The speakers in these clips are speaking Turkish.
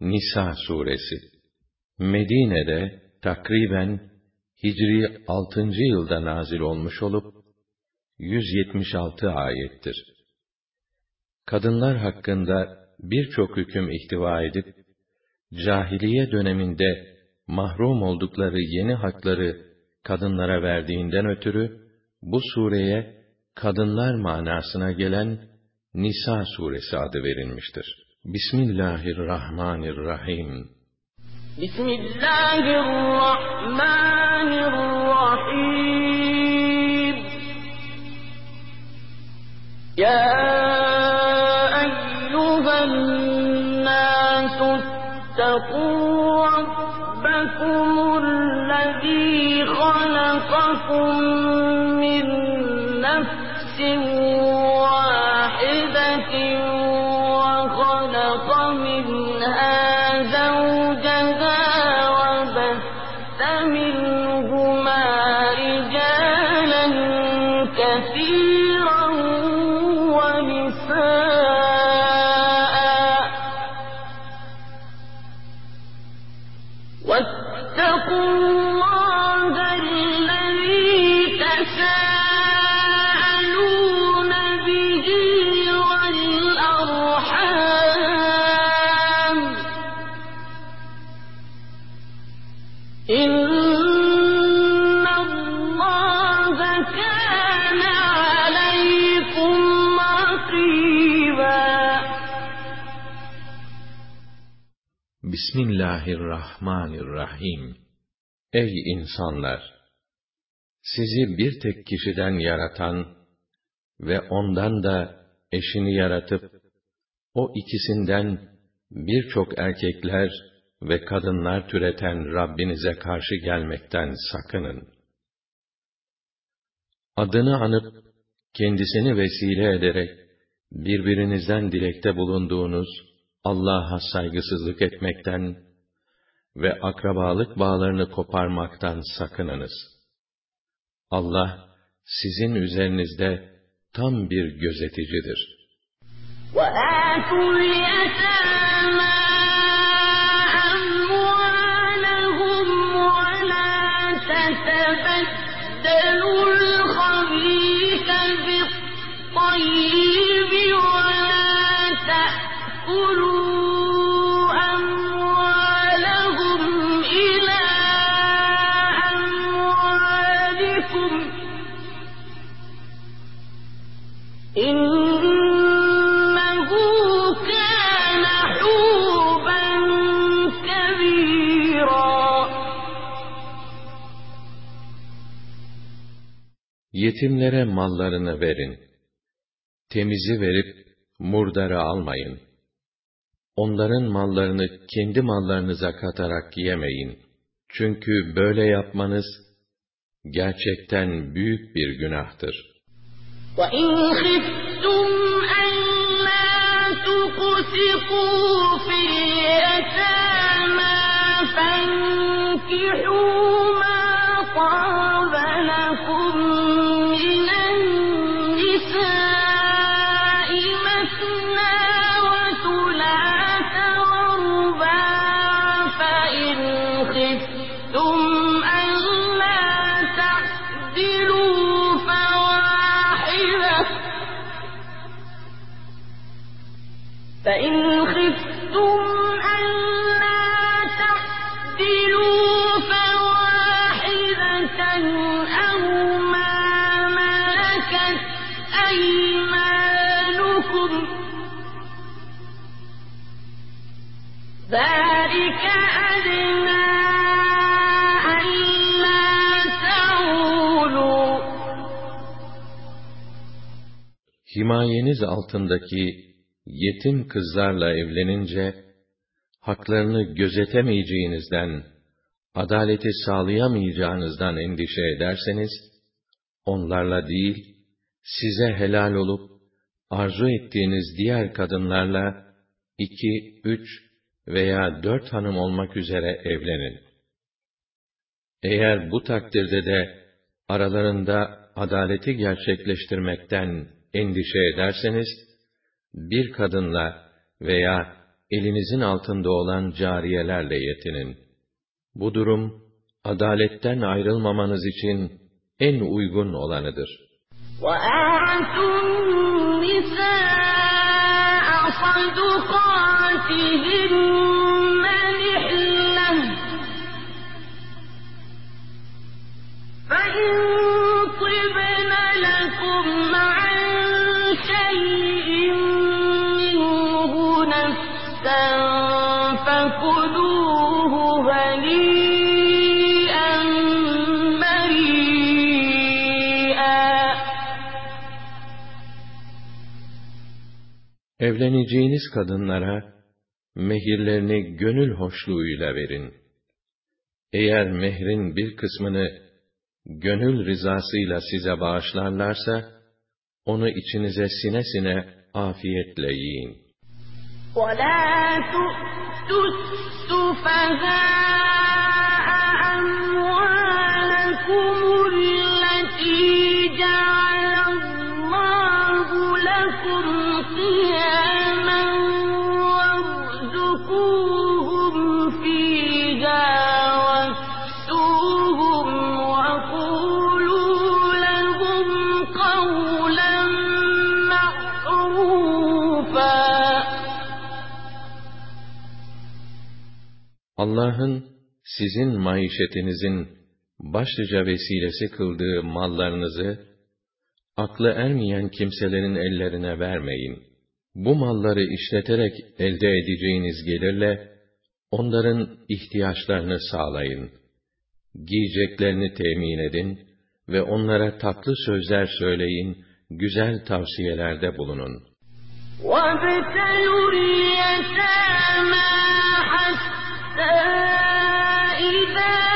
Nisa suresi Medine'de takriben Hicri 6. yılda nazil olmuş olup 176 ayettir. Kadınlar hakkında birçok hüküm ihtiva edip cahiliye döneminde mahrum oldukları yeni hakları kadınlara verdiğinden ötürü bu sureye kadınlar manasına gelen Nisa suresi adı verilmiştir. Bismillahirrahmanirrahim. Bismillahirrahmanirrahim. Ya eyyühen Bismillahirrahmanirrahim. Ey insanlar! Sizi bir tek kişiden yaratan ve ondan da eşini yaratıp, o ikisinden birçok erkekler ve kadınlar türeten Rabbinize karşı gelmekten sakının. Adını anıp, kendisini vesile ederek, birbirinizden dilekte bulunduğunuz Allah'a saygısızlık etmekten ve akrabalık bağlarını koparmaktan sakınınız. Allah sizin üzerinizde tam bir gözeticidir. وَآتُوا Yetimlere mallarını verin. Temizi verip murdarı almayın. Onların mallarını kendi mallarınıza katarak yemeyin. Çünkü böyle yapmanız gerçekten büyük bir günahtır. وَإِنْ خِفْتُمْ أَلَّا تُقْسِطُوا فِي الْيَتَامَى فَانكِحُوا himayeniz altındaki yetim kızlarla evlenince, haklarını gözetemeyeceğinizden, adaleti sağlayamayacağınızdan endişe ederseniz, onlarla değil, size helal olup, arzu ettiğiniz diğer kadınlarla, iki, üç veya dört hanım olmak üzere evlenin. Eğer bu takdirde de, aralarında adaleti gerçekleştirmekten endişe ederseniz, bir kadınla veya elinizin altında olan cariyelerle yetinin. Bu durum, adaletten ayrılmamanız için en uygun olanıdır. وَآتُوا النِّسَاءَ صَدُقَاتِهِنَّ نِحْلَةً فَإِن Evleneceğiniz kadınlara mehirlerini gönül hoşluğuyla verin. Eğer mehrin bir kısmını gönül rızasıyla size bağışlarlarsa, onu içinize sine sine afiyetle yiyin. ولا تؤتوا السفهاء أموالكم Allah'ın sizin maişetinizin başlıca vesilesi kıldığı mallarınızı, aklı ermeyen kimselerin ellerine vermeyin. Bu malları işleterek elde edeceğiniz gelirle, onların ihtiyaçlarını sağlayın. Giyeceklerini temin edin ve onlara tatlı sözler söyleyin, güzel tavsiyelerde bulunun. وابتلوا اليتامى حتى إذا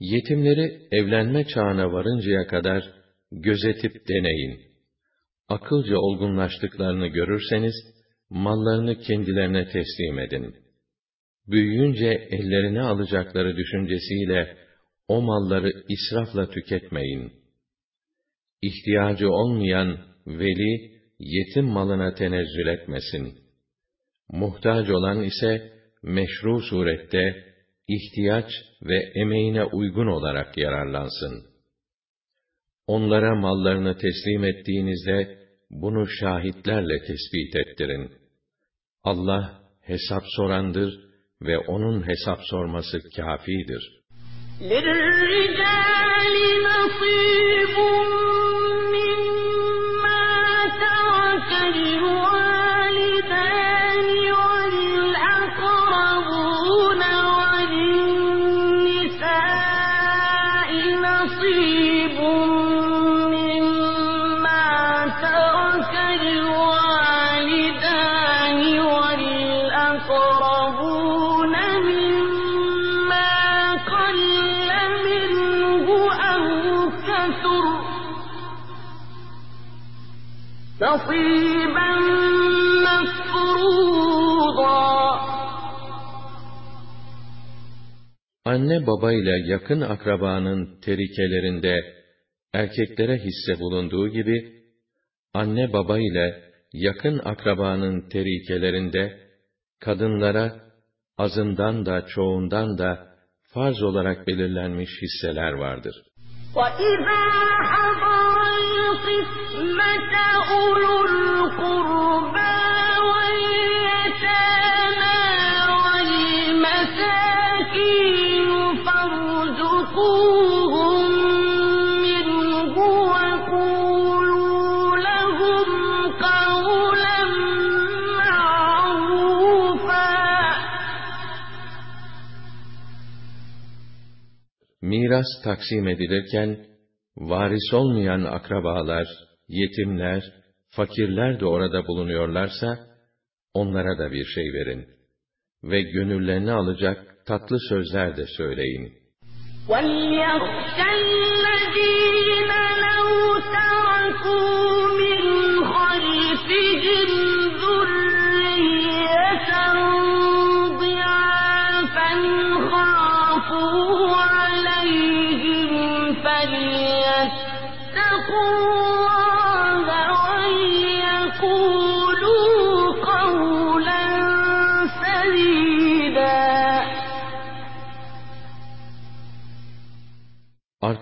Yetimleri evlenme çağına varıncaya kadar gözetip deneyin. Akılca olgunlaştıklarını görürseniz, mallarını kendilerine teslim edin. Büyüyünce ellerine alacakları düşüncesiyle o malları israfla tüketmeyin. İhtiyacı olmayan veli, yetim malına tenezzül etmesin. Muhtaç olan ise, meşru surette, ihtiyaç ve emeğine uygun olarak yararlansın. Onlara mallarını teslim ettiğinizde, bunu şahitlerle tespit ettirin. Allah, hesap sorandır ve O'nun hesap sorması kâfidir. للرجال نصيب Anne baba ile yakın akrabanın terikelerinde erkeklere hisse bulunduğu gibi, anne baba ile yakın akrabanın terikelerinde, kadınlara azından da çoğundan da farz olarak belirlenmiş hisseler vardır. وَإِذَا حَضَرَ الْقِسْمَةَ أُولُو miras taksim edilirken, varis olmayan akrabalar, yetimler, fakirler de orada bulunuyorlarsa, onlara da bir şey verin. Ve gönüllerini alacak tatlı sözler de söyleyin. وَلْيَخْشَ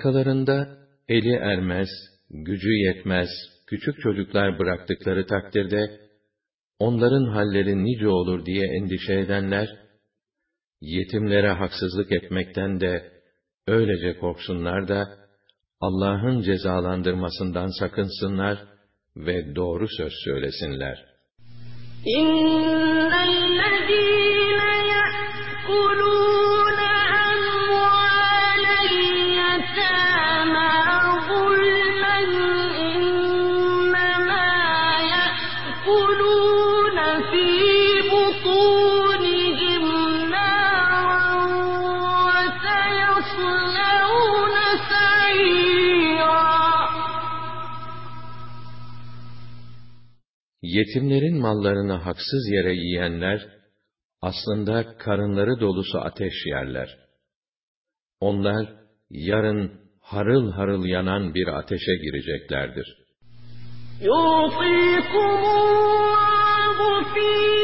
Arkalarında eli ermez, gücü yetmez, küçük çocuklar bıraktıkları takdirde, onların halleri nice olur diye endişe edenler, yetimlere haksızlık etmekten de öylece korksunlar da, Allah'ın cezalandırmasından sakınsınlar ve doğru söz söylesinler. İnnellezîne Yetimlerin mallarını haksız yere yiyenler, aslında karınları dolusu ateş yerler. Onlar, yarın harıl harıl yanan bir ateşe gireceklerdir. يُوصِيكُمُ اللّٰهُ فِي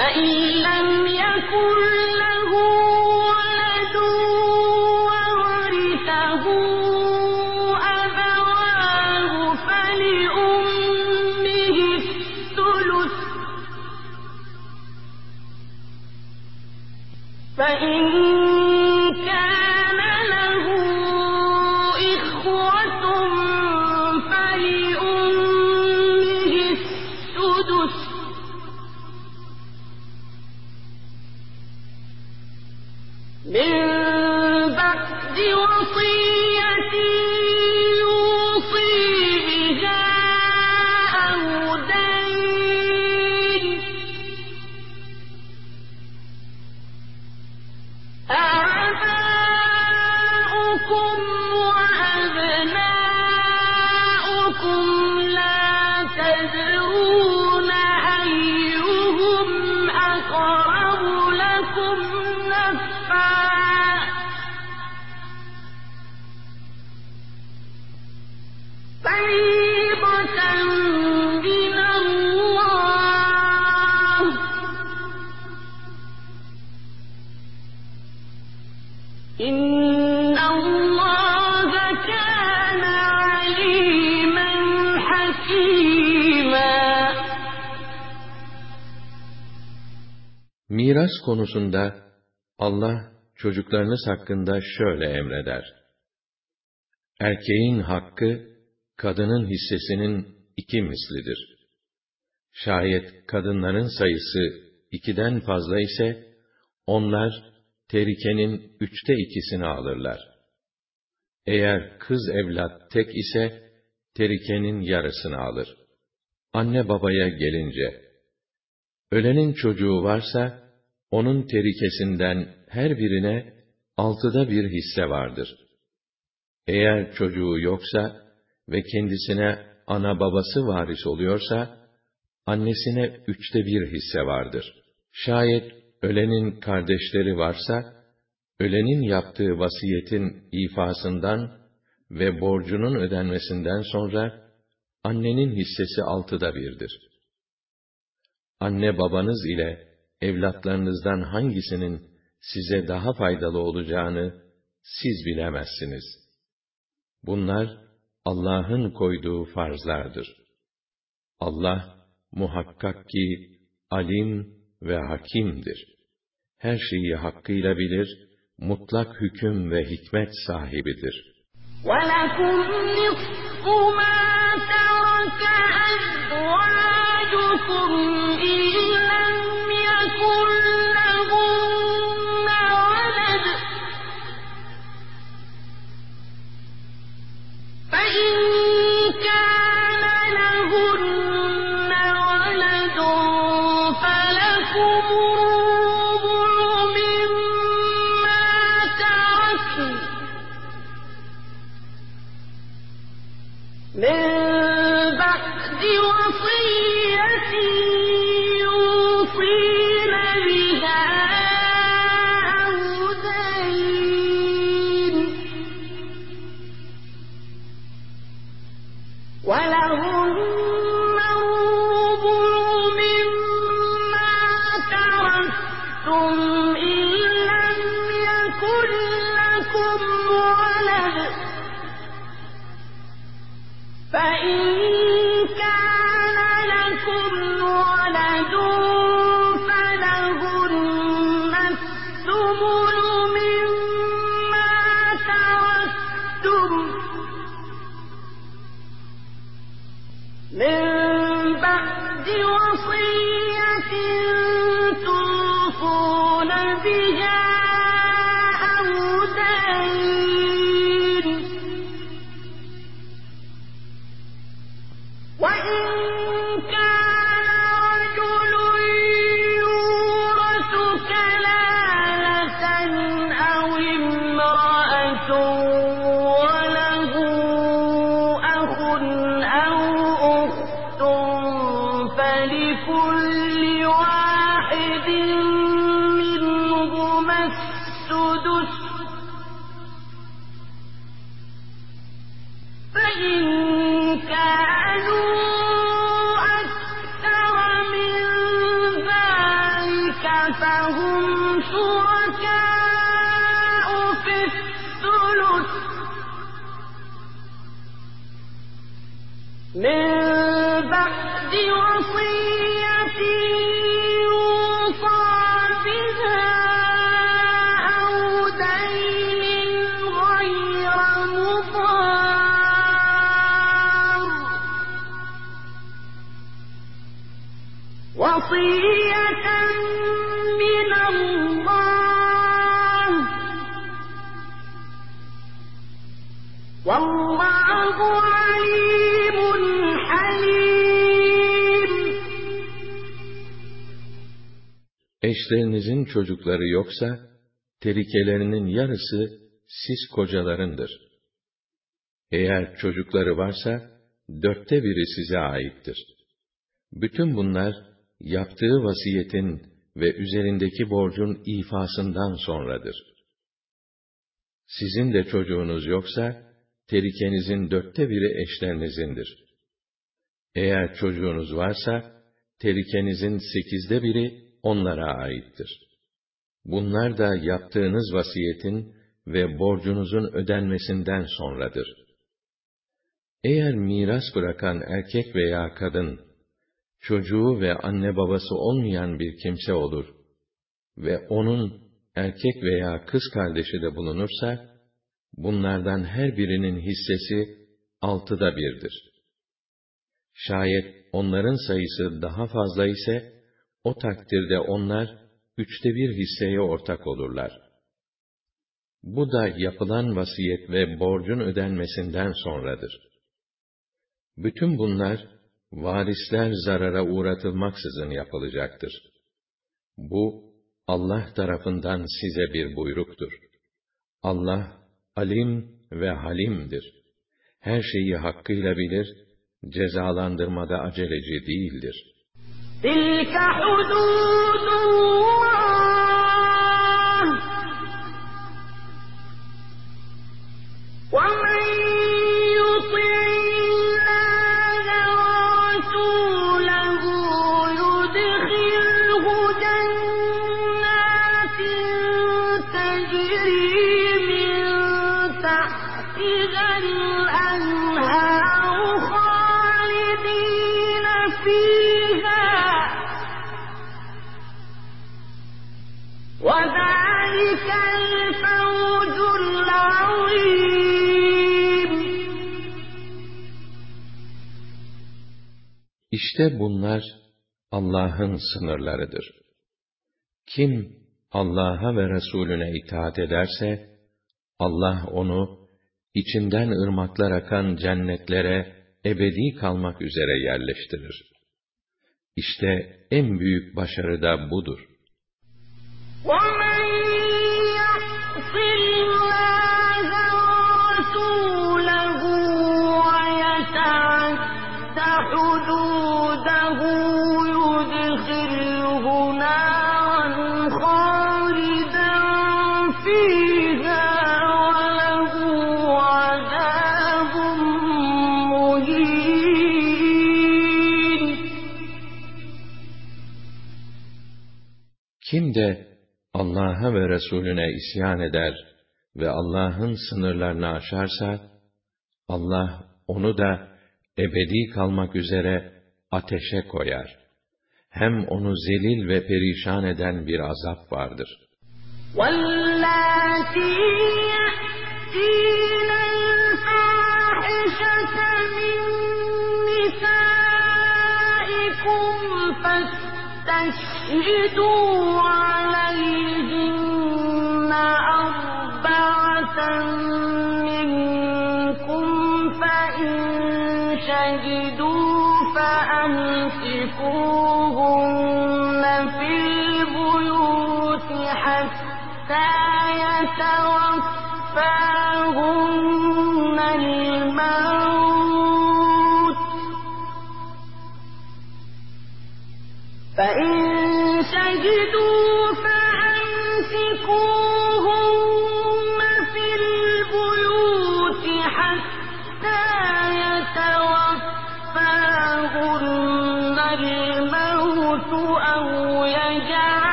فإن لم يكن konusunda Allah çocuklarınız hakkında şöyle emreder. Erkeğin hakkı, kadının hissesinin iki mislidir. Şayet kadınların sayısı ikiden fazla ise, onlar terikenin üçte ikisini alırlar. Eğer kız evlat tek ise, terikenin yarısını alır. Anne babaya gelince, ölenin çocuğu varsa, onun terikesinden her birine altıda bir hisse vardır. Eğer çocuğu yoksa ve kendisine ana babası varis oluyorsa, annesine üçte bir hisse vardır. Şayet ölenin kardeşleri varsa, ölenin yaptığı vasiyetin ifasından ve borcunun ödenmesinden sonra, annenin hissesi altıda birdir. Anne babanız ile evlatlarınızdan hangisinin size daha faydalı olacağını siz bilemezsiniz. Bunlar Allah'ın koyduğu farzlardır. Allah muhakkak ki alim ve hakimdir. Her şeyi hakkıyla bilir, mutlak hüküm ve hikmet sahibidir. وَلَكُمْ نِصْفُ مَا تَرَكَ أَزْوَاجُكُمْ إِن Eşlerinizin çocukları yoksa, terikelerinin yarısı siz kocalarındır. Eğer çocukları varsa, dörtte biri size aittir. Bütün bunlar, yaptığı vasiyetin ve üzerindeki borcun ifasından sonradır. Sizin de çocuğunuz yoksa, terikenizin dörtte biri eşlerinizin,dir. Eğer çocuğunuz varsa, terikenizin sekizde biri onlara aittir. Bunlar da yaptığınız vasiyetin ve borcunuzun ödenmesinden sonradır. Eğer miras bırakan erkek veya kadın, çocuğu ve anne babası olmayan bir kimse olur ve onun erkek veya kız kardeşi de bulunursa, bunlardan her birinin hissesi altıda birdir. Şayet onların sayısı daha fazla ise, o takdirde onlar üçte bir hisseye ortak olurlar. Bu da yapılan vasiyet ve borcun ödenmesinden sonradır. Bütün bunlar, varisler zarara uğratılmaksızın yapılacaktır. Bu, Allah tarafından size bir buyruktur. Allah, alim ve halimdir. Her şeyi hakkıyla bilir, cezalandırmada aceleci değildir. تلك حدود İşte bunlar Allah'ın sınırlarıdır. Kim Allah'a ve Resulüne itaat ederse, Allah onu içinden ırmaklar akan cennetlere ebedi kalmak üzere yerleştirir. İşte en büyük başarı da budur. ومن Kim de Allah'a ve Resulüne isyan eder ve Allah'ın sınırlarını aşarsa, Allah onu da ebedi kalmak üzere ateşe koyar. Hem onu zelil ve perişan eden bir azap vardır. واللاتي يأتين الفاحشة من نسائكم فاستشهدوا عليهن أربعة منكم فإن شهدوا فأمسكوهن في البيوت حتى يتوفاهن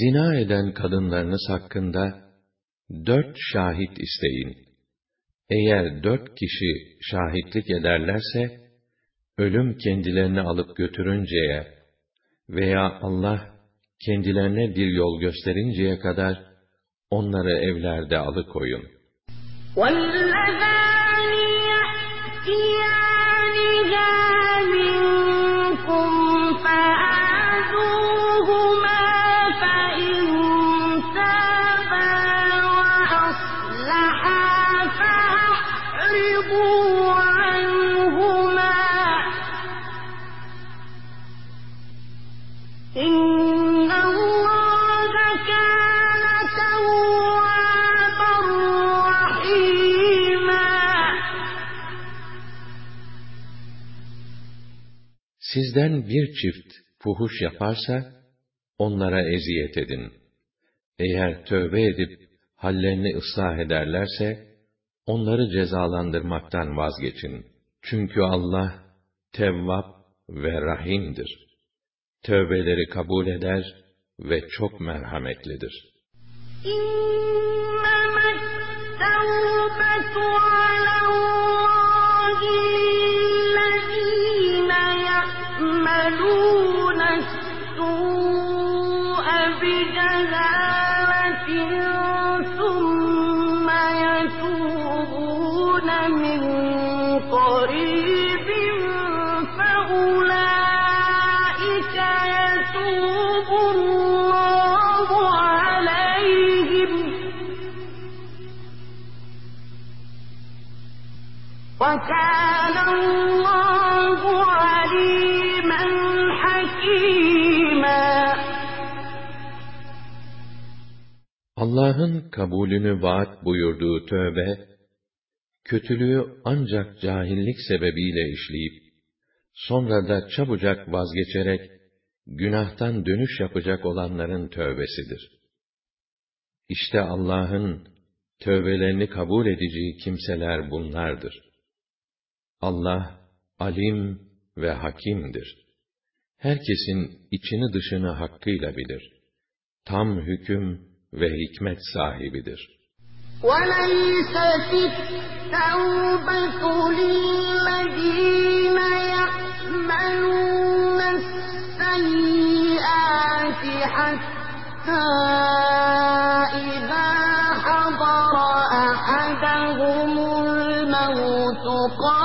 Zina eden kadınlarınız hakkında dört şahit isteyin. Eğer dört kişi şahitlik ederlerse, ölüm kendilerini alıp götürünceye veya Allah kendilerine bir yol gösterinceye kadar onları evlerde alıkoyun. واللذان يأتيانها Sizden bir çift fuhuş yaparsa, onlara eziyet edin. Eğer tövbe edip, hallerini ıslah ederlerse, onları cezalandırmaktan vazgeçin. Çünkü Allah, Tevvab ve Rahim'dir. Tövbeleri kabul eder ve çok merhametlidir. İnnemel Allah'ın kabulünü vaat buyurduğu tövbe, kötülüğü ancak cahillik sebebiyle işleyip, sonra da çabucak vazgeçerek, günahtan dönüş yapacak olanların tövbesidir. İşte Allah'ın tövbelerini kabul edeceği kimseler bunlardır. Allah, alim ve hakimdir. Herkesin içini dışını hakkıyla bilir. Tam hüküm ve hikmet sahibidir. التوبة للذين السيئات حتى إذا حضر أحدهم الموت قال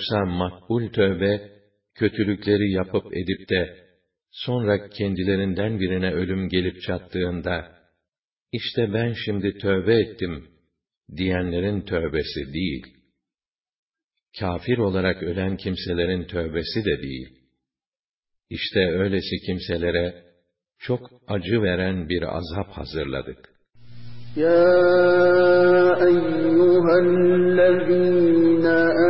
Yoksa makbul tövbe, kötülükleri yapıp edip de, sonra kendilerinden birine ölüm gelip çattığında, işte ben şimdi tövbe ettim, diyenlerin tövbesi değil. Kafir olarak ölen kimselerin tövbesi de değil. İşte öylesi kimselere, çok acı veren bir azap hazırladık. Ya eyyühellezîne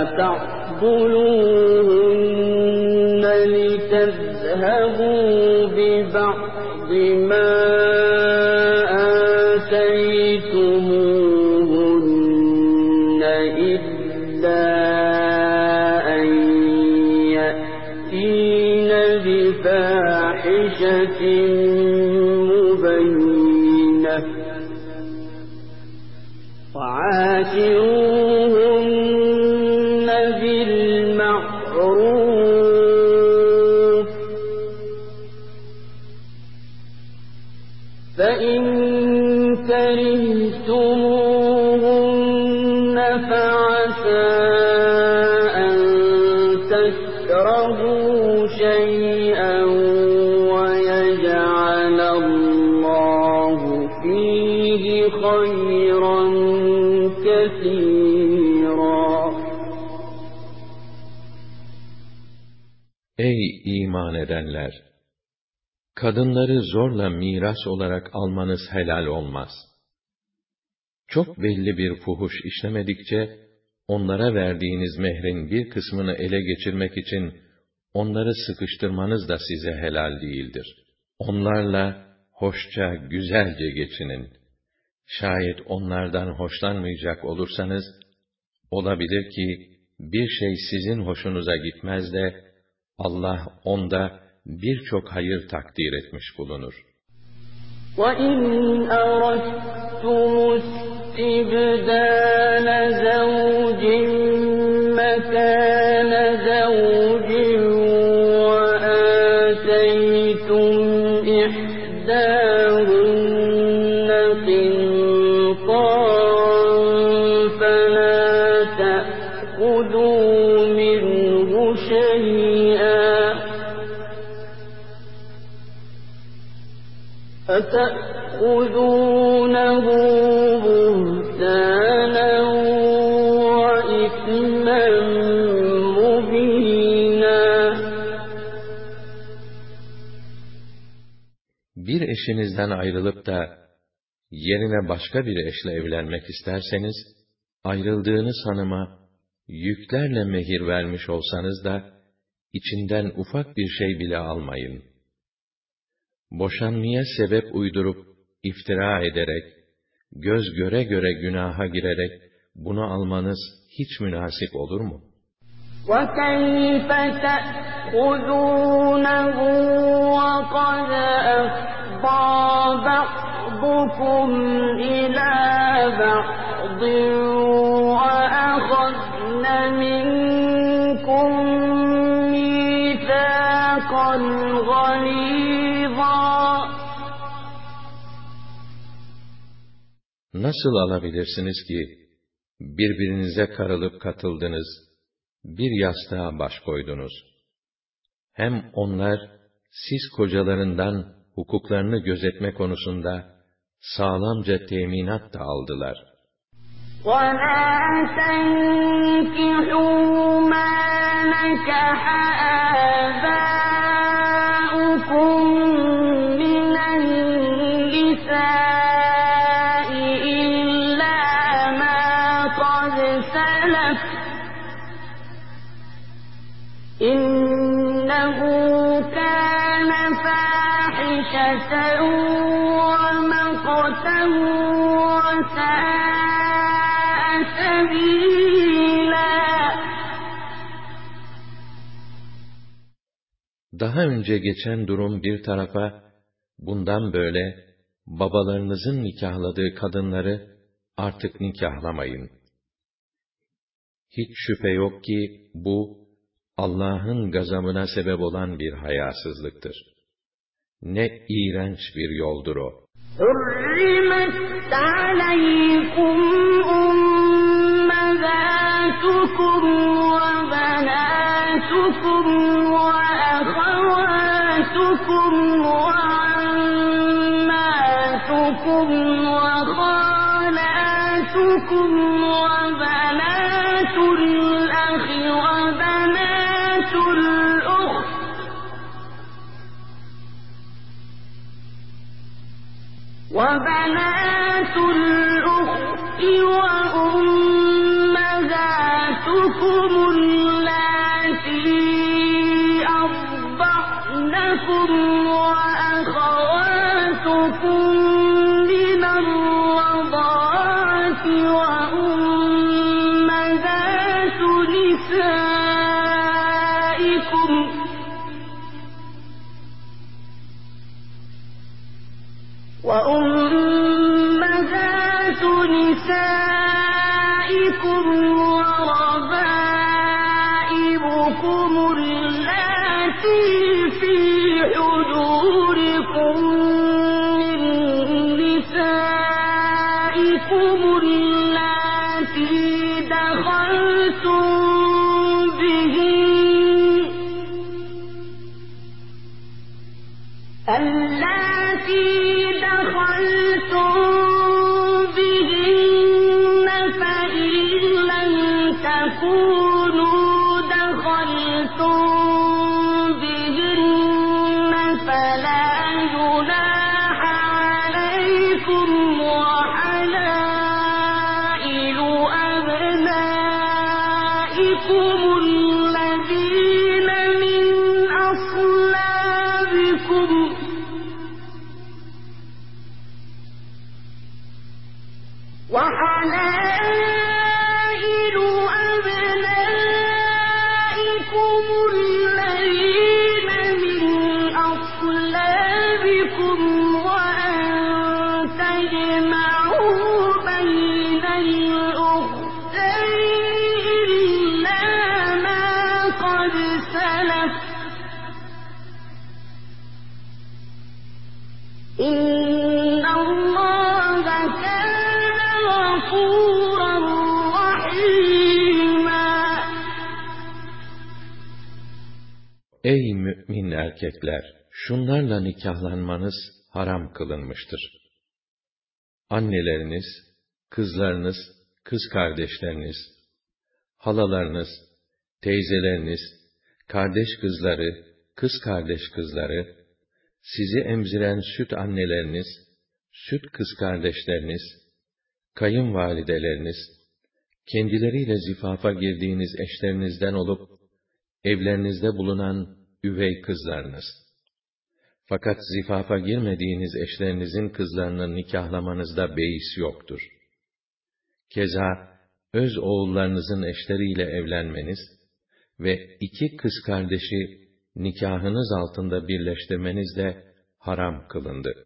ولا تعضلوهن لتذهبوا ببعض ما edenler! Kadınları zorla miras olarak almanız helal olmaz. Çok belli bir fuhuş işlemedikçe, onlara verdiğiniz mehrin bir kısmını ele geçirmek için, onları sıkıştırmanız da size helal değildir. Onlarla hoşça, güzelce geçinin. Şayet onlardan hoşlanmayacak olursanız, olabilir ki, bir şey sizin hoşunuza gitmez de, Allah onda birçok hayır takdir etmiş bulunur. وإن أردتم استبدال زوج مكان أتأخذونه بهتانا وإثما مبينا Bir eşinizden ayrılıp da yerine başka bir eşle evlenmek isterseniz, ayrıldığınız hanıma yüklerle mehir vermiş olsanız da, içinden ufak bir şey bile almayın. Boşanmaya sebep uydurup, iftira ederek, göz göre göre günaha girerek, bunu almanız hiç münasip olur mu? وكيف تأخذونه وقد أفضى بعضكم إلى بعض Nasıl alabilirsiniz ki, birbirinize karılıp katıldınız, bir yastığa baş koydunuz. Hem onlar, siz kocalarından hukuklarını gözetme konusunda sağlamca teminat da aldılar. ولا تنكحوا ما نكح Daha önce geçen durum bir tarafa, bundan böyle babalarınızın nikahladığı kadınları artık nikahlamayın. Hiç şüphe yok ki bu Allah'ın gazabına sebep olan bir hayasızlıktır. Ne iğrenç bir yoldur o. حرمت عليكم أمهاتكم erkekler! Şunlarla nikahlanmanız haram kılınmıştır. Anneleriniz, kızlarınız, kız kardeşleriniz, halalarınız, teyzeleriniz, kardeş kızları, kız kardeş kızları, sizi emziren süt anneleriniz, süt kız kardeşleriniz, kayınvalideleriniz, kendileriyle zifafa girdiğiniz eşlerinizden olup, evlerinizde bulunan üvey kızlarınız. Fakat zifafa girmediğiniz eşlerinizin kızlarını nikahlamanızda beis yoktur. Keza, öz oğullarınızın eşleriyle evlenmeniz ve iki kız kardeşi nikahınız altında birleştirmeniz de haram kılındı.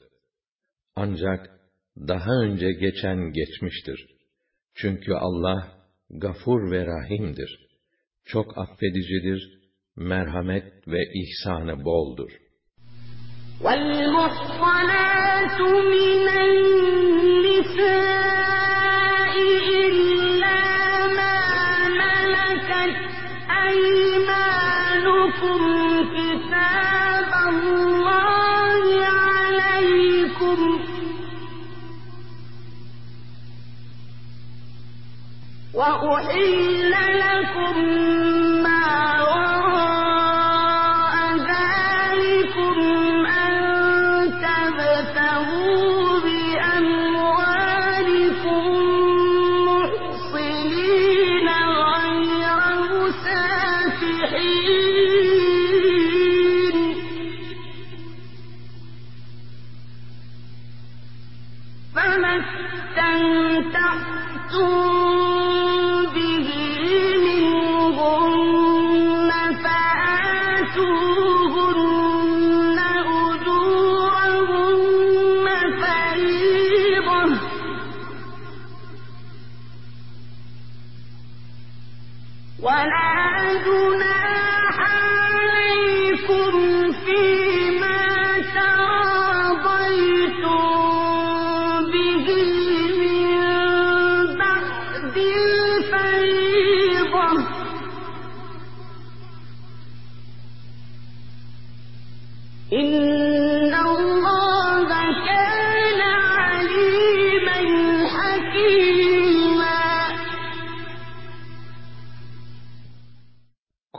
Ancak daha önce geçen geçmiştir. Çünkü Allah gafur ve rahimdir. Çok affedicidir, merhamet ve ihsanı boldur. وَالْمُحْصَنَاتُ مِنَ النِّسَاءِ إِلَّا مَا مَلَكَتْ أَيْمَانُكُمْ كِتَابَ اللَّهِ عَلَيْكُمْ ۚ وَأُحِلَّ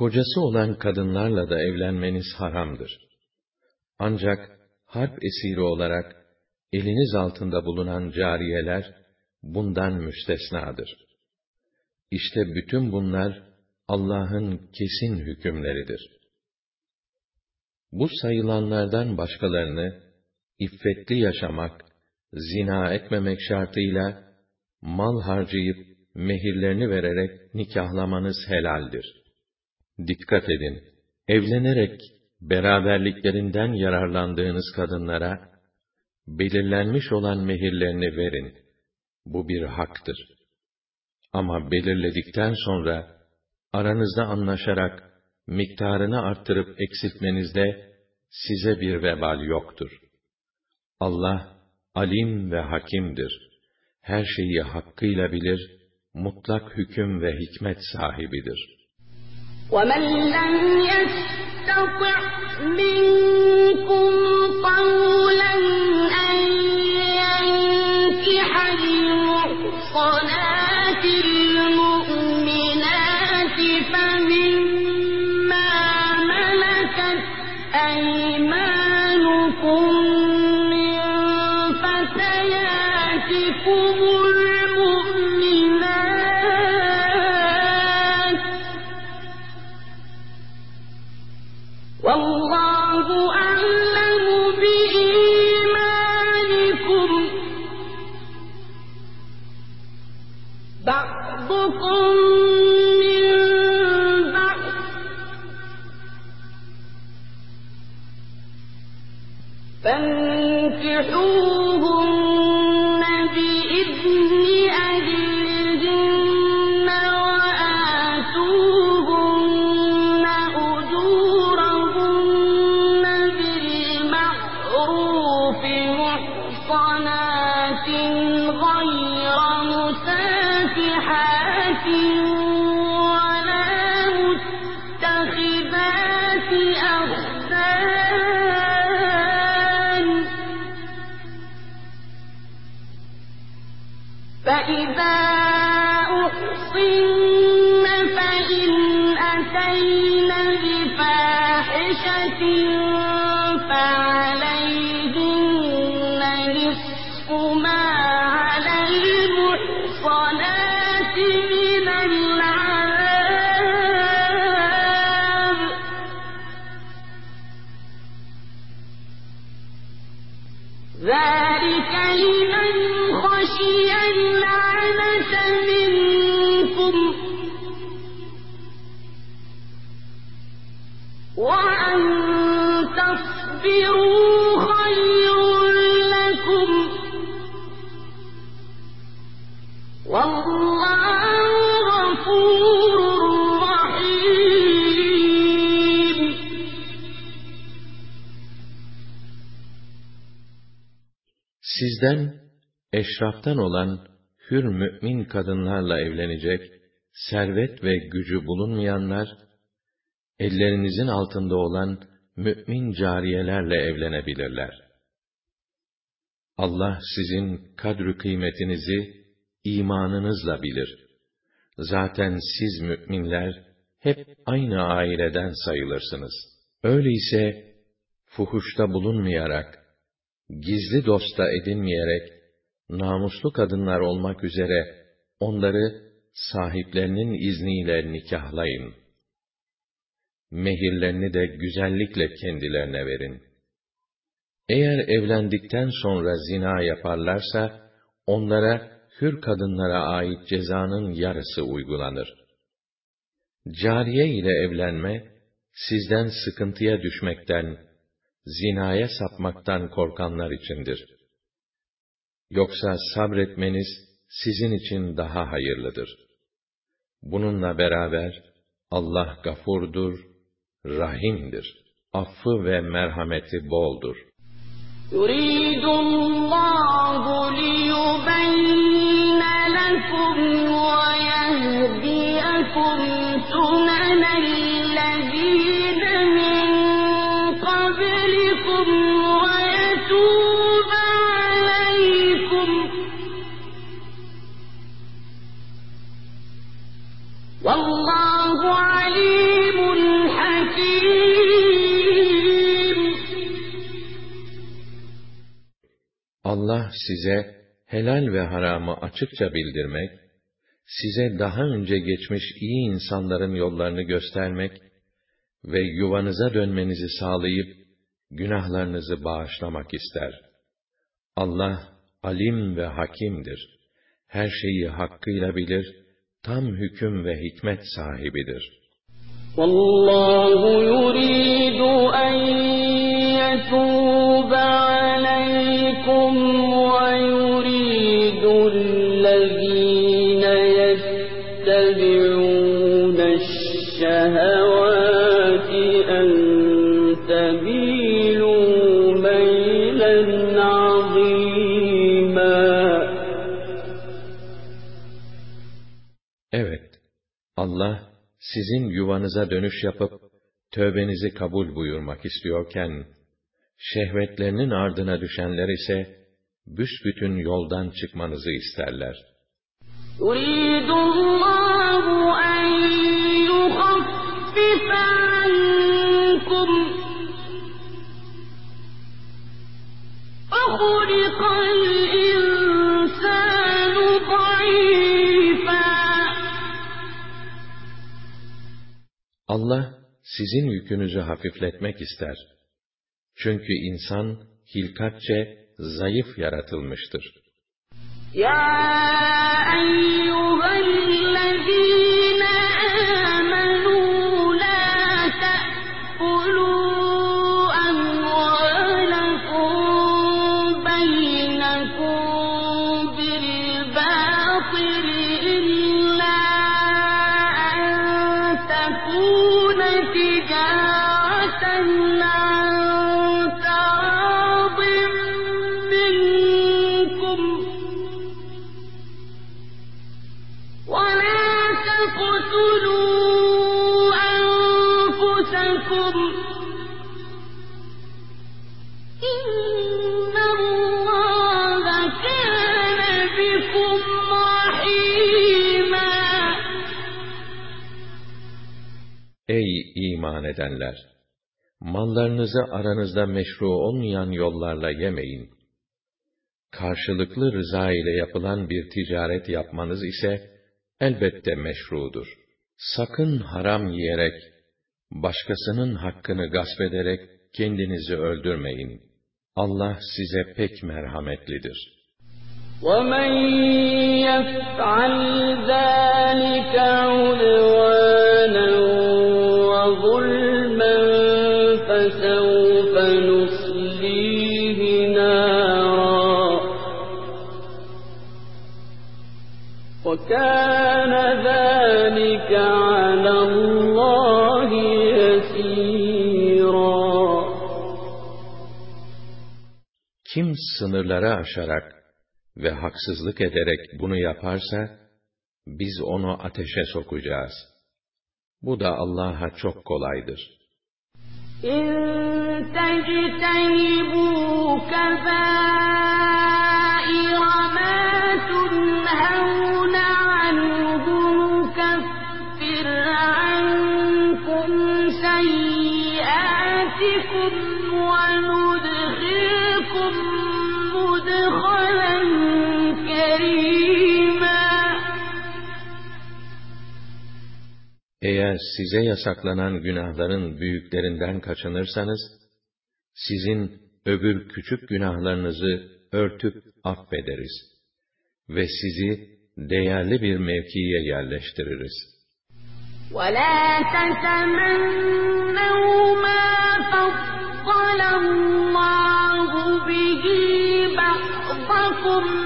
Kocası olan kadınlarla da evlenmeniz haramdır. Ancak harp esiri olarak eliniz altında bulunan cariyeler bundan müstesnadır. İşte bütün bunlar Allah'ın kesin hükümleridir. Bu sayılanlardan başkalarını iffetli yaşamak, zina etmemek şartıyla mal harcayıp mehirlerini vererek nikahlamanız helaldir. Dikkat edin, evlenerek beraberliklerinden yararlandığınız kadınlara belirlenmiş olan mehirlerini verin. Bu bir haktır. Ama belirledikten sonra aranızda anlaşarak miktarını arttırıp eksiltmenizde size bir vebal yoktur. Allah alim ve hakimdir. Her şeyi hakkıyla bilir, mutlak hüküm ve hikmet sahibidir. وَمَن لَّمْ يَسْتَطِعْ مِنكُمْ طَوْلًا أَن يَنكِحَ الْمُحْصَنَاتِ Sizden eşraftan olan hür mümin kadınlarla evlenecek servet ve gücü bulunmayanlar ellerinizin altında olan mümin cariyelerle evlenebilirler. Allah sizin kadrü kıymetinizi imanınızla bilir. Zaten siz müminler hep aynı aileden sayılırsınız. Öyleyse fuhuşta bulunmayarak gizli dosta edinmeyerek, namuslu kadınlar olmak üzere onları sahiplerinin izniyle nikahlayın. Mehirlerini de güzellikle kendilerine verin. Eğer evlendikten sonra zina yaparlarsa, onlara hür kadınlara ait cezanın yarısı uygulanır. Cariye ile evlenme, sizden sıkıntıya düşmekten, zinaya sapmaktan korkanlar içindir. Yoksa sabretmeniz sizin için daha hayırlıdır. Bununla beraber Allah gafurdur, rahimdir. Affı ve merhameti boldur. يريد الله ليبين Allah size helal ve haramı açıkça bildirmek, size daha önce geçmiş iyi insanların yollarını göstermek ve yuvanıza dönmenizi sağlayıp günahlarınızı bağışlamak ister. Allah alim ve hakimdir. Her şeyi hakkıyla bilir, tam hüküm ve hikmet sahibidir. والله يريد أن يتوب sizin yuvanıza dönüş yapıp tövbenizi kabul buyurmak istiyorken, şehvetlerinin ardına düşenler ise büsbütün yoldan çıkmanızı isterler. يريد الله أن يخفف عنكم وخلق الإنسان Allah sizin yükünüzü hafifletmek ister. Çünkü insan hilkatçe zayıf yaratılmıştır. Ya eyyühellezî iman edenler! Mallarınızı aranızda meşru olmayan yollarla yemeyin. Karşılıklı rıza ile yapılan bir ticaret yapmanız ise elbette meşrudur. Sakın haram yiyerek, başkasının hakkını gasp ederek kendinizi öldürmeyin. Allah size pek merhametlidir. وَمَنْ يَفْعَلْ ذَٰلِكَ عُدْوَانًا وَظُلْمًا فَسَوْفَ نُصْلِيهِ نَارًا وَكَانَ ذَٰلِكَ عَلَى اللّٰهِ يَسِيرًا Kim sınırları aşarak ve haksızlık ederek bunu yaparsa, biz onu ateşe sokacağız. Bu da Allah'a çok kolaydır. إِن تَجْتَنِبُوا كَبَائِرَ Eğer size yasaklanan günahların büyüklerinden kaçınırsanız, sizin öbür küçük günahlarınızı örtüp affederiz ve sizi değerli bir mevkiye yerleştiririz. ولا تتمنوا ما فضل الله به بعضكم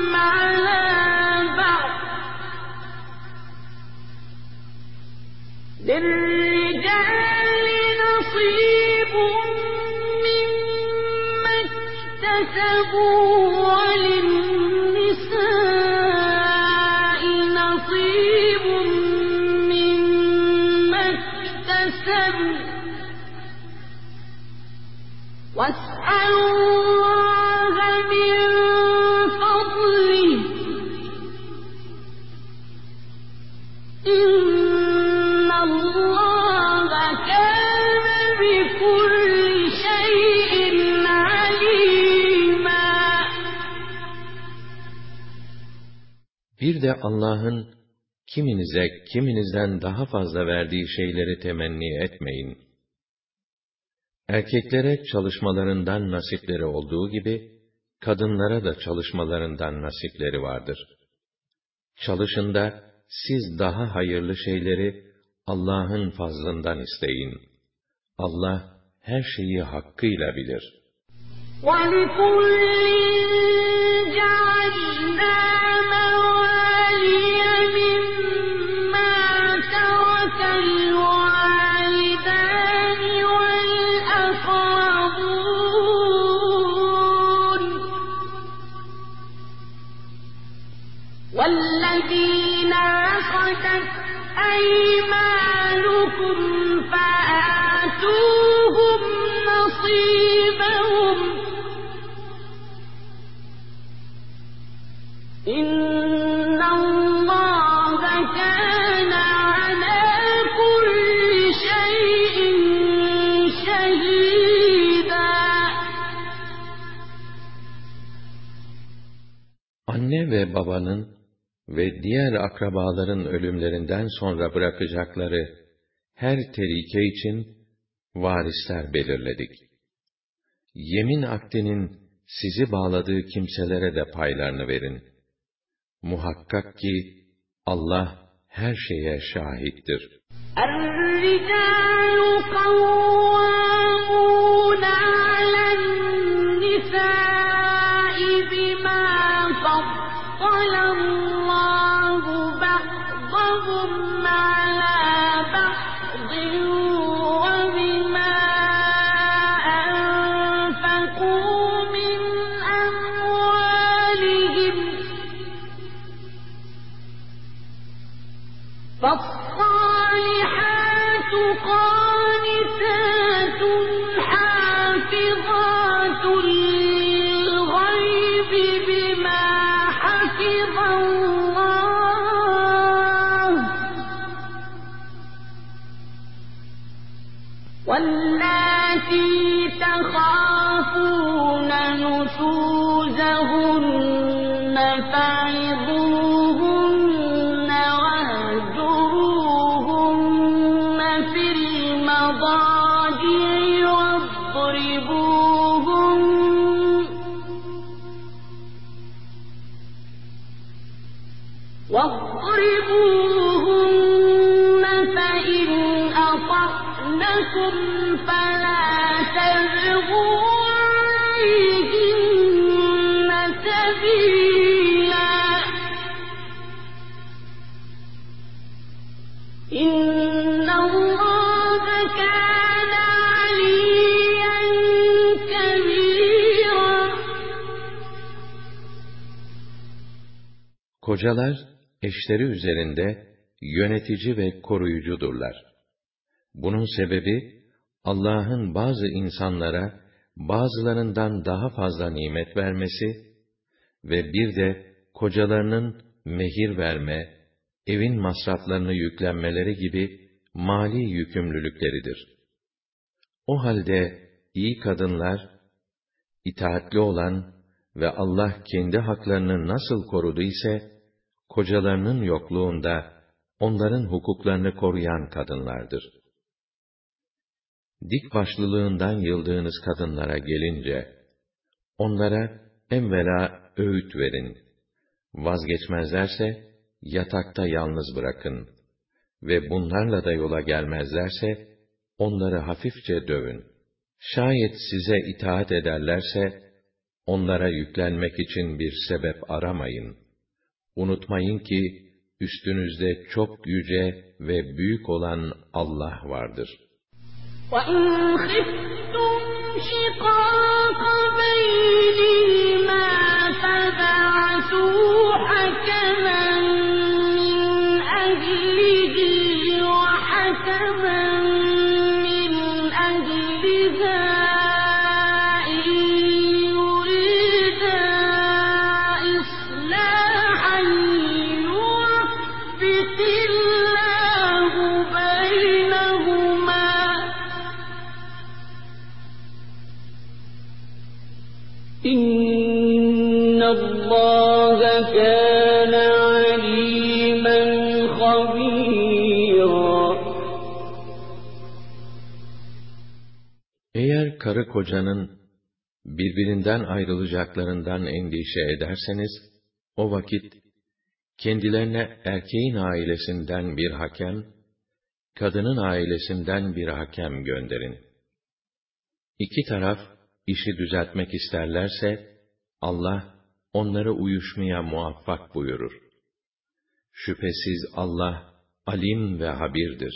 للرجال نصيب مما اكتسبوا وللنساء نصيب مما اكتسبن واسألوا Bir de Allah'ın kiminize kiminizden daha fazla verdiği şeyleri temenni etmeyin. Erkeklere çalışmalarından nasipleri olduğu gibi, kadınlara da çalışmalarından nasipleri vardır. Çalışın da siz daha hayırlı şeyleri Allah'ın fazlından isteyin. Allah her şeyi hakkıyla bilir. ولكل جعلنا ve babanın ve diğer akrabaların ölümlerinden sonra bırakacakları her terike için varisler belirledik. Yemin akdinin sizi bağladığı kimselere de paylarını verin. Muhakkak ki Allah her şeye şahittir. الرجال قوامون Kocalar, eşleri üzerinde yönetici ve koruyucudurlar. Bunun sebebi, Allah'ın bazı insanlara, bazılarından daha fazla nimet vermesi ve bir de kocalarının mehir verme, evin masraflarını yüklenmeleri gibi mali yükümlülükleridir. O halde iyi kadınlar, itaatli olan ve Allah kendi haklarını nasıl korudu ise, kocalarının yokluğunda onların hukuklarını koruyan kadınlardır. Dik başlılığından yıldığınız kadınlara gelince, onlara evvela öğüt verin. Vazgeçmezlerse, yatakta yalnız bırakın ve bunlarla da yola gelmezlerse, onları hafifçe dövün. Şayet size itaat ederlerse, onlara yüklenmek için bir sebep aramayın. Unutmayın ki, üstünüzde çok yüce ve büyük olan Allah vardır. وإن خفتم شقاق بينهما فبعثوا حكما karı kocanın birbirinden ayrılacaklarından endişe ederseniz, o vakit kendilerine erkeğin ailesinden bir hakem, kadının ailesinden bir hakem gönderin. İki taraf işi düzeltmek isterlerse, Allah onları uyuşmaya muvaffak buyurur. Şüphesiz Allah alim ve habirdir.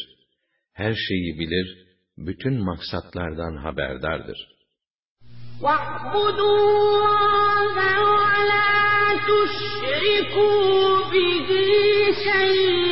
Her şeyi bilir, bütün maksatlardan haberdardır. واعبدوا الله ولا تشركوا به شيئا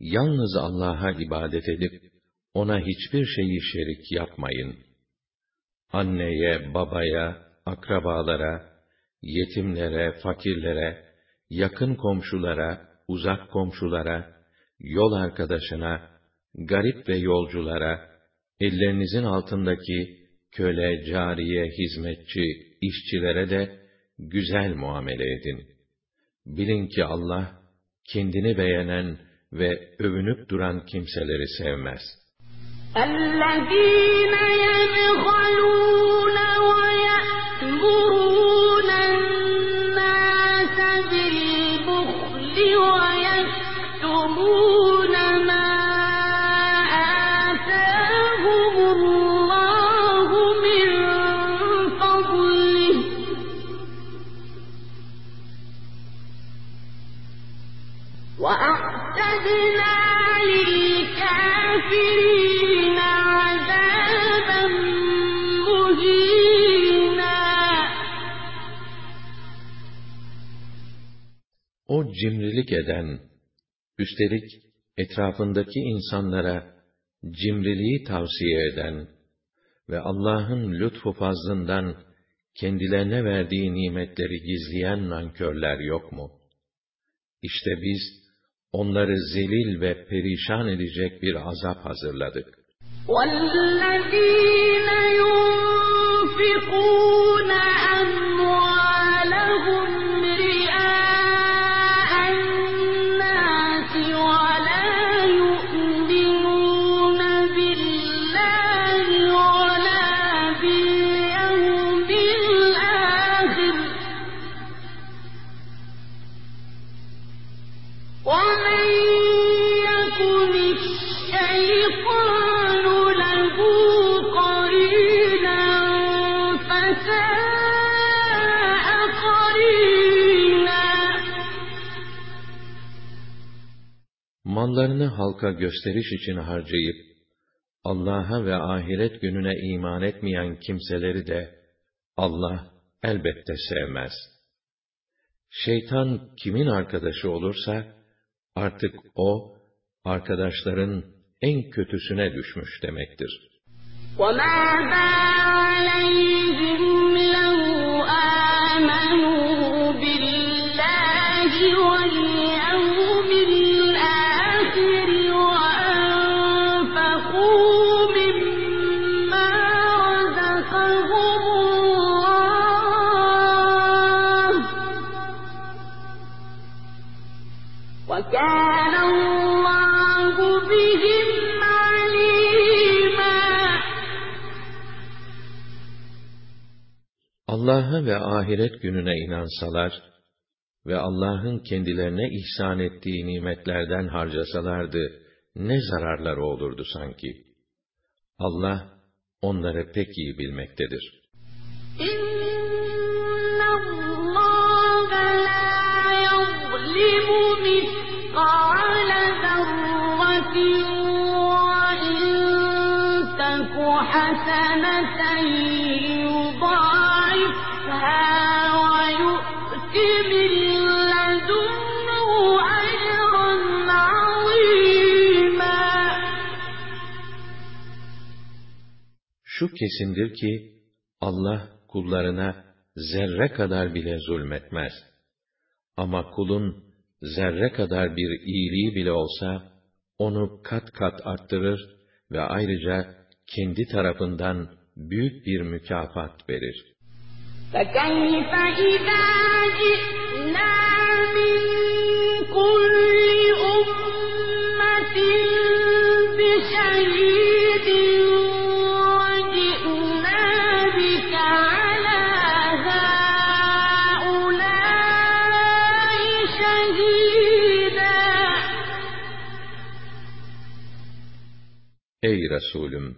Yalnız Allah'a ibadet edip, ona hiçbir şeyi şerik yapmayın. Anneye, babaya, akrabalara, yetimlere, fakirlere, yakın komşulara, uzak komşulara, yol arkadaşına, garip ve yolculara, ellerinizin altındaki köle, cariye, hizmetçi, işçilere de güzel muamele edin. Bilin ki Allah, kendini beğenen ve övünüp duran kimseleri sevmez. الذين يبخلون cimrilik eden, üstelik etrafındaki insanlara cimriliği tavsiye eden ve Allah'ın lütfu fazlından kendilerine verdiği nimetleri gizleyen nankörler yok mu? İşte biz onları zelil ve perişan edecek bir azap hazırladık. والذين ينفقون Mallarını halka gösteriş için harcayıp, Allah'a ve ahiret gününe iman etmeyen kimseleri de Allah elbette sevmez. Şeytan kimin arkadaşı olursa, artık o, arkadaşların en kötüsüne düşmüş demektir. وماذا Allah'a ve ahiret gününe inansalar ve Allah'ın kendilerine ihsan ettiği nimetlerden harcasalardı ne zararları olurdu sanki? Allah onları pek iyi bilmektedir. إن Şu kesindir ki Allah kullarına zerre kadar bile zulmetmez. Ama kulun zerre kadar bir iyiliği bile olsa onu kat kat arttırır ve ayrıca kendi tarafından büyük bir mükafat verir. فكيف إذا جئنا من كل أمة بشهيد Ey Resulüm!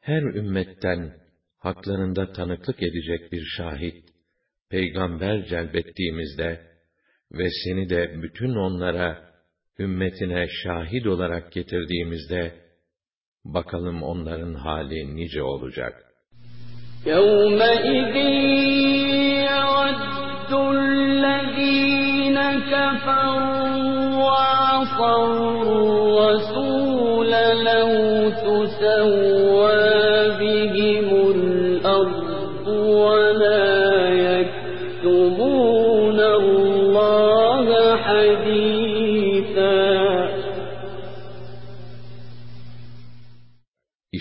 Her ümmetten haklarında tanıklık edecek bir şahit, peygamber celbettiğimizde ve seni de bütün onlara, ümmetine şahit olarak getirdiğimizde, bakalım onların hali nice olacak. يومئذ يود الذين كفروا وعصوا الرسول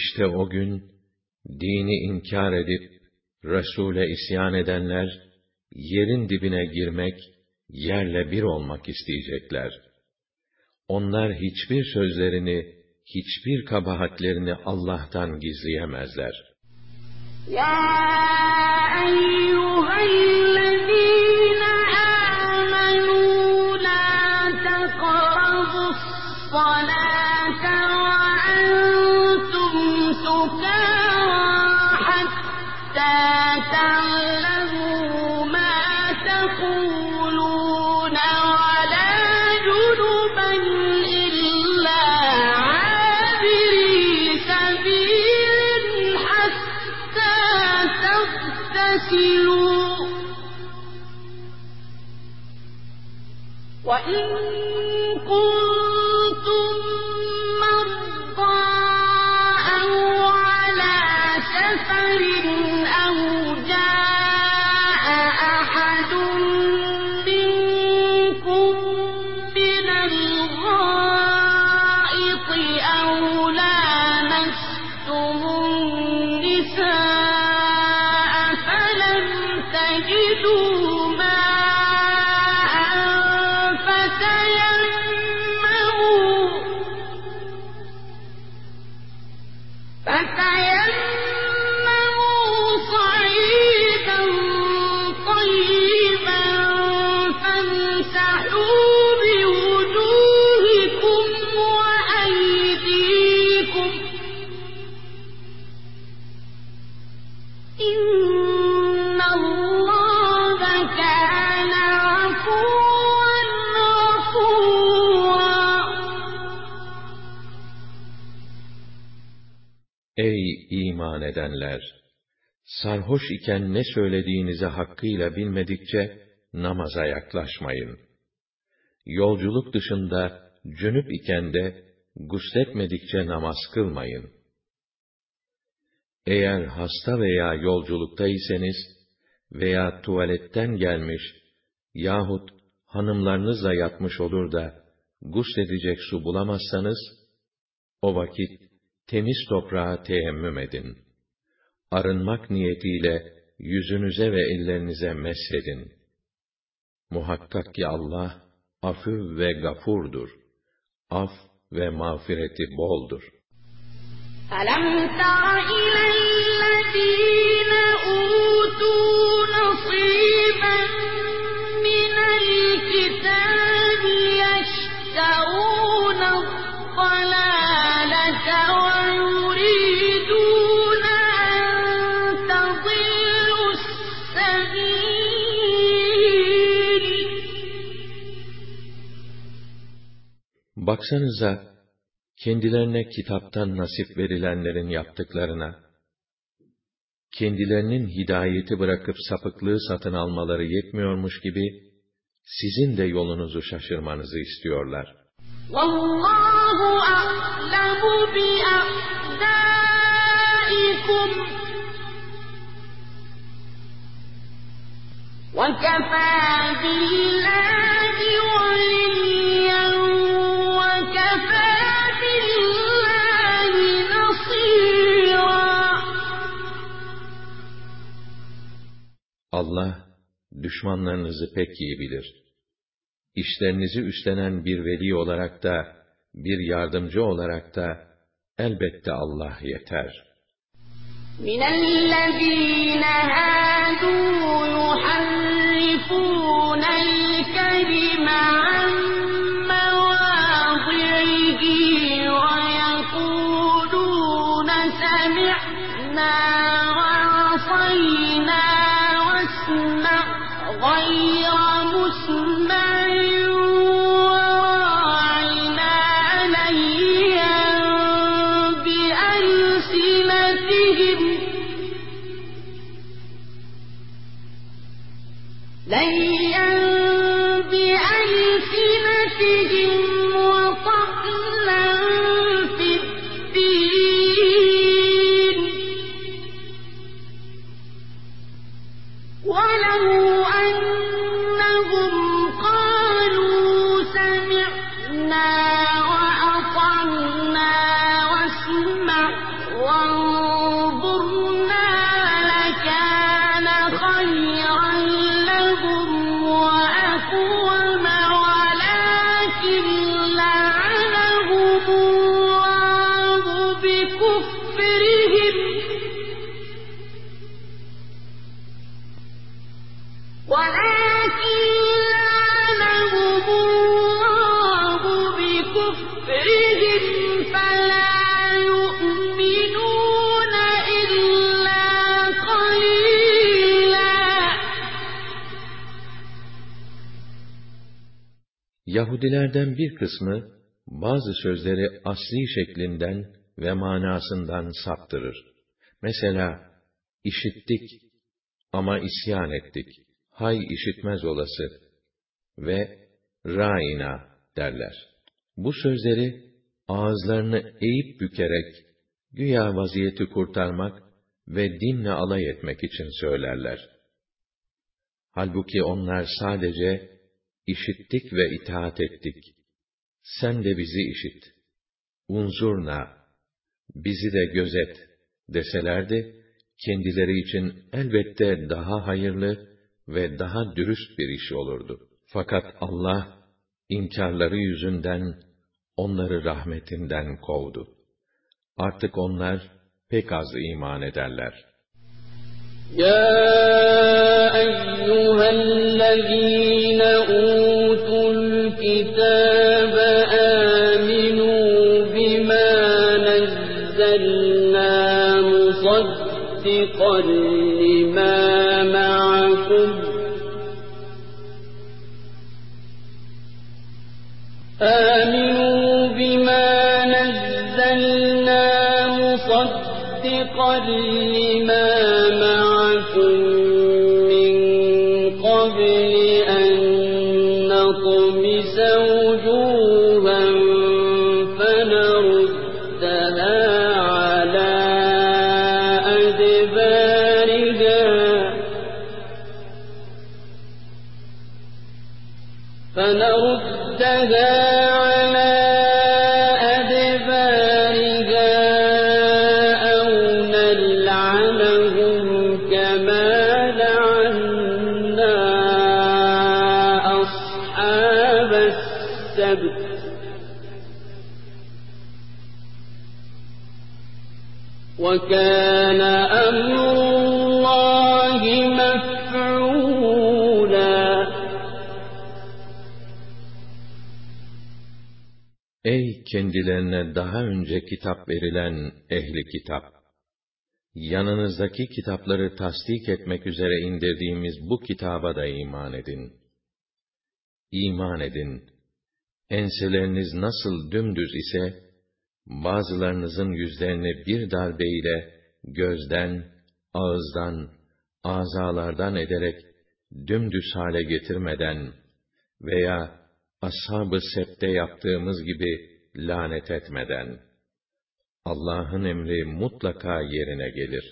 İşte o gün, dini inkar edip, Resul'e isyan edenler, yerin dibine girmek, yerle bir olmak isteyecekler. Onlar hiçbir sözlerini, hiçbir kabahatlerini Allah'tan gizleyemezler. يا أيها الذين 来居住。İman edenler! Sarhoş iken ne söylediğinizi hakkıyla bilmedikçe namaza yaklaşmayın. Yolculuk dışında cünüp iken de gusletmedikçe namaz kılmayın. Eğer hasta veya yolculukta iseniz veya tuvaletten gelmiş yahut hanımlarınızla yatmış olur da gusledecek su bulamazsanız, o vakit temiz toprağa teyemmüm edin Arınmak niyetiyle yüzünüze ve ellerinize mesedin. Muhakkak ki Allah, afü ve gafurdur. Af ve mağfireti boldur. أَلَمْ تَرَ إِلَى الَّذِينَ Baksanıza, kendilerine kitaptan nasip verilenlerin yaptıklarına, kendilerinin hidayeti bırakıp sapıklığı satın almaları yetmiyormuş gibi, sizin de yolunuzu şaşırmanızı istiyorlar. وَاللَّهُ أَعْلَمُ بِأَعْدَائِكُمْ ۚ وَكَفَىٰ بِاللَّهِ وَلِيًّا Allah, düşmanlarınızı pek iyi bilir. İşlerinizi üstlenen bir veli olarak da, bir yardımcı olarak da, elbette Allah yeter. مِنَ الَّذِينَ هَادُوا يُحَرِّفُونَ الْكَلِمَ عَن Yahudilerden bir kısmı, bazı sözleri asli şeklinden ve manasından saptırır. Mesela, işittik, ama isyan ettik. Hay işitmez olası ve Raina derler. Bu sözleri ağızlarını eğip bükerek güya vaziyeti kurtarmak ve dinle alay etmek için söylerler. Halbuki onlar sadece İşittik ve itaat ettik. Sen de bizi işit. Unzurna, bizi de gözet deselerdi, kendileri için elbette daha hayırlı ve daha dürüst bir iş olurdu. Fakat Allah, inkarları yüzünden, onları rahmetinden kovdu. Artık onlar pek az iman ederler. Ya eyyühellezîne kendilerine daha önce kitap verilen ehli kitap! Yanınızdaki kitapları tasdik etmek üzere indirdiğimiz bu kitaba da iman edin. İman edin. Enseleriniz nasıl dümdüz ise, bazılarınızın yüzlerini bir darbeyle gözden, ağızdan, azalardan ederek dümdüz hale getirmeden veya ashab-ı septe yaptığımız gibi lanet etmeden Allah'ın emri mutlaka yerine gelir.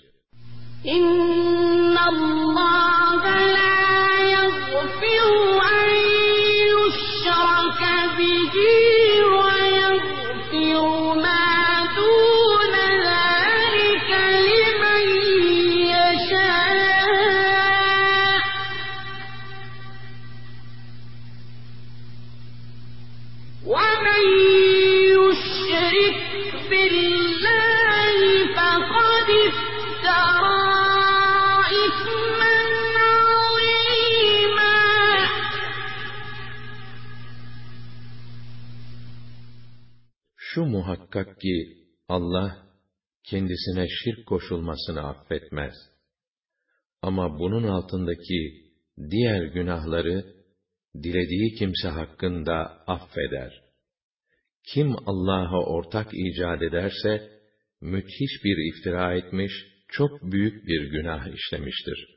إن الله لا يغفر أن يشرك به muhakkak ki Allah kendisine şirk koşulmasını affetmez. Ama bunun altındaki diğer günahları dilediği kimse hakkında affeder. Kim Allah'a ortak icat ederse müthiş bir iftira etmiş, çok büyük bir günah işlemiştir.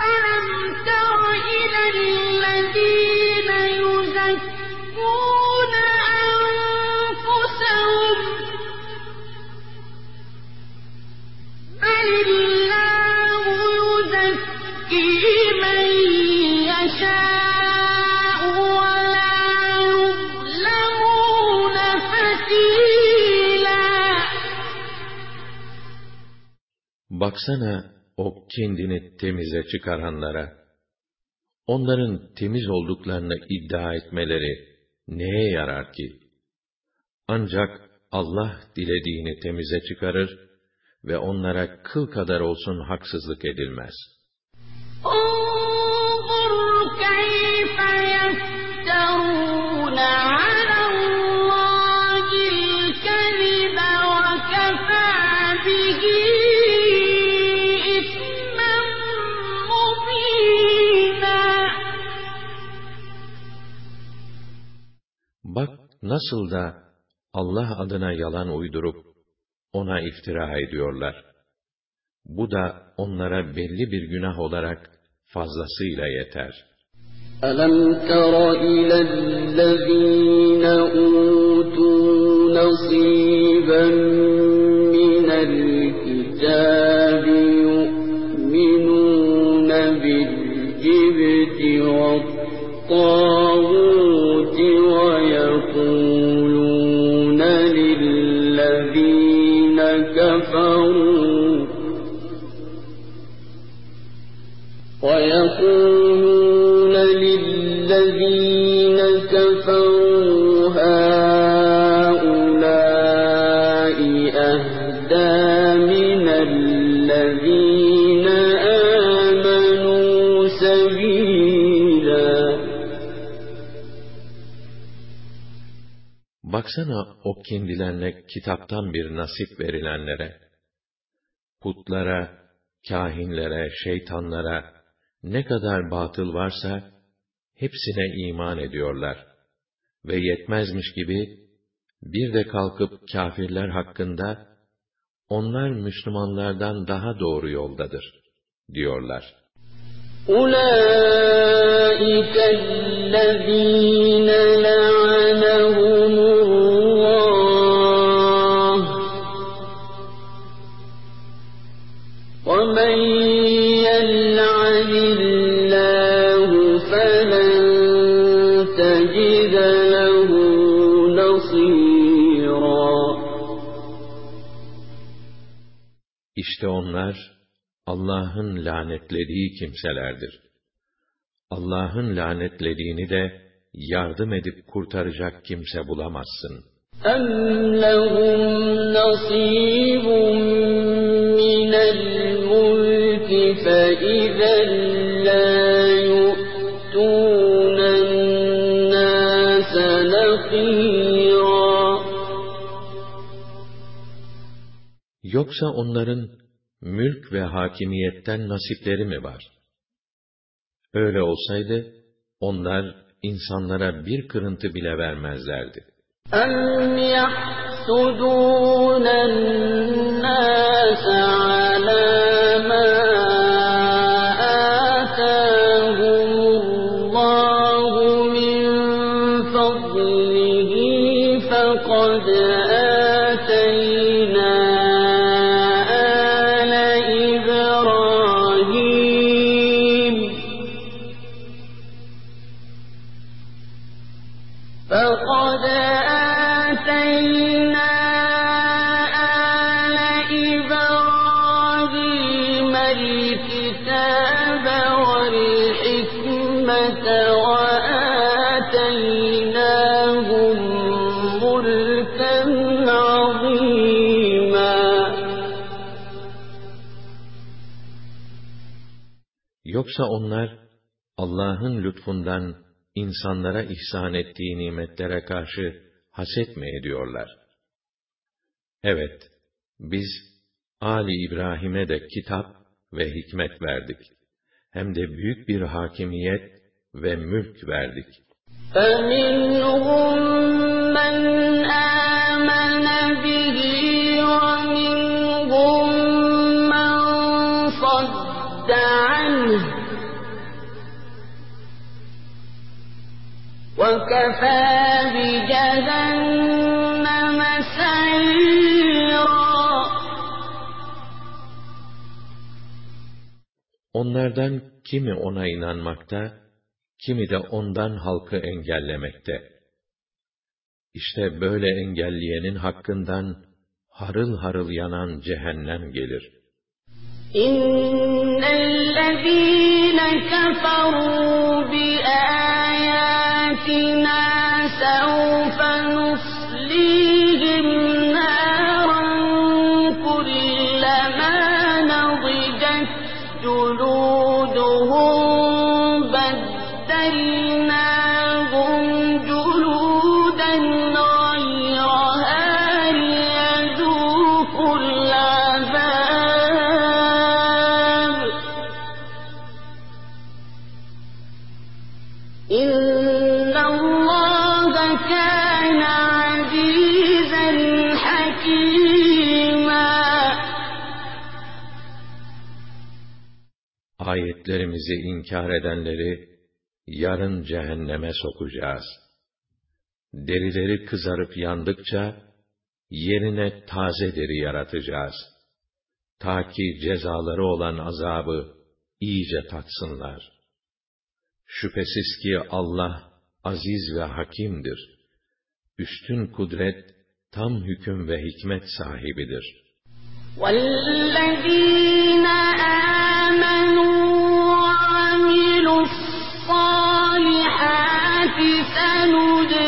ألم تر إلى الذين يزكون Baksana o kendini temize çıkaranlara. Onların temiz olduklarını iddia etmeleri neye yarar ki? Ancak Allah dilediğini temize çıkarır ve onlara kıl kadar olsun haksızlık edilmez. Bak nasıl da Allah adına yalan uydurup ona iftira ediyorlar. Bu da onlara belli bir günah olarak fazlasıyla yeter. ألم تر إلى الذين أوتوا نصيبا من الكتاب يؤمنون بالجبت والطاغوت ويقولون للذين كفروا هؤلاء أهدى من الذين آمنوا سبيلا Baksana o kendilerine kitaptan bir nasip verilenlere, putlara, kahinlere, şeytanlara, ne kadar batıl varsa, hepsine iman ediyorlar. Ve yetmezmiş gibi, bir de kalkıp kafirler hakkında, onlar Müslümanlardan daha doğru yoldadır, diyorlar. أولئك الذين لعنهم İşte onlar, Allah'ın lanetlediği kimselerdir. Allah'ın lanetlediğini de yardım edip kurtaracak kimse bulamazsın. أَمْ لَهُمْ نَصِيبٌ مِّنَ الْمُلْكِ فَإِذًا لَّا يُؤْتُونَ النَّاسَ نَقِيرًا Yoksa onların mülk ve hakimiyetten nasipleri mi var? Öyle olsaydı, onlar insanlara bir kırıntı bile vermezlerdi. أَمْ يَحْسُدُونَ النَّاسَ عَلَىٰ Yoksa onlar, Allah'ın lütfundan insanlara ihsan ettiği nimetlere karşı haset mi ediyorlar? Evet, biz Ali İbrahim'e de kitap ve hikmet verdik. Hem de büyük bir hakimiyet ve mülk verdik. فمنهم من آمن وكفى بجهنم سعيرا Onlardan kimi ona inanmakta, kimi de ondan halkı engellemekte. İşte böyle engelleyenin hakkından harıl harıl yanan cehennem gelir. إن الذين كفروا بآياتنا سوف ayetlerimizi inkar edenleri yarın cehenneme sokacağız. Derileri kızarıp yandıkça yerine taze deri yaratacağız. Ta ki cezaları olan azabı iyice tatsınlar. Şüphesiz ki Allah aziz ve hakimdir. Üstün kudret, tam hüküm ve hikmet sahibidir. وَالَّذِينَ الصَّالِحَاتِ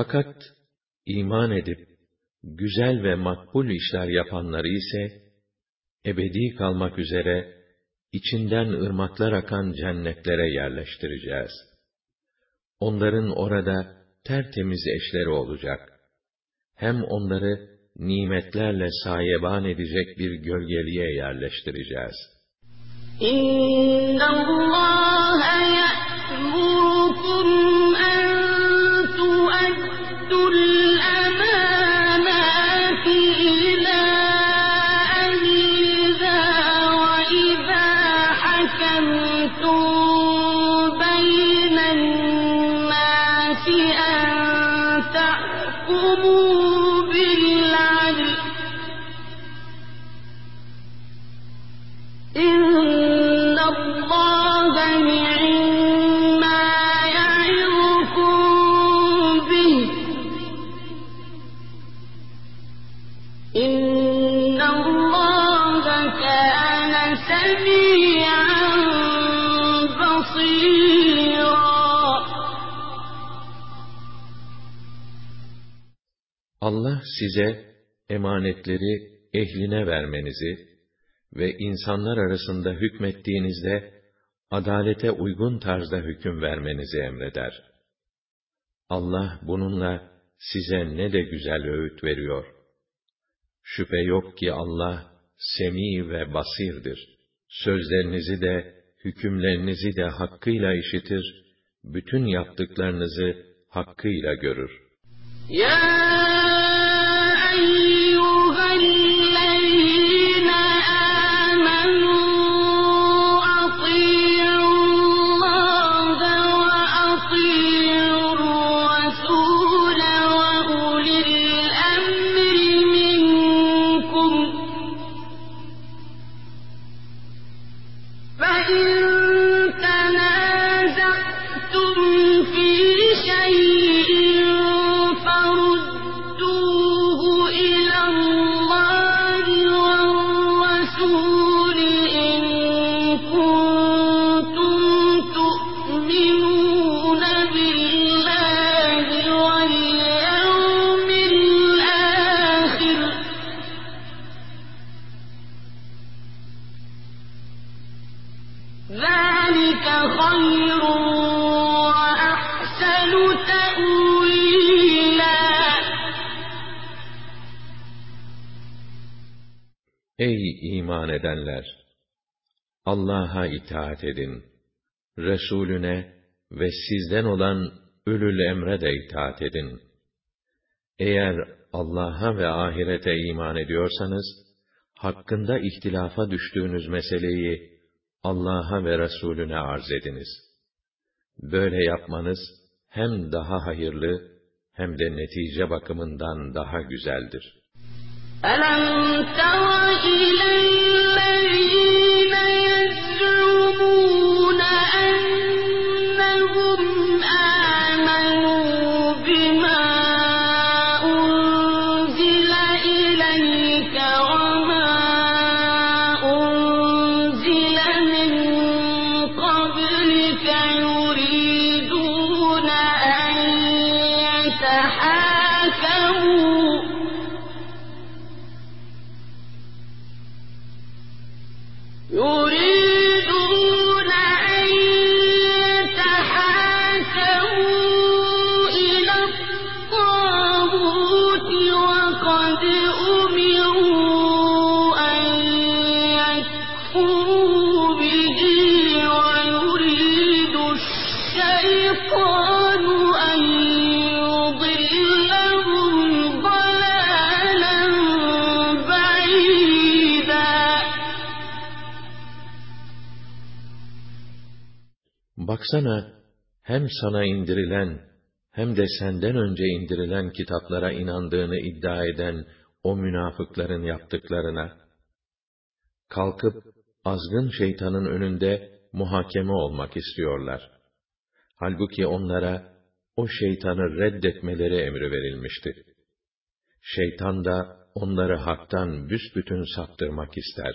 Fakat iman edip güzel ve makbul işler yapanları ise ebedi kalmak üzere içinden ırmaklar akan cennetlere yerleştireceğiz. Onların orada tertemiz eşleri olacak. Hem onları nimetlerle sayeban edecek bir gölgeliğe yerleştireceğiz. إن size emanetleri ehline vermenizi ve insanlar arasında hükmettiğinizde adalete uygun tarzda hüküm vermenizi emreder. Allah bununla size ne de güzel öğüt veriyor. Şüphe yok ki Allah semi ve basirdir. Sözlerinizi de, hükümlerinizi de hakkıyla işitir, bütün yaptıklarınızı hakkıyla görür. يا Ey iman edenler! Allah'a itaat edin. Resulüne ve sizden olan ölül emre de itaat edin. Eğer Allah'a ve ahirete iman ediyorsanız, hakkında ihtilafa düştüğünüz meseleyi Allah'a ve Resulüne arz ediniz. Böyle yapmanız hem daha hayırlı hem de netice bakımından daha güzeldir. ألم تر إلى Baksana, hem sana indirilen, hem de senden önce indirilen kitaplara inandığını iddia eden o münafıkların yaptıklarına. Kalkıp, azgın şeytanın önünde muhakeme olmak istiyorlar. Halbuki onlara, o şeytanı reddetmeleri emri verilmişti. Şeytan da onları haktan büsbütün saptırmak ister.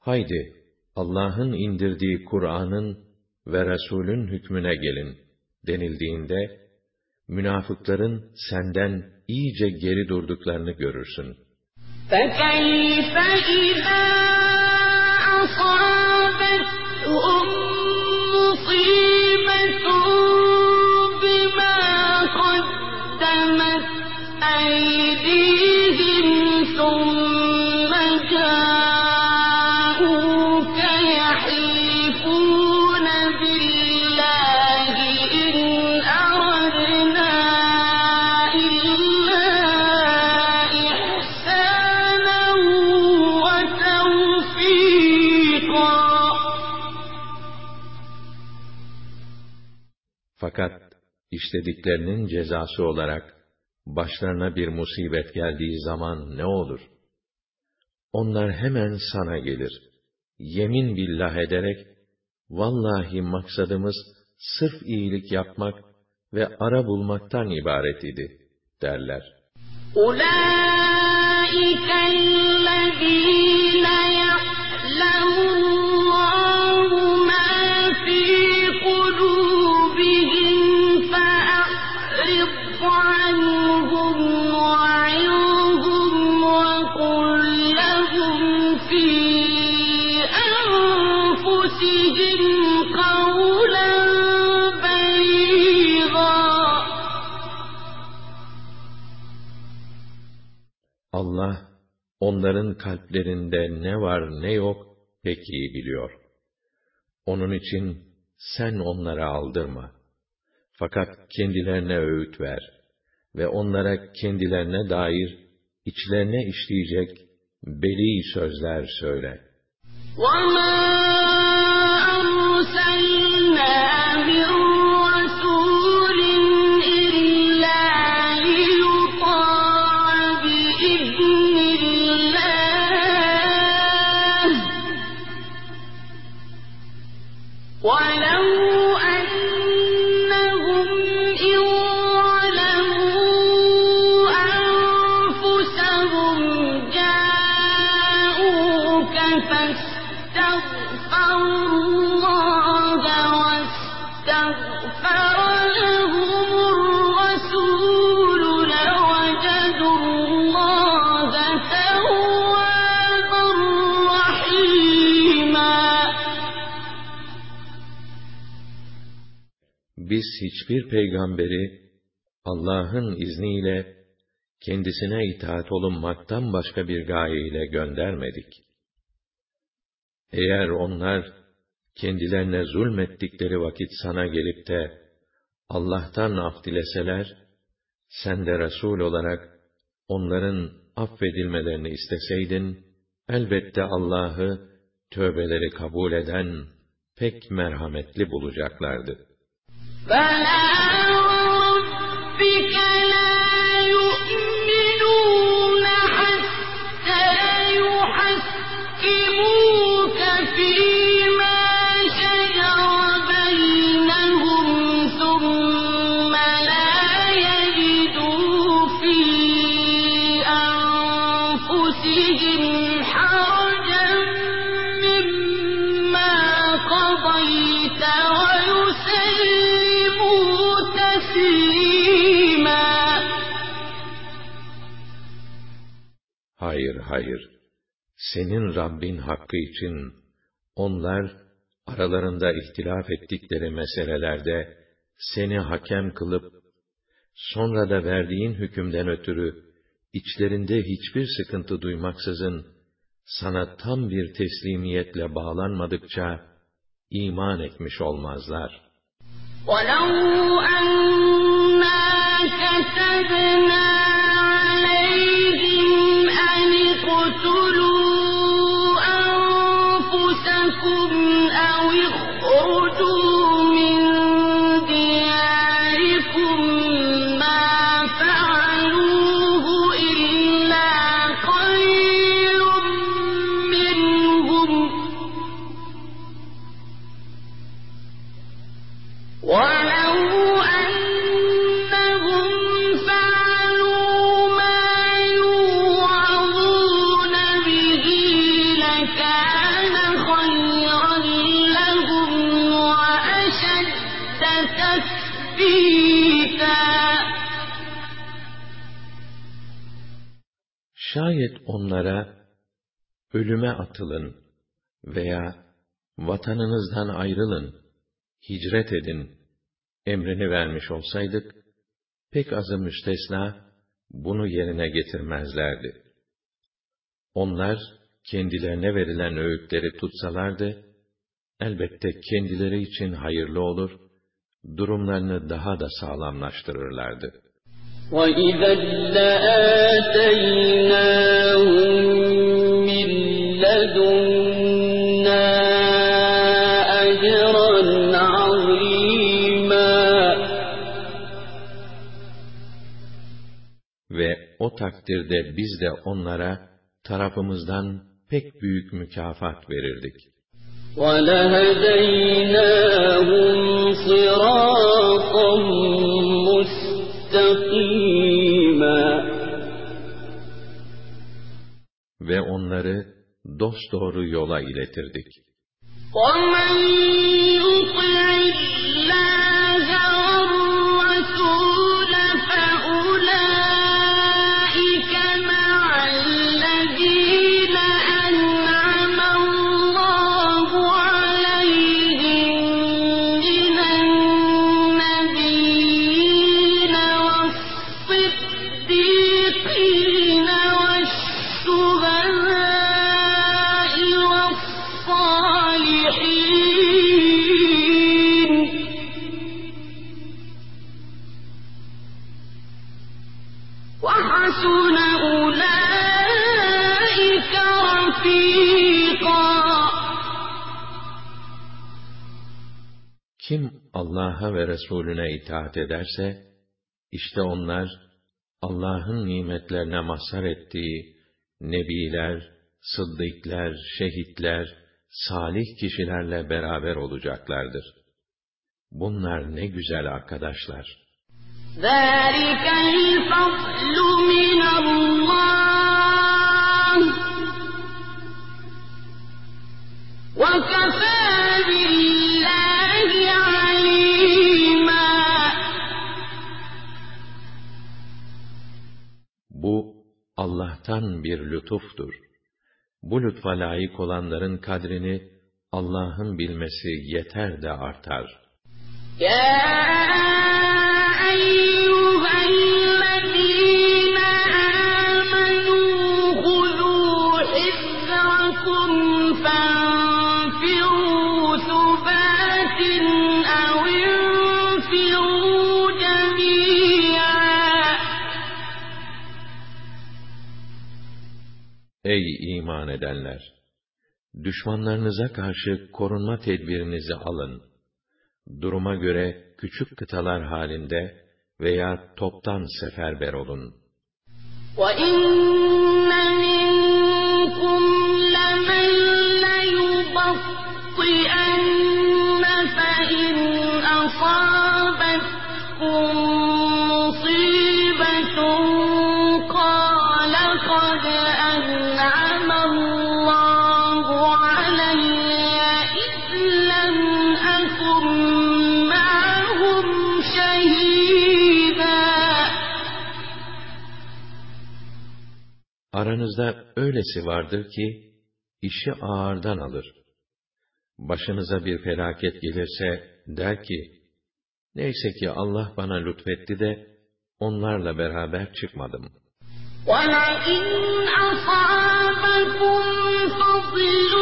haydi Allah'ın indirdiği Kur'an'ın ve Resul'ün hükmüne gelin denildiğinde, münafıkların senden iyice geri durduklarını görürsün. فكيف إذا أصابتهم مصيبة işlediklerinin cezası olarak başlarına bir musibet geldiği zaman ne olur? Onlar hemen sana gelir. Yemin billah ederek, vallahi maksadımız sırf iyilik yapmak ve ara bulmaktan ibaret idi, derler. أولئك الذين Allah, onların kalplerinde ne var ne yok pek iyi biliyor. Onun için sen onlara aldırma. Fakat kendilerine öğüt ver ve onlara kendilerine dair içlerine işleyecek beli sözler söyle. وما أرسلنا من Biz hiçbir peygamberi Allah'ın izniyle kendisine itaat olunmaktan başka bir gayeyle göndermedik. Eğer onlar kendilerine zulmettikleri vakit sana gelip de Allah'tan af dileseler, sen de Resul olarak onların affedilmelerini isteseydin, elbette Allah'ı tövbeleri kabul eden pek merhametli bulacaklardı. فلا Hayır, hayır. Senin Rabbin hakkı için onlar aralarında ihtilaf ettikleri meselelerde seni hakem kılıp sonra da verdiğin hükümden ötürü içlerinde hiçbir sıkıntı duymaksızın sana tam bir teslimiyetle bağlanmadıkça iman etmiş olmazlar. وَلَوْ أَنَّا كَتَبْنَا اقْتُلُوا أَنفُسَكُمْ Şayet onlara ölüme atılın veya vatanınızdan ayrılın, hicret edin emrini vermiş olsaydık, pek azı müstesna bunu yerine getirmezlerdi. Onlar kendilerine verilen öğütleri tutsalardı, elbette kendileri için hayırlı olur, durumlarını daha da sağlamlaştırırlardı. وَإِذًا لَّآتَيْنَاهُم مِّن لَّدُنَّا أَجْرًا عَظِيمًا Ve o takdirde biz de onlara tarafımızdan pek büyük mükafat verirdik. وَلَهَدَيْنَاهُمْ صِرَاطًا dosdoğru yola iletirdik. وَمَن يُطِعِ Allah'a ve Resulüne itaat ederse, işte onlar, Allah'ın nimetlerine mazhar ettiği, nebiler, sıddıklar, şehitler, salih kişilerle beraber olacaklardır. Bunlar ne güzel arkadaşlar. ذَٰلِكَ الْفَضْلُ مِنَ اللَّهِ ۚ وَكَفَىٰ Allah'tan bir lütuftur. Bu lütfa layık olanların kadrini Allah'ın bilmesi yeter de artar. يَا iman edenler! Düşmanlarınıza karşı korunma tedbirinizi alın. Duruma göre küçük kıtalar halinde veya toptan seferber olun. وَإِنَّ مِنكُمْ Aranızda öylesi vardır ki, işi ağırdan alır. Başınıza bir felaket gelirse, der ki, neyse ki Allah bana lütfetti de, onlarla beraber çıkmadım. وَلَئِنْ أَصَابَكُمْ فَضْلٌ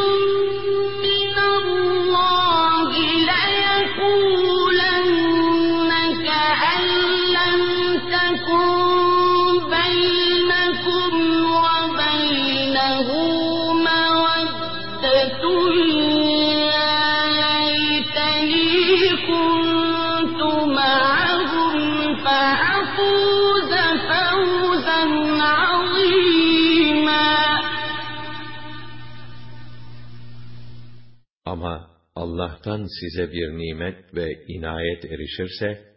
Allah'tan size bir nimet ve inayet erişirse,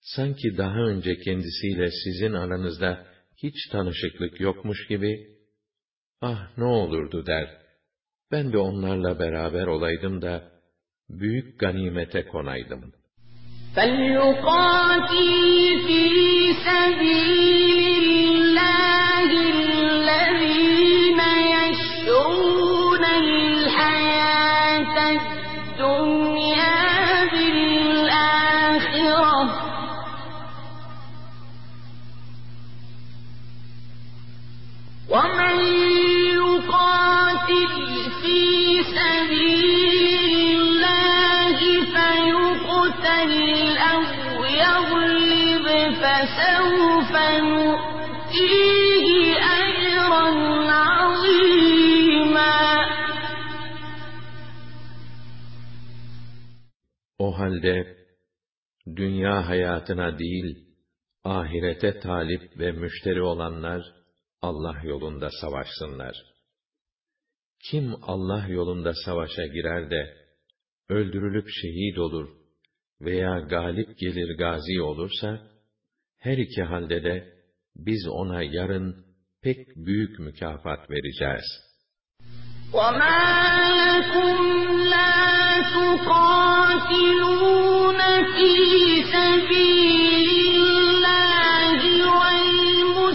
sanki daha önce kendisiyle sizin aranızda hiç tanışıklık yokmuş gibi, ah ne olurdu der, ben de onlarla beraber olaydım da, büyük ganimete konaydım. فليقاتل في سبيل فسوف نؤتيه أجرا عظيما O halde, dünya hayatına değil, ahirete talip ve müşteri olanlar, Allah yolunda savaşsınlar. Kim Allah yolunda savaşa girer de, öldürülüp şehit olur veya galip gelir gazi olursa, her iki halde de, biz ona yarın pek büyük mükafat vereceğiz. وما لكم لا تقاتلون في سبيل الله والمستضعفين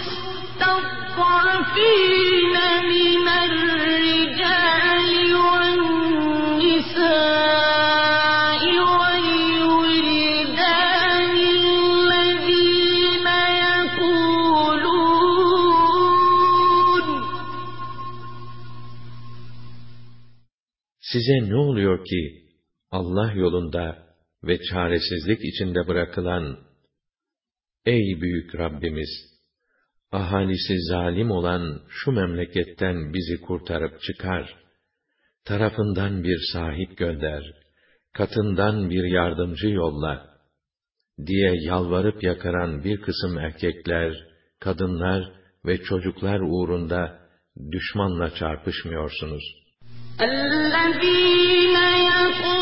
Size ne oluyor ki Allah yolunda ve çaresizlik içinde bırakılan Ey büyük Rabbimiz! Ahalisi zalim olan şu memleketten bizi kurtarıp çıkar. Tarafından bir sahip gönder. Katından bir yardımcı yolla. Diye yalvarıp yakaran bir kısım erkekler, kadınlar ve çocuklar uğrunda düşmanla çarpışmıyorsunuz. الذين يقولون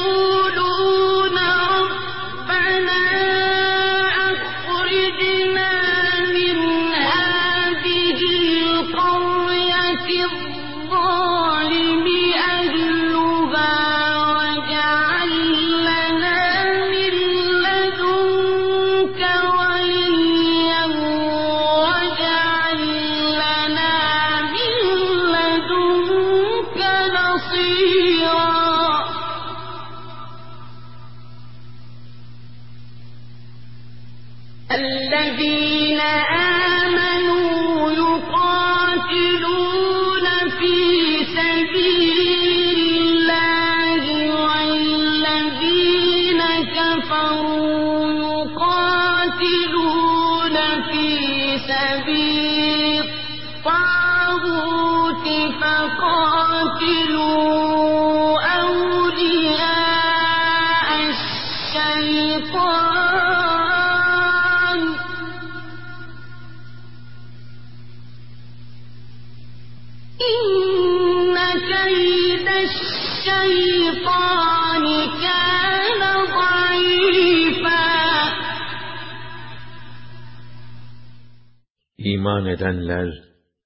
İman edenler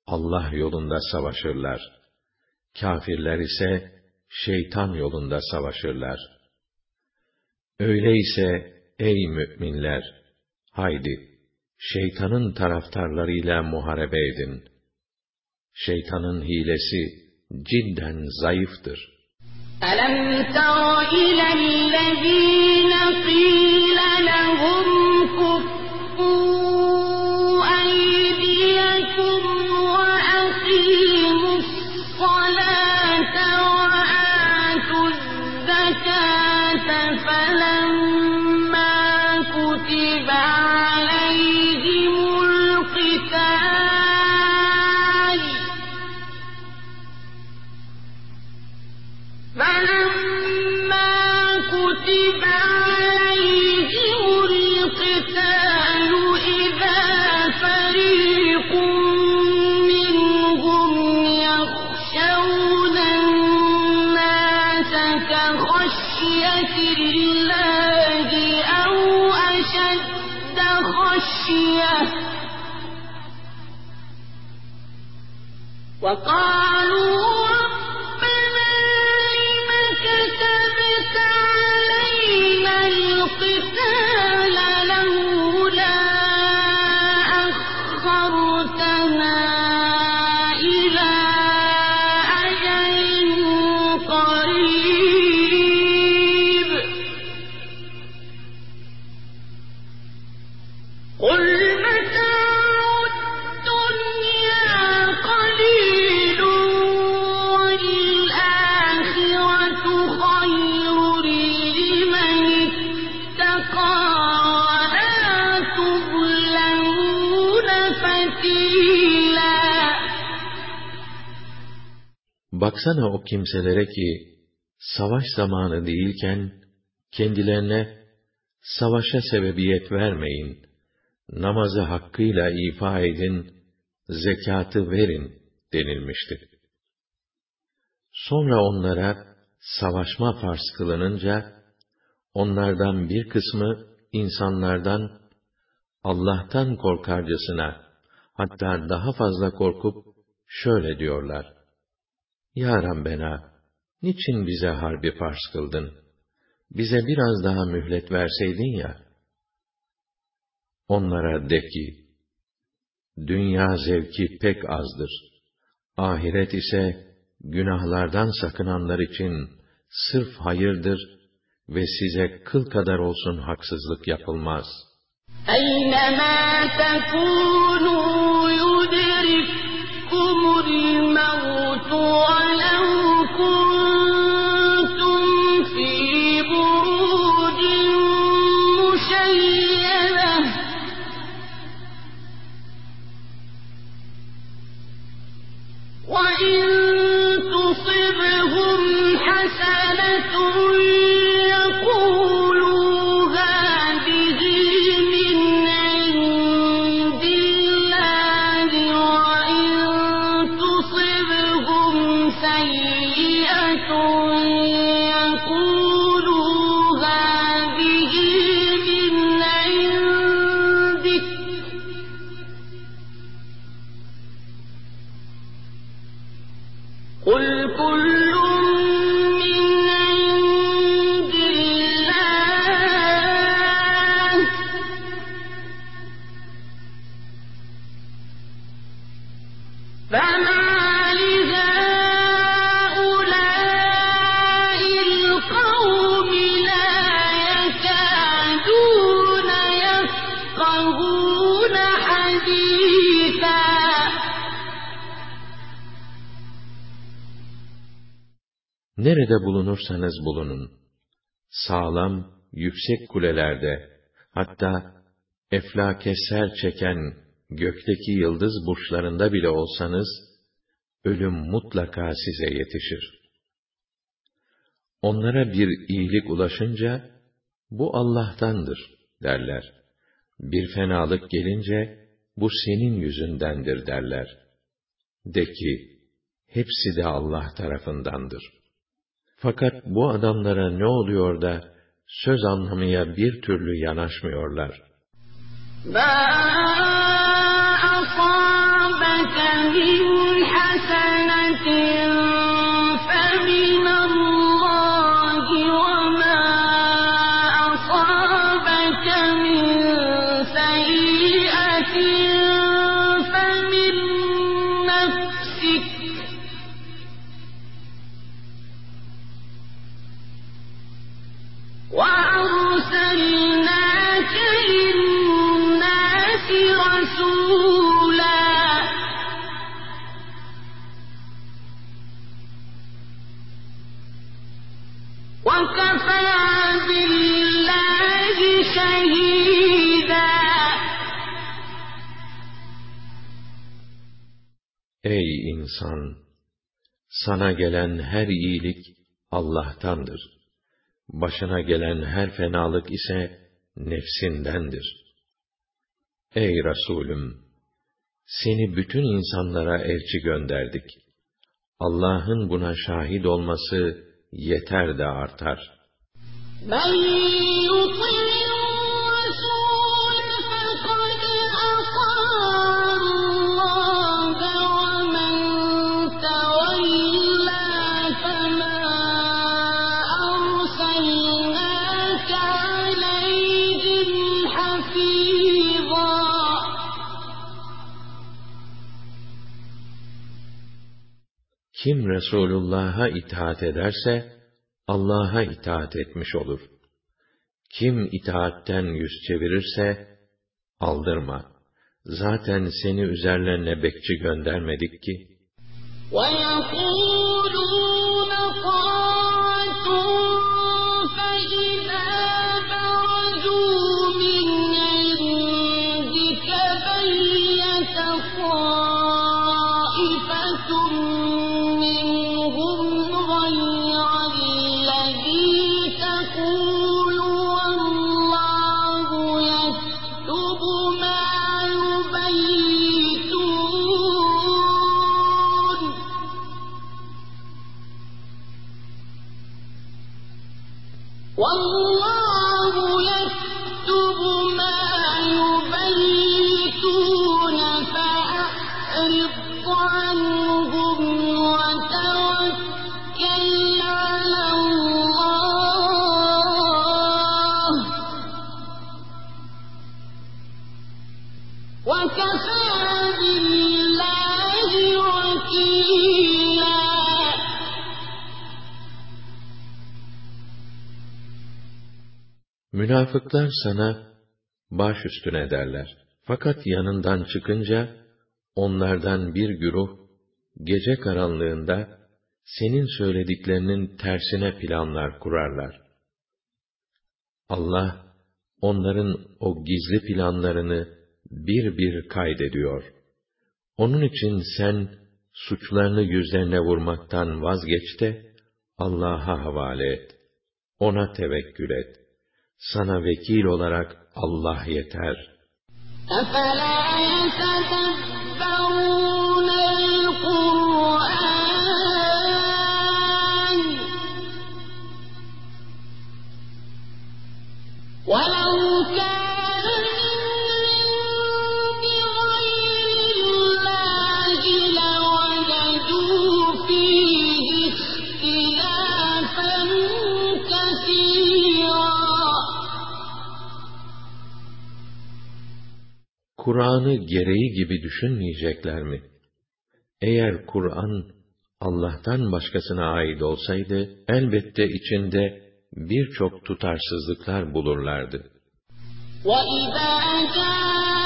Allah yolunda savaşırlar. Kafirler ise şeytan yolunda savaşırlar. Öyleyse ey müminler, haydi şeytanın taraftarlarıyla muharebe edin. Şeytanın hilesi cidden zayıftır. أَلَمْ تَرَ إِلَى الَّذِينَ قِيلَ لَهُمْ كُفُّوا وَقَالُوا رَبَّنَا لِمَ كَتَبْتَ عَلَيْنَا الْقِتَالَ Baksana o kimselere ki, savaş zamanı değilken, kendilerine, savaşa sebebiyet vermeyin, namazı hakkıyla ifa edin, zekatı verin denilmişti. Sonra onlara, savaşma farz kılınınca, onlardan bir kısmı, insanlardan, Allah'tan korkarcasına, hatta daha fazla korkup, şöyle diyorlar, ya Rabbena, niçin bize harbi farz kıldın? Bize biraz daha mühlet verseydin ya. Onlara de ki, dünya zevki pek azdır. Ahiret ise günahlardan sakınanlar için sırf hayırdır ve size kıl kadar olsun haksızlık yapılmaz. أَيْنَمَا تَكُونُوا يُدْرِككُّمُ Nerede bulunursanız bulunun, sağlam, yüksek kulelerde, hatta eflake ser çeken gökteki yıldız burçlarında bile olsanız, ölüm mutlaka size yetişir. Onlara bir iyilik ulaşınca, bu Allah'tandır derler. Bir fenalık gelince, bu senin yüzündendir derler. De ki, hepsi de Allah tarafındandır. Fakat bu adamlara ne oluyor da, söz anlamaya bir türlü yanaşmıyorlar. مَا أَصَابَكَ مِنْ Ey insan! Sana gelen her iyilik Allah'tandır. Başına gelen her fenalık ise nefsindendir. Ey Resulüm! Seni bütün insanlara elçi gönderdik. Allah'ın buna şahit olması yeter de artar. من Kim Resulullah'a itaat ederse, Allah'a itaat etmiş olur. Kim itaatten yüz çevirirse, aldırma. Zaten seni üzerlerine bekçi göndermedik ki, ويقولون Münafıklar sana baş üstüne derler. Fakat yanından çıkınca onlardan bir güruh gece karanlığında senin söylediklerinin tersine planlar kurarlar. Allah onların o gizli planlarını bir bir kaydediyor. Onun için sen suçlarını yüzlerine vurmaktan vazgeç de Allah'a havale et. Ona tevekkül et Sana vekil olarak Allah yeter. أفلا Kur'an'ı gereği gibi düşünmeyecekler mi? Eğer Kur'an Allah'tan başkasına ait olsaydı, elbette içinde birçok tutarsızlıklar bulurlardı. وَإِذَا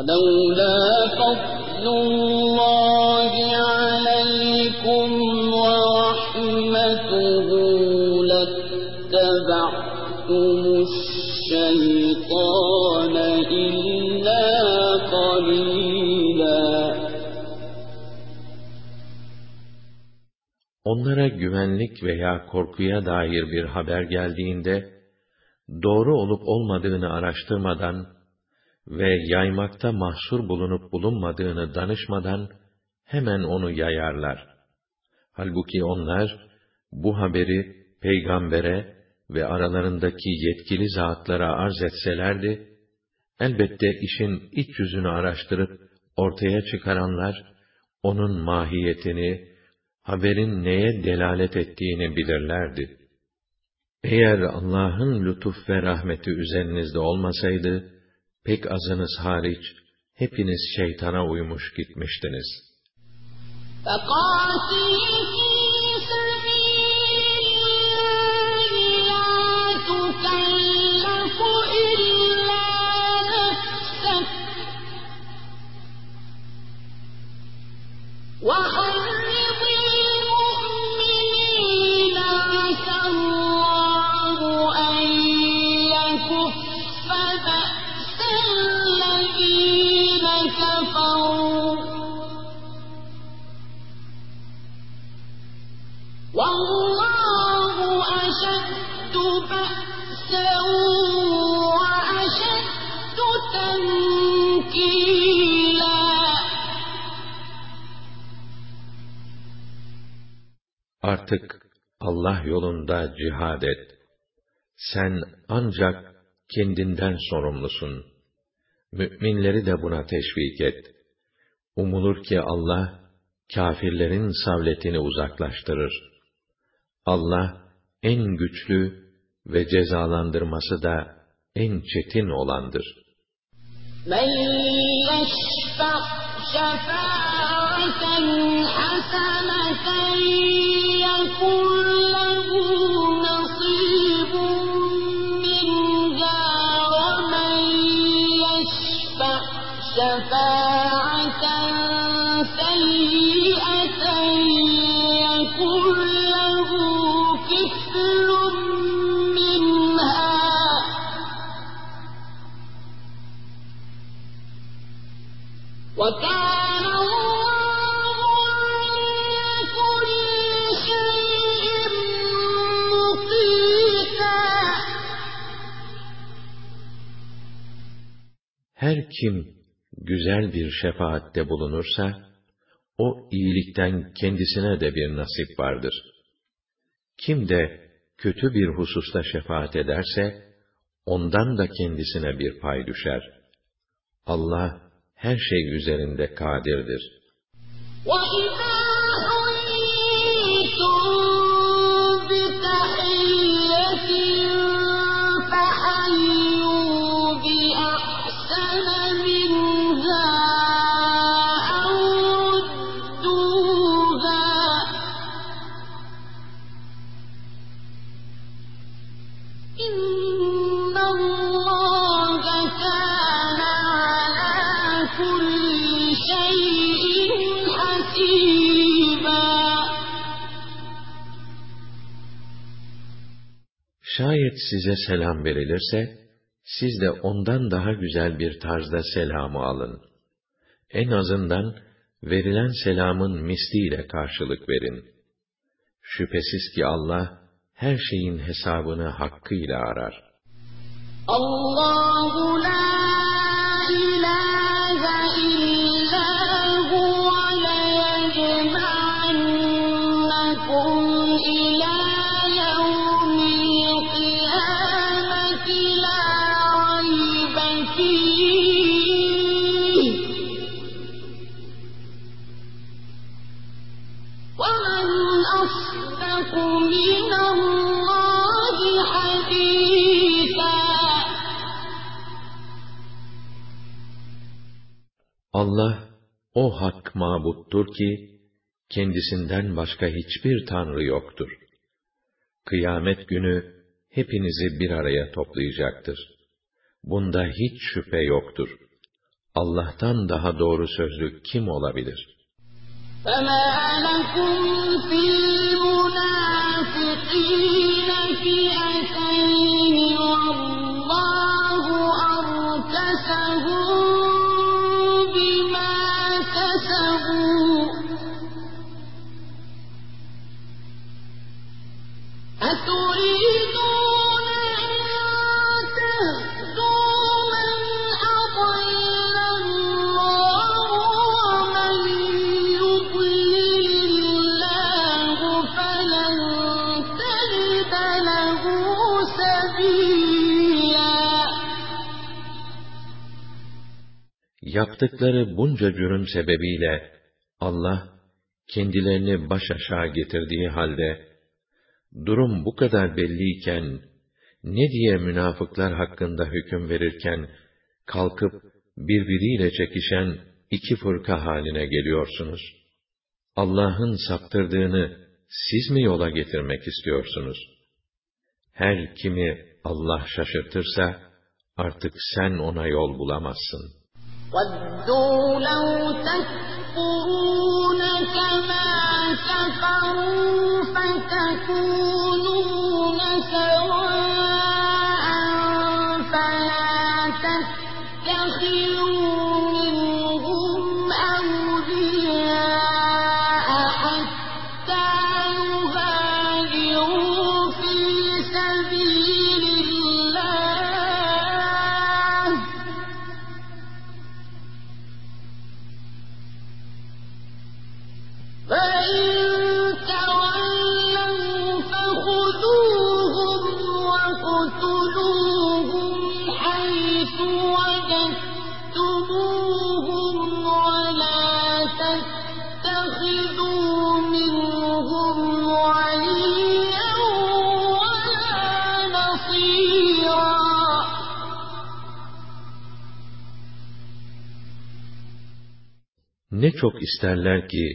ولولا فضل الله عليكم ورحمته لاتبعتم الشيطان إلا قليلا Onlara güvenlik veya korkuya dair bir haber geldiğinde, doğru olup olmadığını araştırmadan, ve yaymakta mahsur bulunup bulunmadığını danışmadan hemen onu yayarlar. Halbuki onlar bu haberi peygambere ve aralarındaki yetkili zatlara arz etselerdi, elbette işin iç yüzünü araştırıp ortaya çıkaranlar, onun mahiyetini, haberin neye delalet ettiğini bilirlerdi. Eğer Allah'ın lütuf ve rahmeti üzerinizde olmasaydı, pek azınız hariç, hepiniz şeytana uymuş gitmiştiniz. Artık Allah yolunda cihad et. Sen ancak kendinden sorumlusun. Müminleri de buna teşvik et. Umulur ki Allah, kafirlerin savletini uzaklaştırır. Allah, en güçlü ve cezalandırması da en çetin olandır. Men Her kim güzel bir şefaatte bulunursa, o iyilikten kendisine de bir nasip vardır. Kim de kötü bir hususta şefaat ederse, ondan da kendisine bir pay düşer. Allah her şey üzerinde kadirdir. وَإِذَا size selam verilirse, siz de ondan daha güzel bir tarzda selamı alın. En azından verilen selamın misliyle karşılık verin. Şüphesiz ki Allah her şeyin hesabını hakkıyla arar. Allahu la Allah, o hak mabuttur ki, kendisinden başka hiçbir tanrı yoktur. Kıyamet günü, hepinizi bir araya toplayacaktır. Bunda hiç şüphe yoktur. Allah'tan daha doğru sözlü kim olabilir? فَمَا لَكُمْ فِي الْمُنَافِقِينَ فِئَتَيْنِ Yaptıkları bunca cürüm sebebiyle Allah kendilerini baş aşağı getirdiği halde durum bu kadar belliyken ne diye münafıklar hakkında hüküm verirken kalkıp birbiriyle çekişen iki fırka haline geliyorsunuz? Allah'ın saptırdığını siz mi yola getirmek istiyorsunuz? Her kimi Allah şaşırtırsa artık sen ona yol bulamazsın.'' وَدُّوا لَوْ كَمَا كَفَرُوا فَتَكُونُونَ Ne çok isterler ki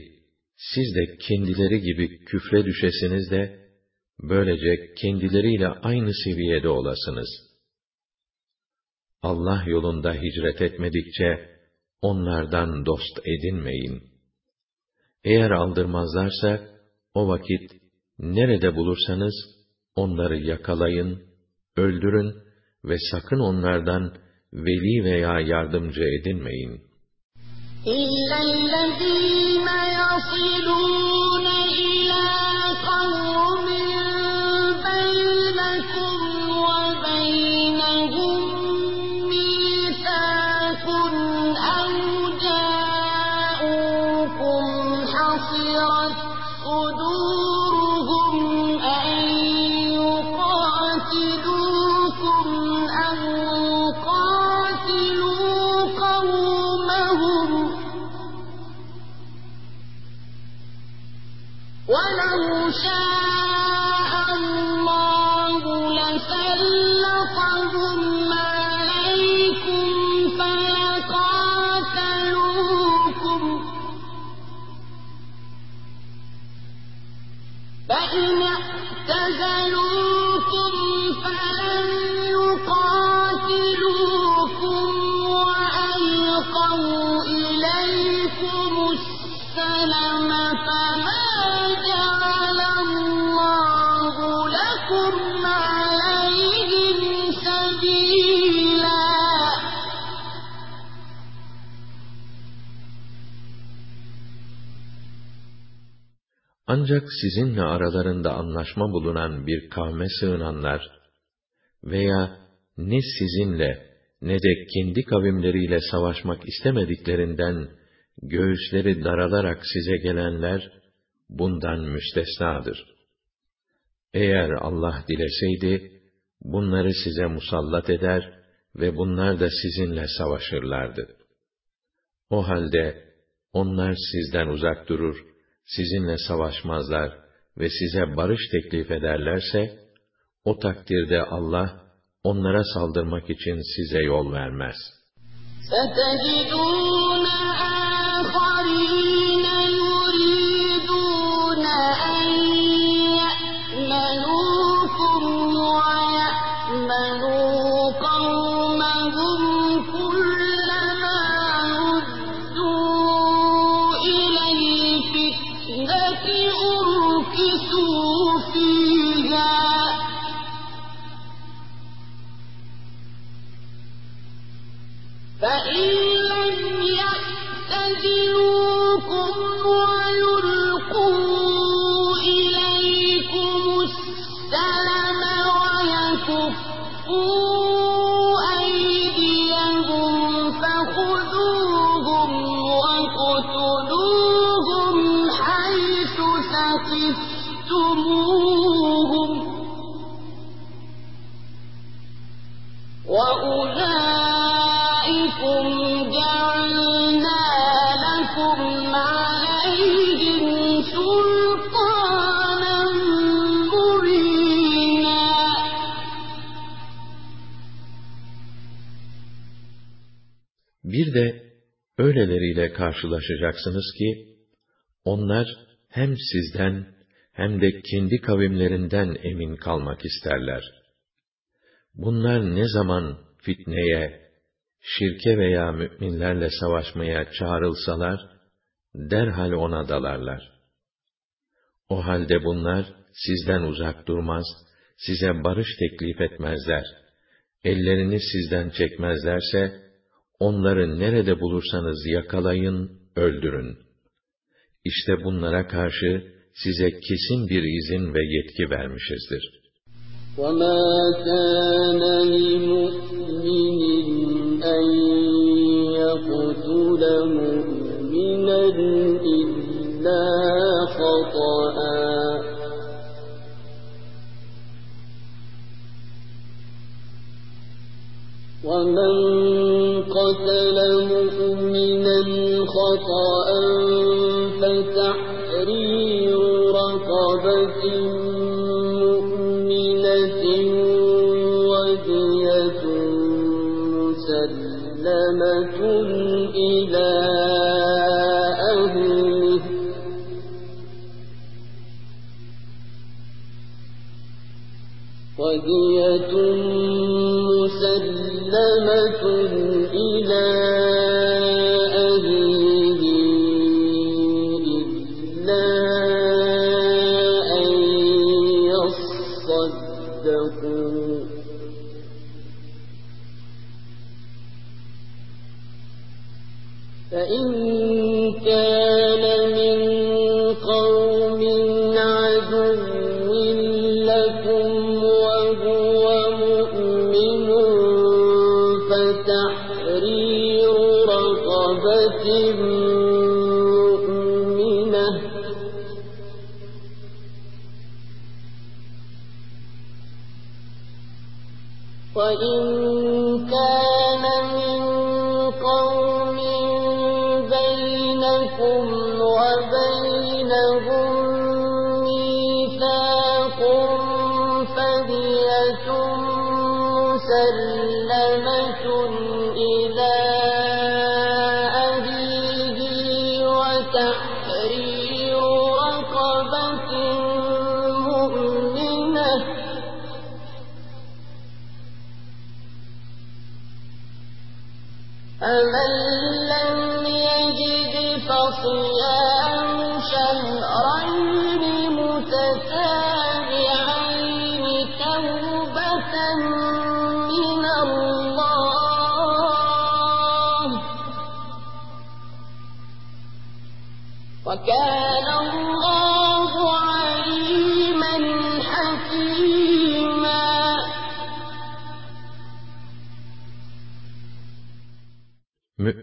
siz de kendileri gibi küfre düşesiniz de böylece kendileriyle aynı seviyede olasınız. Allah yolunda hicret etmedikçe onlardan dost edinmeyin. Eğer aldırmazlarsa o vakit nerede bulursanız onları yakalayın, öldürün ve sakın onlardan veli veya yardımcı edinmeyin.'' إِلَّا الَّذِينَ يَصِلُونَ إِلَىٰ Ancak sizinle aralarında anlaşma bulunan bir kavme sığınanlar veya ne sizinle ne de kendi kavimleriyle savaşmak istemediklerinden göğüsleri daralarak size gelenler bundan müstesnadır. Eğer Allah dileseydi bunları size musallat eder ve bunlar da sizinle savaşırlardı. O halde onlar sizden uzak durur, sizinle savaşmazlar ve size barış teklif ederlerse, o takdirde Allah, onlara saldırmak için size yol vermez. سَتَجِدُونَ karşılaşacaksınız ki, onlar hem sizden hem de kendi kavimlerinden emin kalmak isterler. Bunlar ne zaman fitneye, şirke veya müminlerle savaşmaya çağrılsalar, derhal ona dalarlar. O halde bunlar sizden uzak durmaz, size barış teklif etmezler. Ellerini sizden çekmezlerse, onları nerede bulursanız yakalayın, öldürün. İşte bunlara karşı size kesin bir izin ve yetki vermişizdir. وَمَا كَانَ لِمُؤْمِنٍ أَن يَقْتُلَ مُؤْمِنًا إِلَّا خَطَأً وَمَن قَتَلَ مُؤْمِنًا خَطَأً فَتَحْرِيرُ رَقَبَةٍ مُّؤْمِنَةٍ وَدِيَةٌ مُّسَلَّمَةٌ.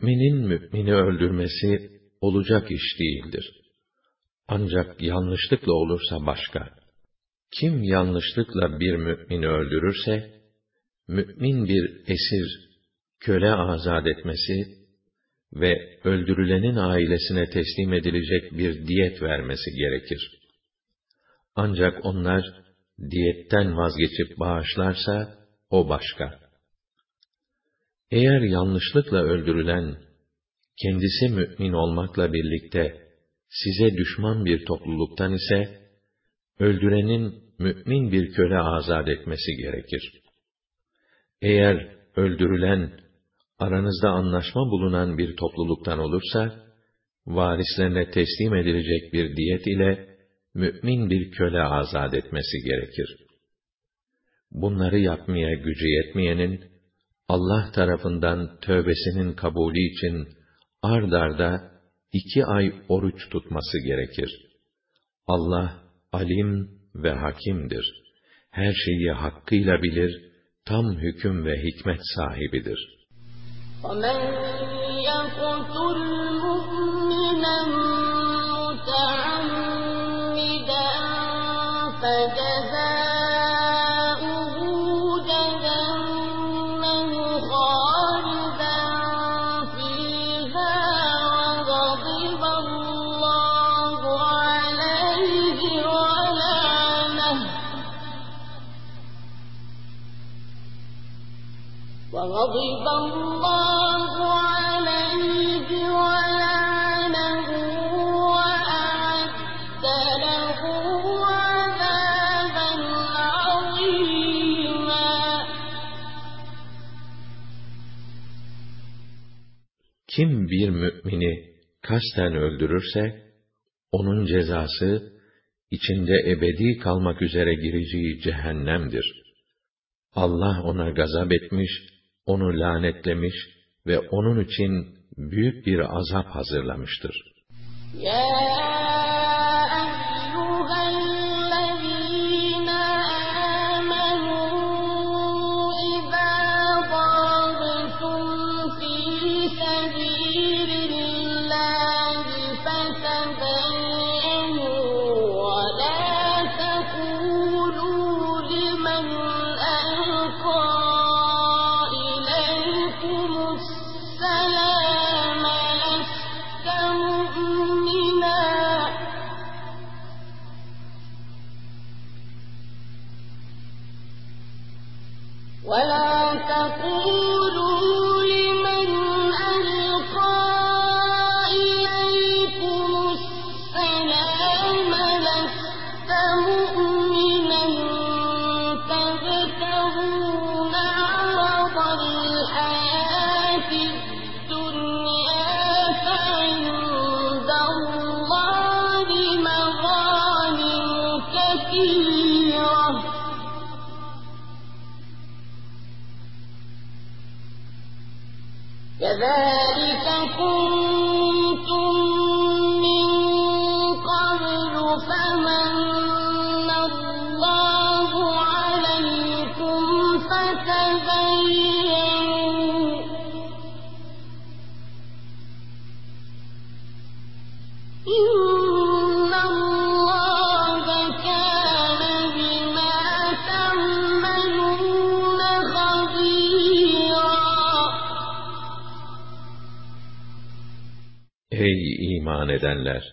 Müminin mümini öldürmesi olacak iş değildir. Ancak yanlışlıkla olursa başka. Kim yanlışlıkla bir mümini öldürürse, mümin bir esir, köle azat etmesi ve öldürülenin ailesine teslim edilecek bir diyet vermesi gerekir. Ancak onlar diyetten vazgeçip bağışlarsa o başka. Eğer yanlışlıkla öldürülen, kendisi mümin olmakla birlikte size düşman bir topluluktan ise, öldürenin mümin bir köle azat etmesi gerekir. Eğer öldürülen, aranızda anlaşma bulunan bir topluluktan olursa, varislerine teslim edilecek bir diyet ile, mümin bir köle azat etmesi gerekir. Bunları yapmaya gücü yetmeyenin, Allah tarafından tövbesinin kabulü için ard arda iki ay oruç tutması gerekir. Allah alim ve hakimdir. Her şeyi hakkıyla bilir, tam hüküm ve hikmet sahibidir. وَمَن يَقْتُلْ مُؤْمِنًا مُّتَعَمِّدًا فَجَزَاؤُهُ bir mümini kasten öldürürse, onun cezası, içinde ebedi kalmak üzere gireceği cehennemdir. Allah ona gazap etmiş, onu lanetlemiş ve onun için büyük bir azap hazırlamıştır. Ya edenler!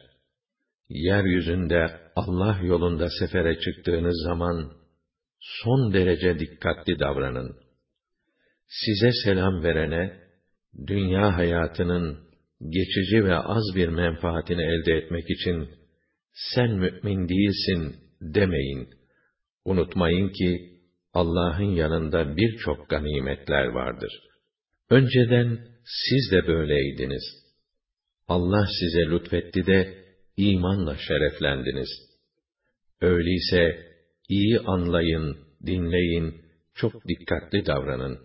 Yeryüzünde Allah yolunda sefere çıktığınız zaman, son derece dikkatli davranın. Size selam verene, dünya hayatının geçici ve az bir menfaatini elde etmek için, sen mümin değilsin demeyin. Unutmayın ki, Allah'ın yanında birçok ganimetler vardır. Önceden siz de böyleydiniz. Allah size lütfetti de imanla şereflendiniz. Öyleyse iyi anlayın, dinleyin, çok dikkatli davranın.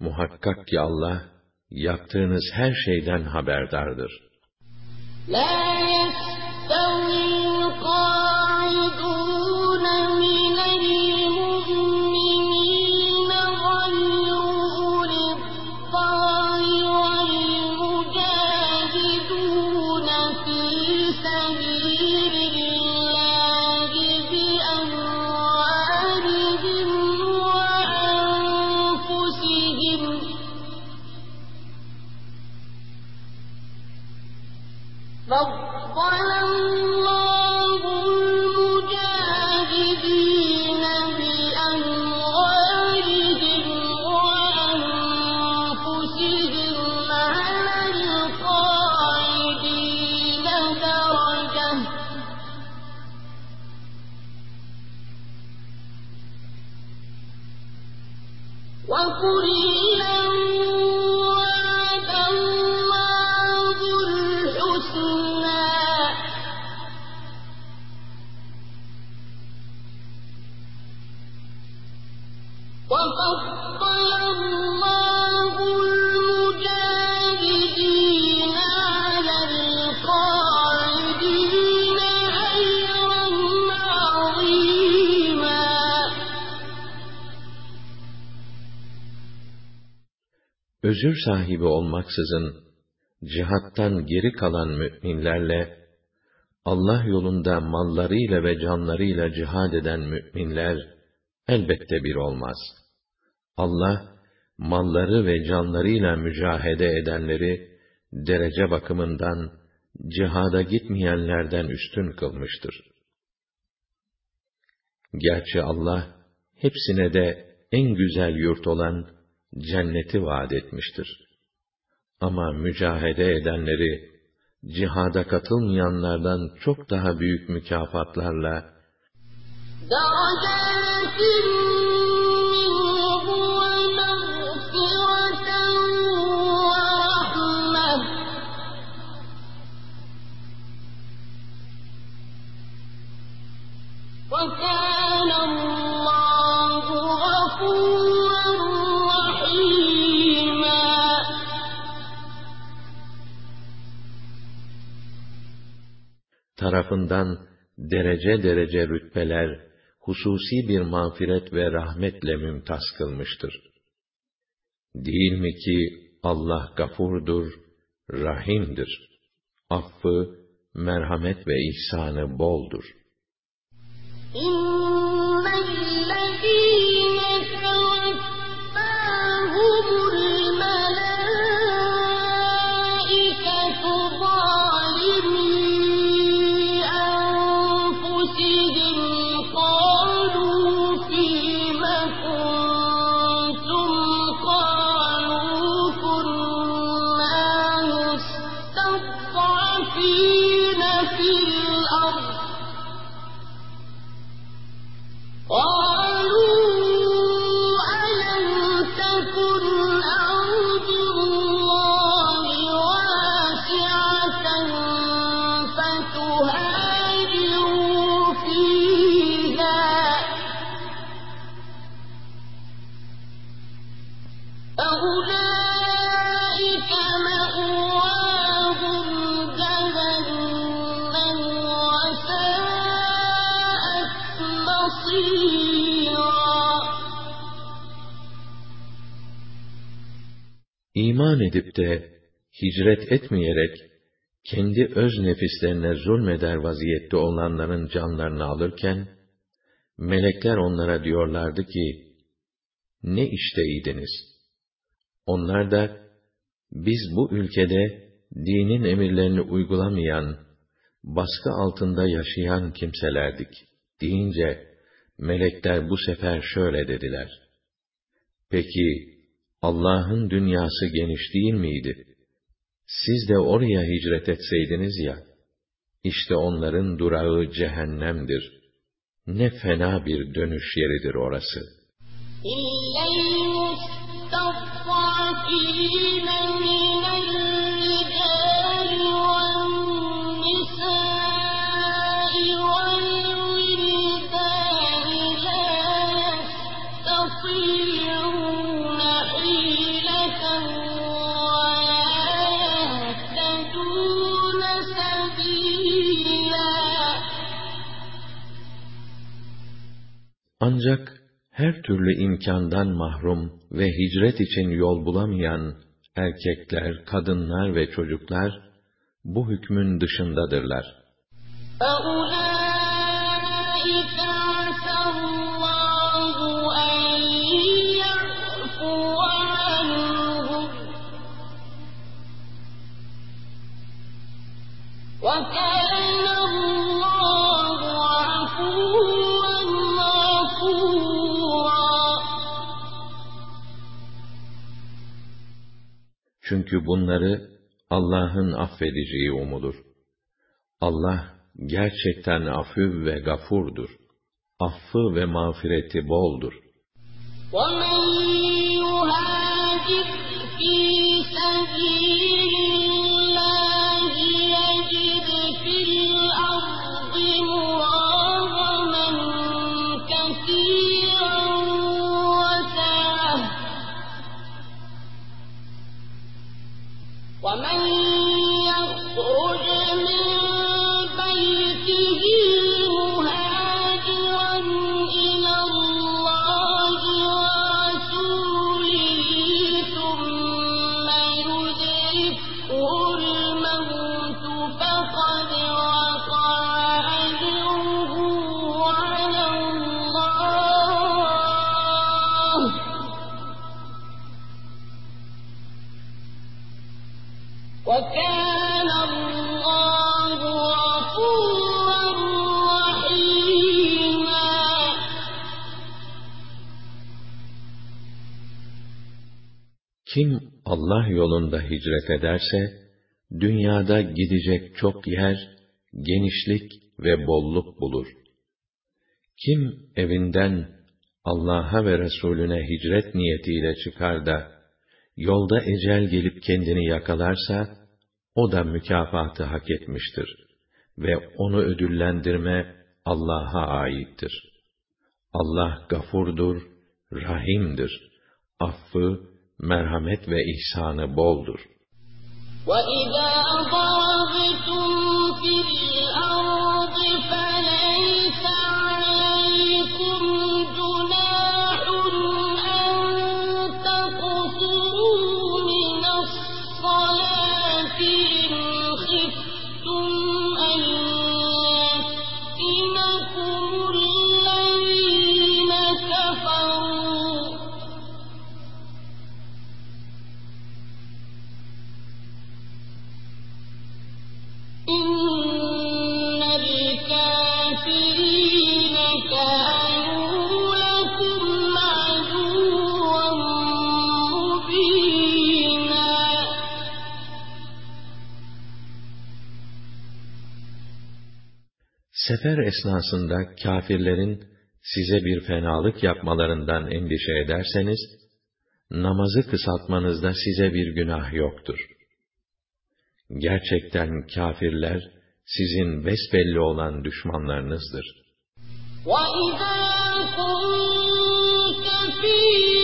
Muhakkak ki Allah yaptığınız her şeyden haberdardır. La özür sahibi olmaksızın, cihattan geri kalan müminlerle, Allah yolunda mallarıyla ve canlarıyla cihad eden müminler, elbette bir olmaz. Allah, malları ve canlarıyla mücahede edenleri, derece bakımından, cihada gitmeyenlerden üstün kılmıştır. Gerçi Allah, hepsine de en güzel yurt olan, cenneti vaat etmiştir. Ama mücahede edenleri, cihada katılmayanlardan çok daha büyük mükafatlarla, tarafından derece derece rütbeler, hususi bir mağfiret ve rahmetle mümtaz kılmıştır. Değil mi ki Allah gafurdur, rahimdir. Affı, merhamet ve ihsanı boldur. İman edip de hicret etmeyerek kendi öz nefislerine zulmeder vaziyette olanların canlarını alırken melekler onlara diyorlardı ki ne işteydiniz? Onlar da biz bu ülkede dinin emirlerini uygulamayan, baskı altında yaşayan kimselerdik deyince melekler bu sefer şöyle dediler. Peki Allah'ın dünyası geniş değil miydi? Siz de oraya hicret etseydiniz ya, işte onların durağı cehennemdir. Ne fena bir dönüş yeridir orası. İllel Ancak her türlü imkandan mahrum ve hicret için yol bulamayan erkekler, kadınlar ve çocuklar bu hükmün dışındadırlar. Çünkü bunları Allah'ın affedeceği umulur. Allah gerçekten afü ve gafurdur. Affı ve mağfireti boldur. وَمَنْ يُهَاجِرْ فِي سَبِيلِ Allah yolunda hicret ederse, dünyada gidecek çok yer, genişlik ve bolluk bulur. Kim evinden Allah'a ve Resulüne hicret niyetiyle çıkar da, yolda ecel gelip kendini yakalarsa, o da mükafatı hak etmiştir. Ve onu ödüllendirme Allah'a aittir. Allah gafurdur, rahimdir. Affı, merhamet ve ihsanı boldur. وَإِذَا Sefer esnasında kâfirlerin size bir fenalık yapmalarından endişe ederseniz, namazı kısaltmanızda size bir günah yoktur. Gerçekten kâfirler, sizin besbelli olan düşmanlarınızdır. وَإِذَا كُنتَ فِيهِمْ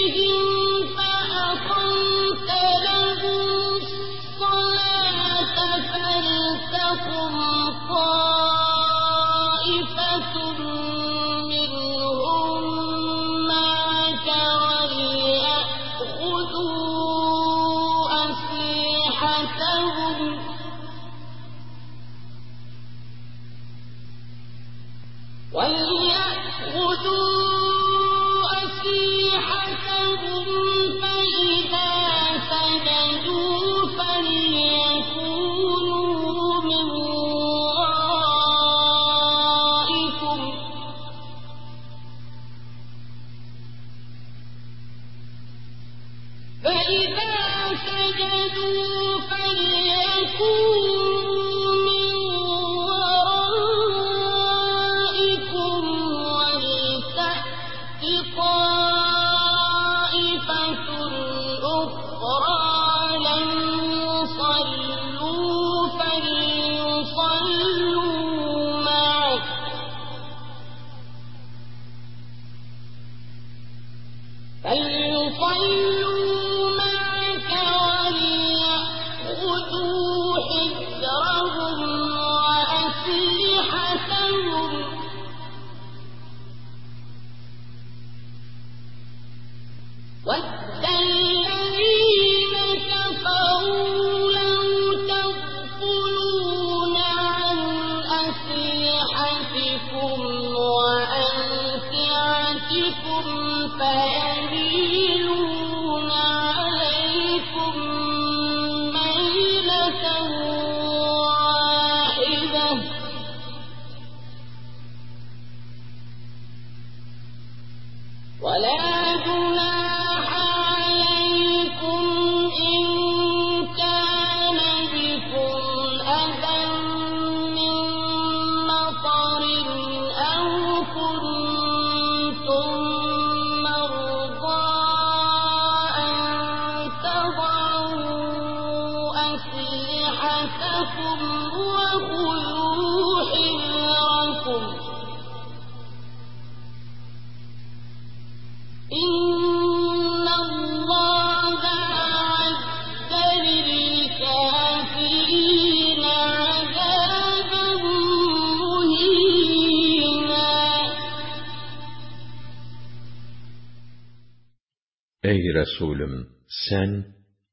Ey Resulüm! Sen,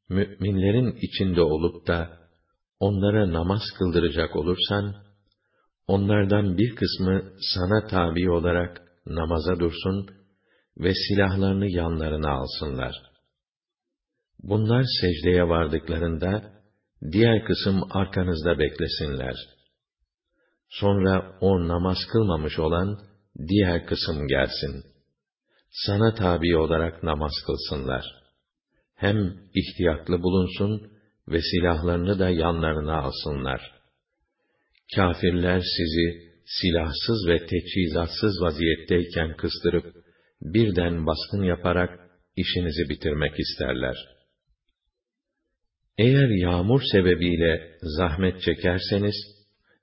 mü'minlerin içinde olup da, onlara namaz kıldıracak olursan, onlardan bir kısmı sana tabi olarak namaza dursun ve silahlarını yanlarına alsınlar. Bunlar secdeye vardıklarında, diğer kısım arkanızda beklesinler. Sonra o namaz kılmamış olan, diğer kısım gelsin. Sana tabi olarak namaz kılsınlar. Hem ihtiyatlı bulunsun ve silahlarını da yanlarına alsınlar. Kâfirler sizi silahsız ve teçhizatsız vaziyetteyken kıstırıp, birden baskın yaparak işinizi bitirmek isterler. Eğer yağmur sebebiyle zahmet çekerseniz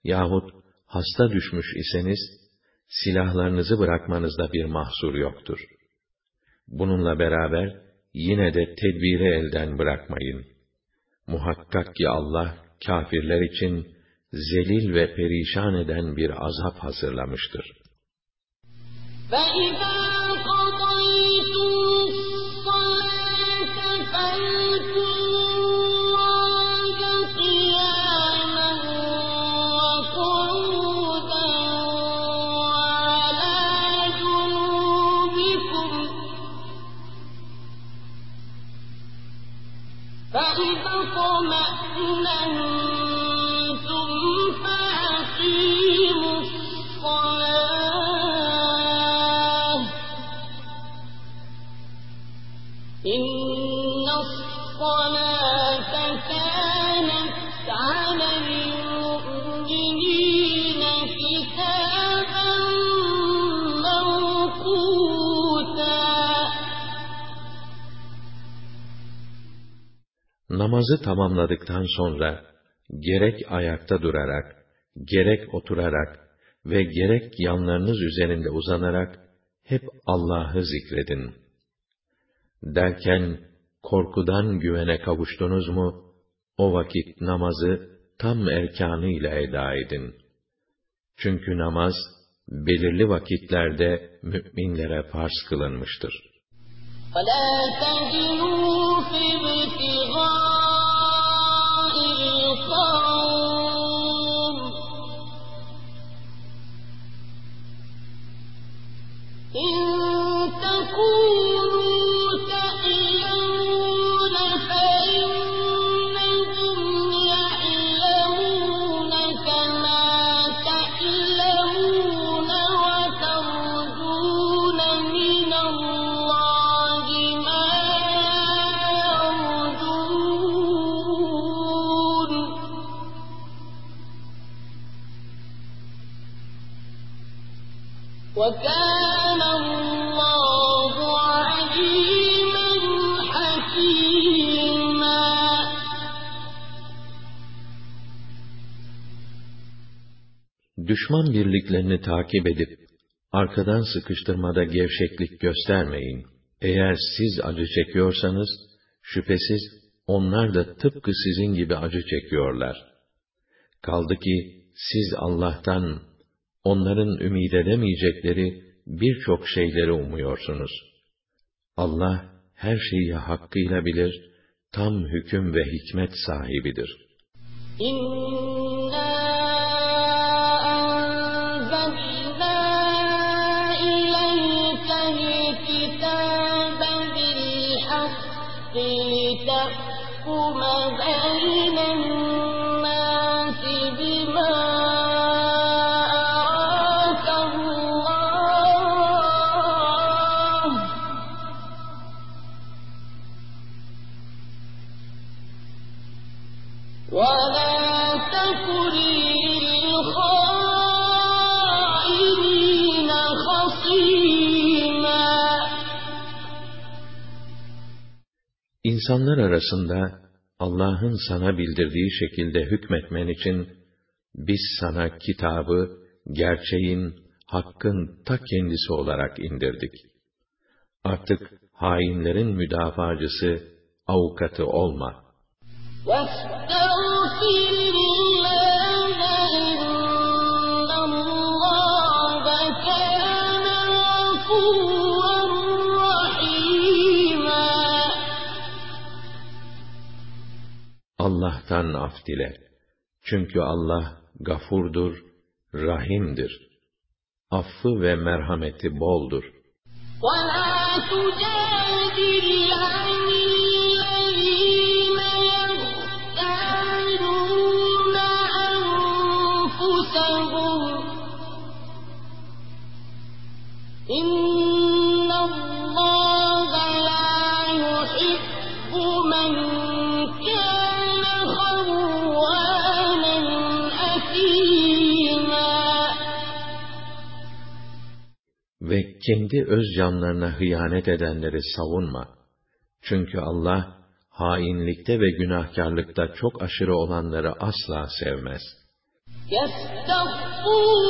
yahut hasta düşmüş iseniz silahlarınızı bırakmanızda bir mahsur yoktur. Bununla beraber yine de tedbiri elden bırakmayın. Muhakkak ki Allah kâfirler için zelil ve perişan eden bir azap hazırlamıştır. فَإِذَا Namazı tamamladıktan sonra, gerek ayakta durarak, gerek oturarak ve gerek yanlarınız üzerinde uzanarak, hep Allah'ı zikredin. Derken, korkudan güvene kavuştunuz mu, o vakit namazı tam erkanıyla eda edin. Çünkü namaz, belirli vakitlerde müminlere farz kılınmıştır. فَلَا تَهِنُوا فِي ابْتِغَاءِ الْقَوْمِ düşman birliklerini takip edip, arkadan sıkıştırmada gevşeklik göstermeyin. Eğer siz acı çekiyorsanız, şüphesiz onlar da tıpkı sizin gibi acı çekiyorlar. Kaldı ki, siz Allah'tan, onların ümid edemeyecekleri birçok şeyleri umuyorsunuz. Allah, her şeyi hakkıyla bilir, tam hüküm ve hikmet sahibidir. İnna İnsanlar arasında Allah'ın sana bildirdiği şekilde hükmetmen için biz sana kitabı gerçeğin, hakkın ta kendisi olarak indirdik. Artık hainlerin müdafacısı, avukatı olma. وَاسْتَغْفِرِ Allah'tan af dile. Çünkü Allah gafurdur, rahimdir. Affı ve merhameti boldur. وَلَا تُجَادِلْ عَنِ الَّذِينَ يَخْتَانُونَ أَنفُسَهُمْ ۚ إِنَّ Ve kendi öz canlarına hıyanet edenleri savunma. Çünkü Allah, hainlikte ve günahkarlıkta çok aşırı olanları asla sevmez. يَسْتَخْفُونَ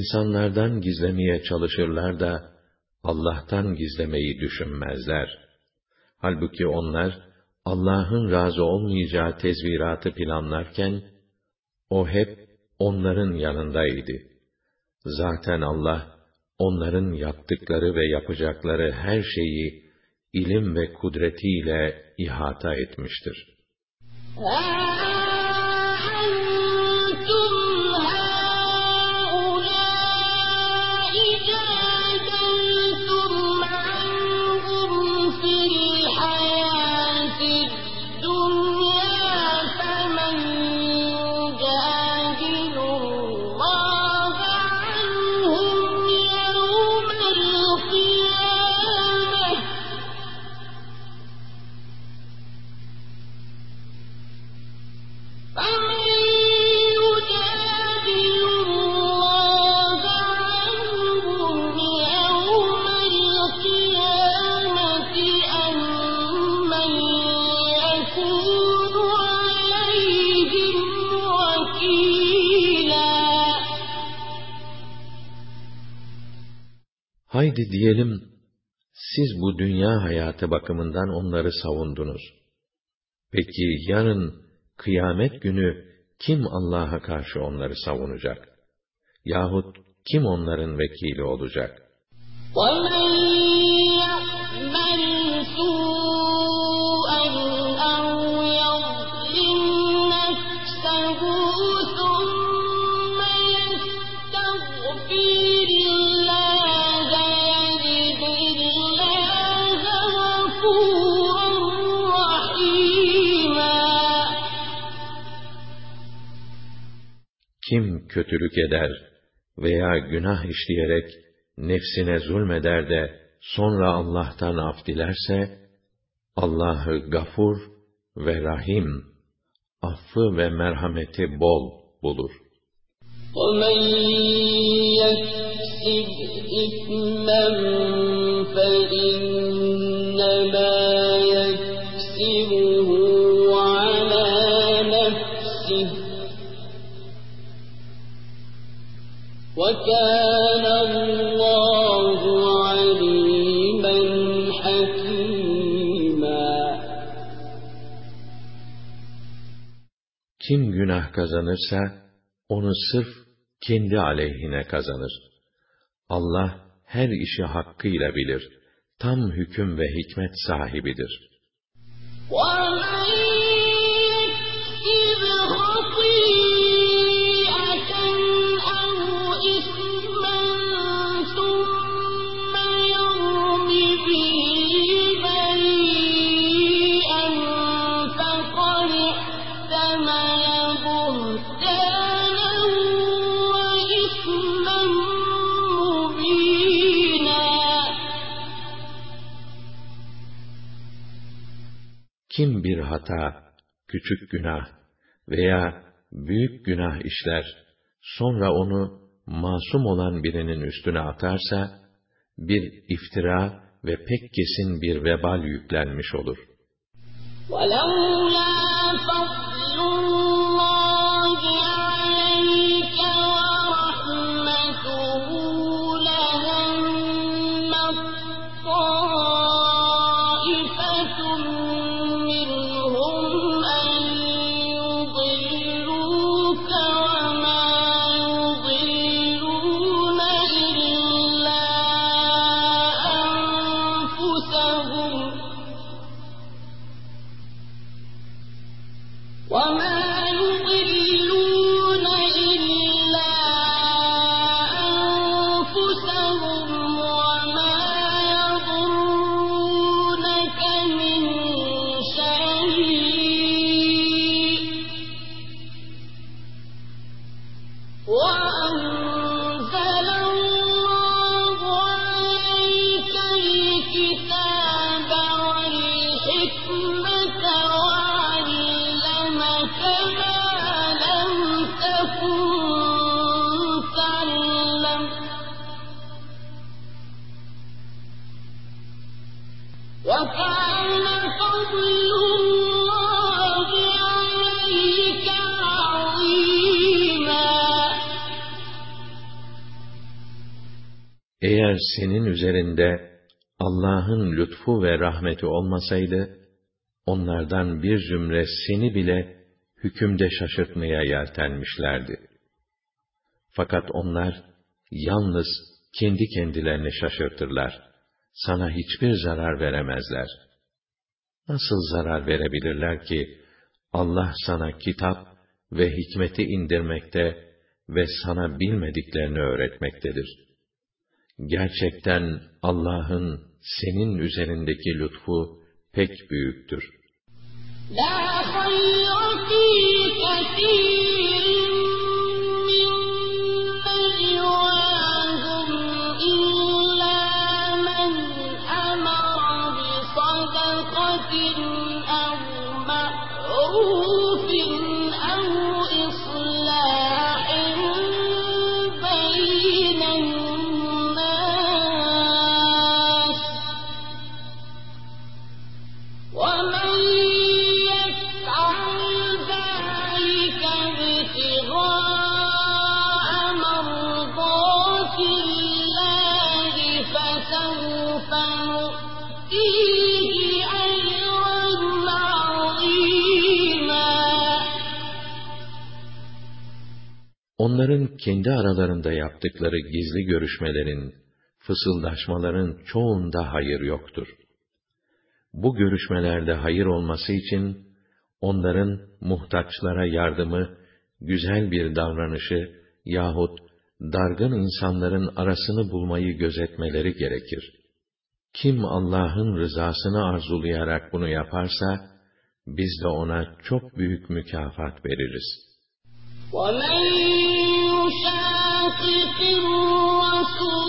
İnsanlardan gizlemeye çalışırlar da, Allah'tan gizlemeyi düşünmezler. Halbuki onlar, Allah'ın razı olmayacağı tezviratı planlarken, o hep onların yanındaydı. Zaten Allah, onların yaptıkları ve yapacakları her şeyi, ilim ve kudretiyle ihata etmiştir. Haydi diyelim, siz bu dünya hayatı bakımından onları savundunuz. Peki yarın kıyamet günü kim Allah'a karşı onları savunacak? Yahut kim onların vekili olacak? ومن يعمل kötülük eder veya günah işleyerek nefsine zulmeder de sonra Allah'tan af dilerse, Allah'ı gafur ve rahim, affı ve merhameti bol bulur. ومن يكسب إثما günah kazanırsa, onu sırf kendi aleyhine kazanır. Allah her işi hakkıyla bilir. Tam hüküm ve hikmet sahibidir. ومن bir hata, küçük günah veya büyük günah işler, sonra onu masum olan birinin üstüne atarsa, bir iftira ve pek kesin bir vebal yüklenmiş olur. ولولا فضل senin üzerinde Allah'ın lütfu ve rahmeti olmasaydı, onlardan bir zümre seni bile hükümde şaşırtmaya yeltenmişlerdi. Fakat onlar yalnız kendi kendilerini şaşırtırlar. Sana hiçbir zarar veremezler. Nasıl zarar verebilirler ki Allah sana kitap ve hikmeti indirmekte ve sana bilmediklerini öğretmektedir. Gerçekten Allah'ın senin üzerindeki lütfu pek büyüktür. La Onların kendi aralarında yaptıkları gizli görüşmelerin, fısıldaşmaların çoğunda hayır yoktur. Bu görüşmelerde hayır olması için, onların muhtaçlara yardımı, güzel bir davranışı yahut dargın insanların arasını bulmayı gözetmeleri gerekir. Kim Allah'ın rızasını arzulayarak bunu yaparsa, biz de ona çok büyük mükafat veririz.'' ومن يشاقق الرسول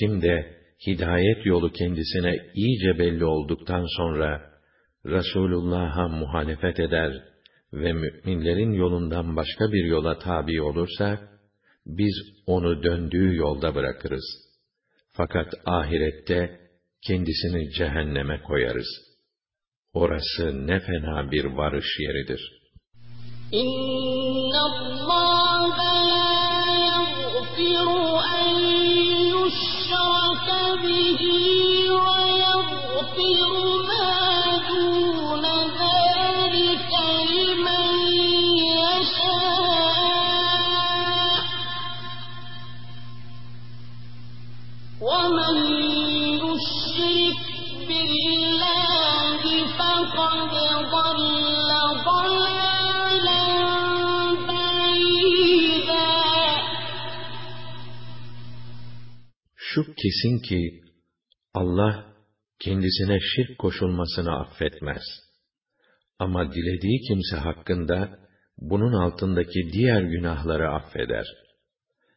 kim de hidayet yolu kendisine iyice belli olduktan sonra Resulullah'a muhalefet eder ve müminlerin yolundan başka bir yola tabi olursa biz onu döndüğü yolda bırakırız. Fakat ahirette kendisini cehenneme koyarız. Orası ne fena bir varış yeridir. İnna Allah yaghfiru به ويغفر Şu kesin ki Allah kendisine şirk koşulmasını affetmez. Ama dilediği kimse hakkında bunun altındaki diğer günahları affeder.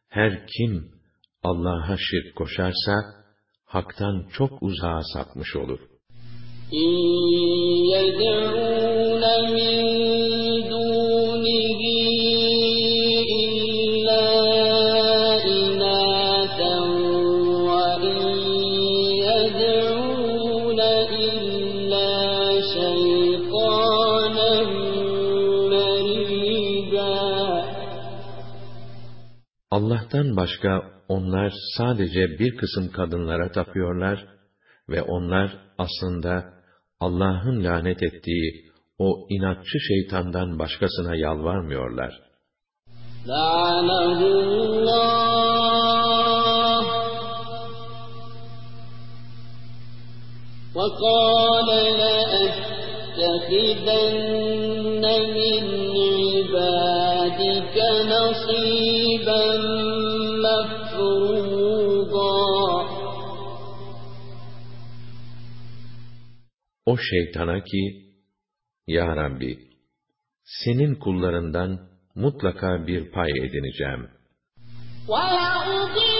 Her kim Allah'a şirk koşarsa haktan çok uzağa sapmış olur. إن يدعون من Allah'tan başka onlar sadece bir kısım kadınlara tapıyorlar ve onlar aslında Allah'ın lanet ettiği o inatçı şeytandan başkasına yalvarmıyorlar. لعنه الله وقال لأتخذن من O şeytana ki, Ya Rabbi, senin kullarından mutlaka bir pay edineceğim. ولأضلنهم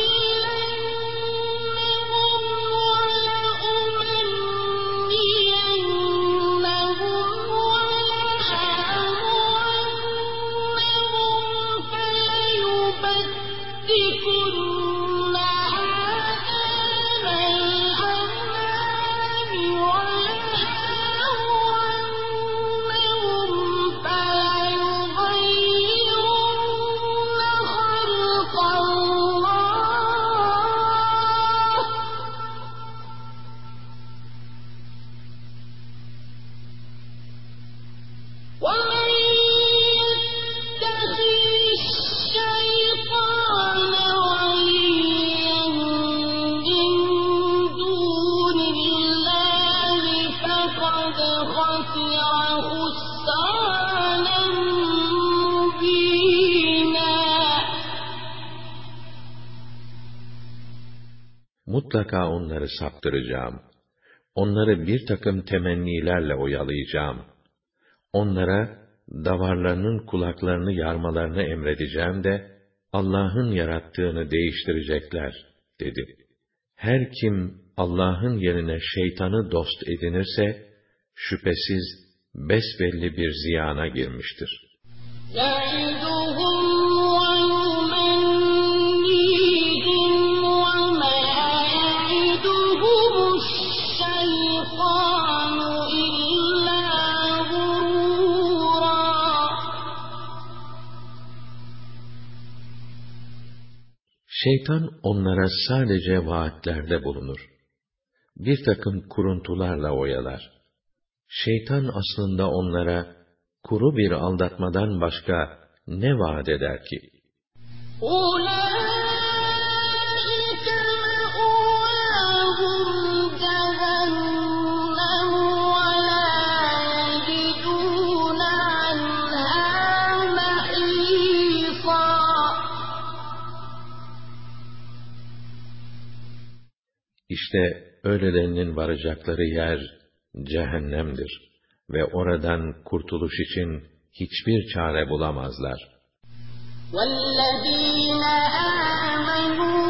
mutlaka onları saptıracağım. Onları bir takım temennilerle oyalayacağım. Onlara davarlarının kulaklarını yarmalarını emredeceğim de Allah'ın yarattığını değiştirecekler dedi. Her kim Allah'ın yerine şeytanı dost edinirse şüphesiz besbelli bir ziyana girmiştir. Ya'iduhum Şeytan onlara sadece vaatlerde bulunur. Bir takım kuruntularla oyalar. Şeytan aslında onlara kuru bir aldatmadan başka ne vaat eder ki? Ulan! İşte öylelerinin varacakları yer cehennemdir ve oradan kurtuluş için hiçbir çare bulamazlar. والذين آمنوا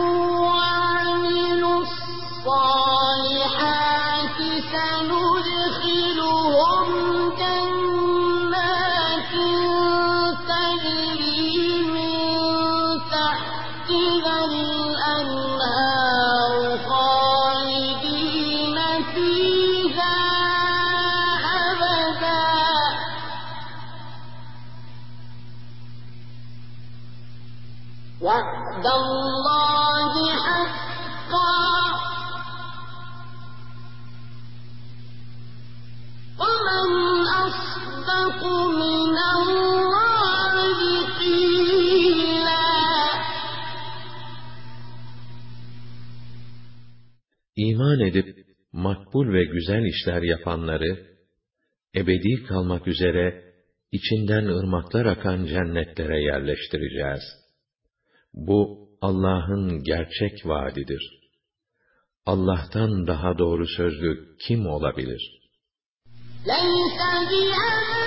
edip makbul ve güzel işler yapanları ebedi kalmak üzere içinden ırmaklar akan cennetlere yerleştireceğiz. Bu Allah'ın gerçek vaadidir. Allah'tan daha doğru sözlü kim olabilir? ليس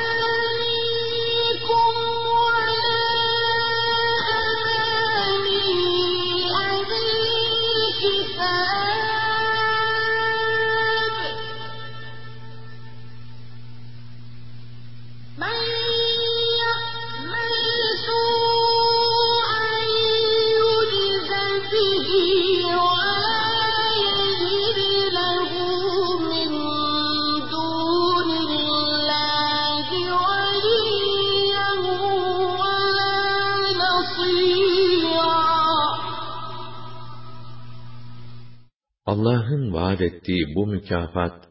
ettiği bu mükafat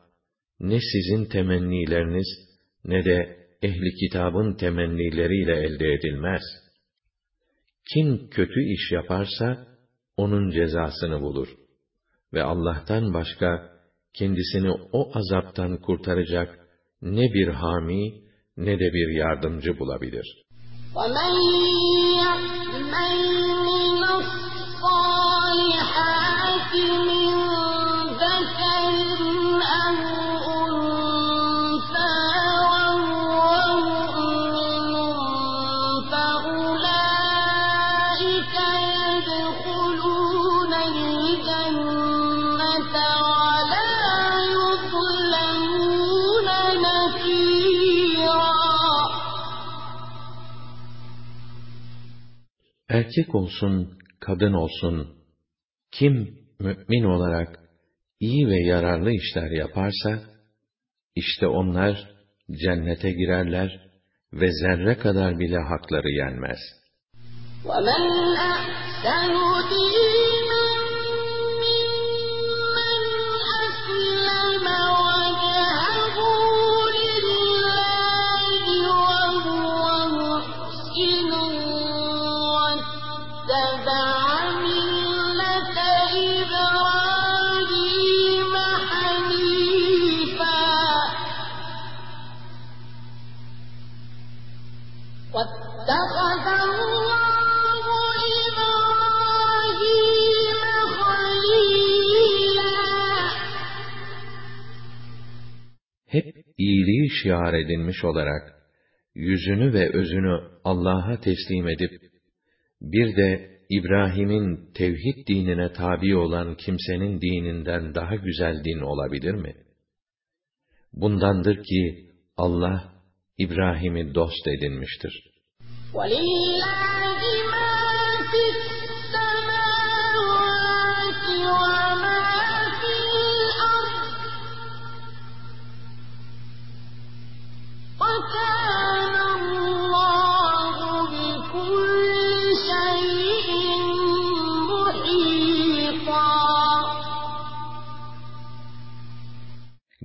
ne sizin temennileriniz ne de ehli kitabın temennileriyle elde edilmez. Kim kötü iş yaparsa onun cezasını bulur ve Allah'tan başka kendisini o azaptan kurtaracak ne bir hami ne de bir yardımcı bulabilir. ومن يعمل من الصالحات من Erkek olsun, kadın olsun, kim mümin olarak iyi ve yararlı işler yaparsa, işte onlar cennete girerler ve zerre kadar bile hakları yenmez. وَمَنْ أَحْسَنُ دِينًا iyiliği şiar edinmiş olarak, yüzünü ve özünü Allah'a teslim edip, bir de İbrahim'in tevhid dinine tabi olan kimsenin dininden daha güzel din olabilir mi? Bundandır ki Allah İbrahim'i dost edinmiştir. وَلِلَّهِ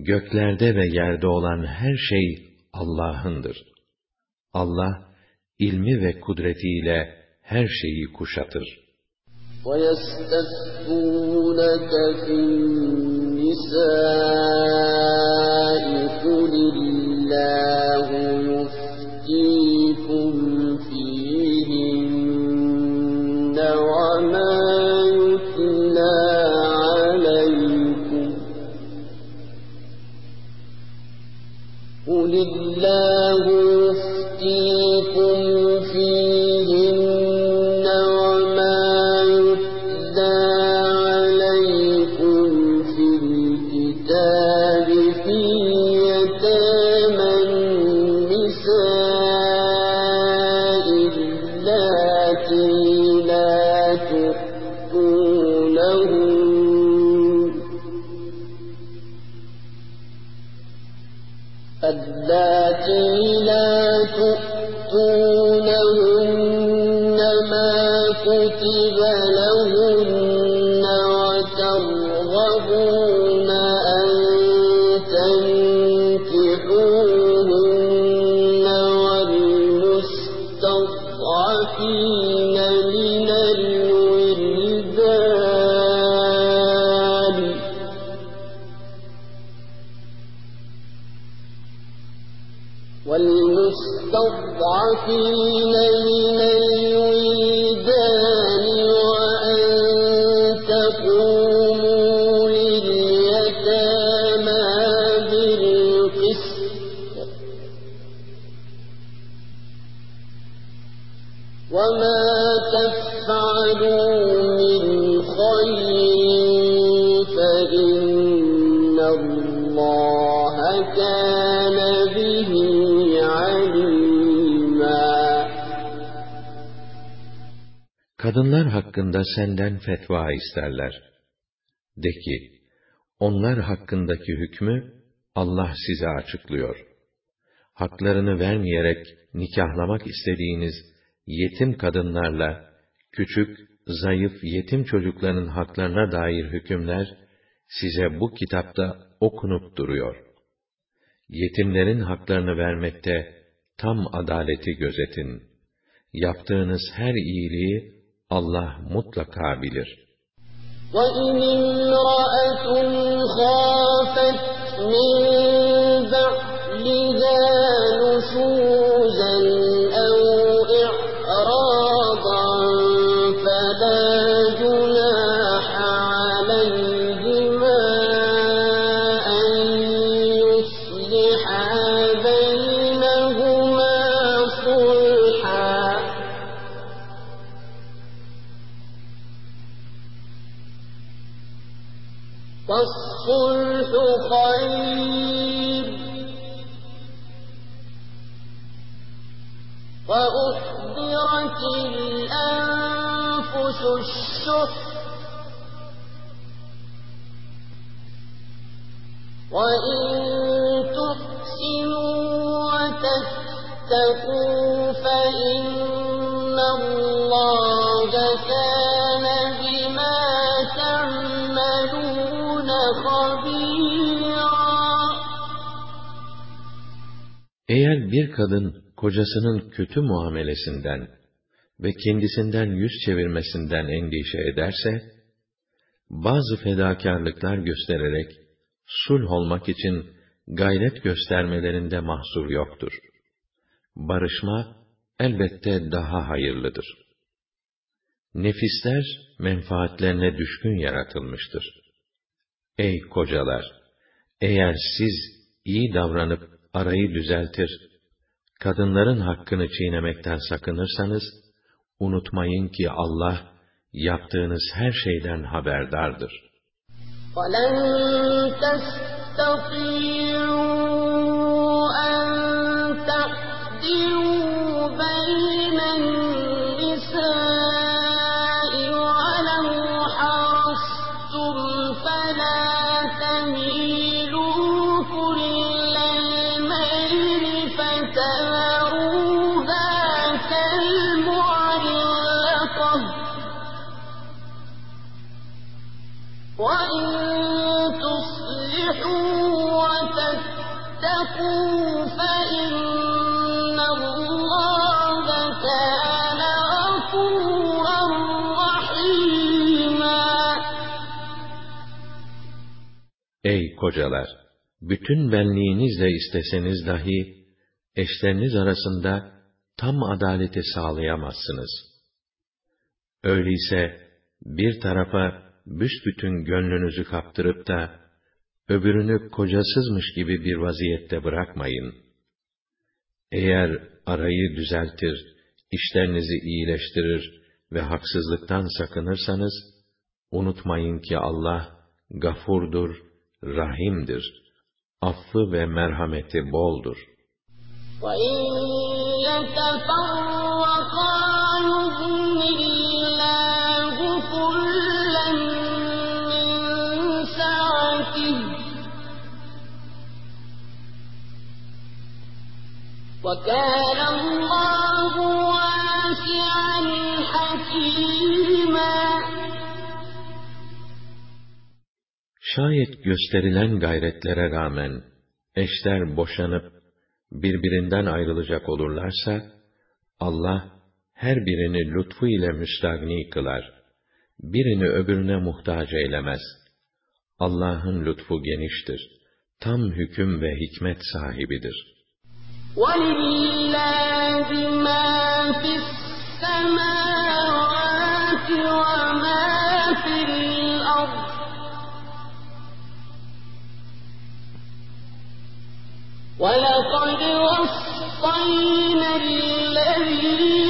Göklerde ve yerde olan her şey Allah'ındır. Allah, ilmi ve kudretiyle her şeyi kuşatır. ويستفتونك في النساء قل الله يفتيكم الله Kadınlar hakkında senden fetva isterler. De ki, onlar hakkındaki hükmü Allah size açıklıyor. Haklarını vermeyerek nikahlamak istediğiniz yetim kadınlarla küçük, zayıf yetim çocukların haklarına dair hükümler size bu kitapta okunup duruyor. Yetimlerin haklarını vermekte tam adaleti gözetin. Yaptığınız her iyiliği Allah mutlaka bilir. وإن امرأة خافت من الشح وإن تحسنوا وتتقوا فإن الله كان بما تعملون خبيرا Eğer bir kadın kocasının kötü muamelesinden ve kendisinden yüz çevirmesinden endişe ederse, bazı fedakarlıklar göstererek sulh olmak için gayret göstermelerinde mahsur yoktur. Barışma elbette daha hayırlıdır. Nefisler menfaatlerine düşkün yaratılmıştır. Ey kocalar! Eğer siz iyi davranıp arayı düzeltir, kadınların hakkını çiğnemekten sakınırsanız, unutmayın ki Allah, yaptığınız her şeyden haberdardır. ولن تستطيعوا kocalar! Bütün benliğinizle isteseniz dahi, eşleriniz arasında tam adaleti sağlayamazsınız. Öyleyse, bir tarafa büsbütün gönlünüzü kaptırıp da, öbürünü kocasızmış gibi bir vaziyette bırakmayın. Eğer arayı düzeltir, işlerinizi iyileştirir ve haksızlıktan sakınırsanız, unutmayın ki Allah, gafurdur, rahimdir. Affı ve merhameti boldur. وإن يتفرقا يغن الله كلا من سعته وكان الله واسعا حكيما Şayet gösterilen gayretlere rağmen eşler boşanıp birbirinden ayrılacak olurlarsa Allah her birini lütfu ile müstagni kılar. Birini öbürüne muhtaç eylemez. Allah'ın lütfu geniştir. Tam hüküm ve hikmet sahibidir. ولله ما في السماوات وما ولقد وصينا الذين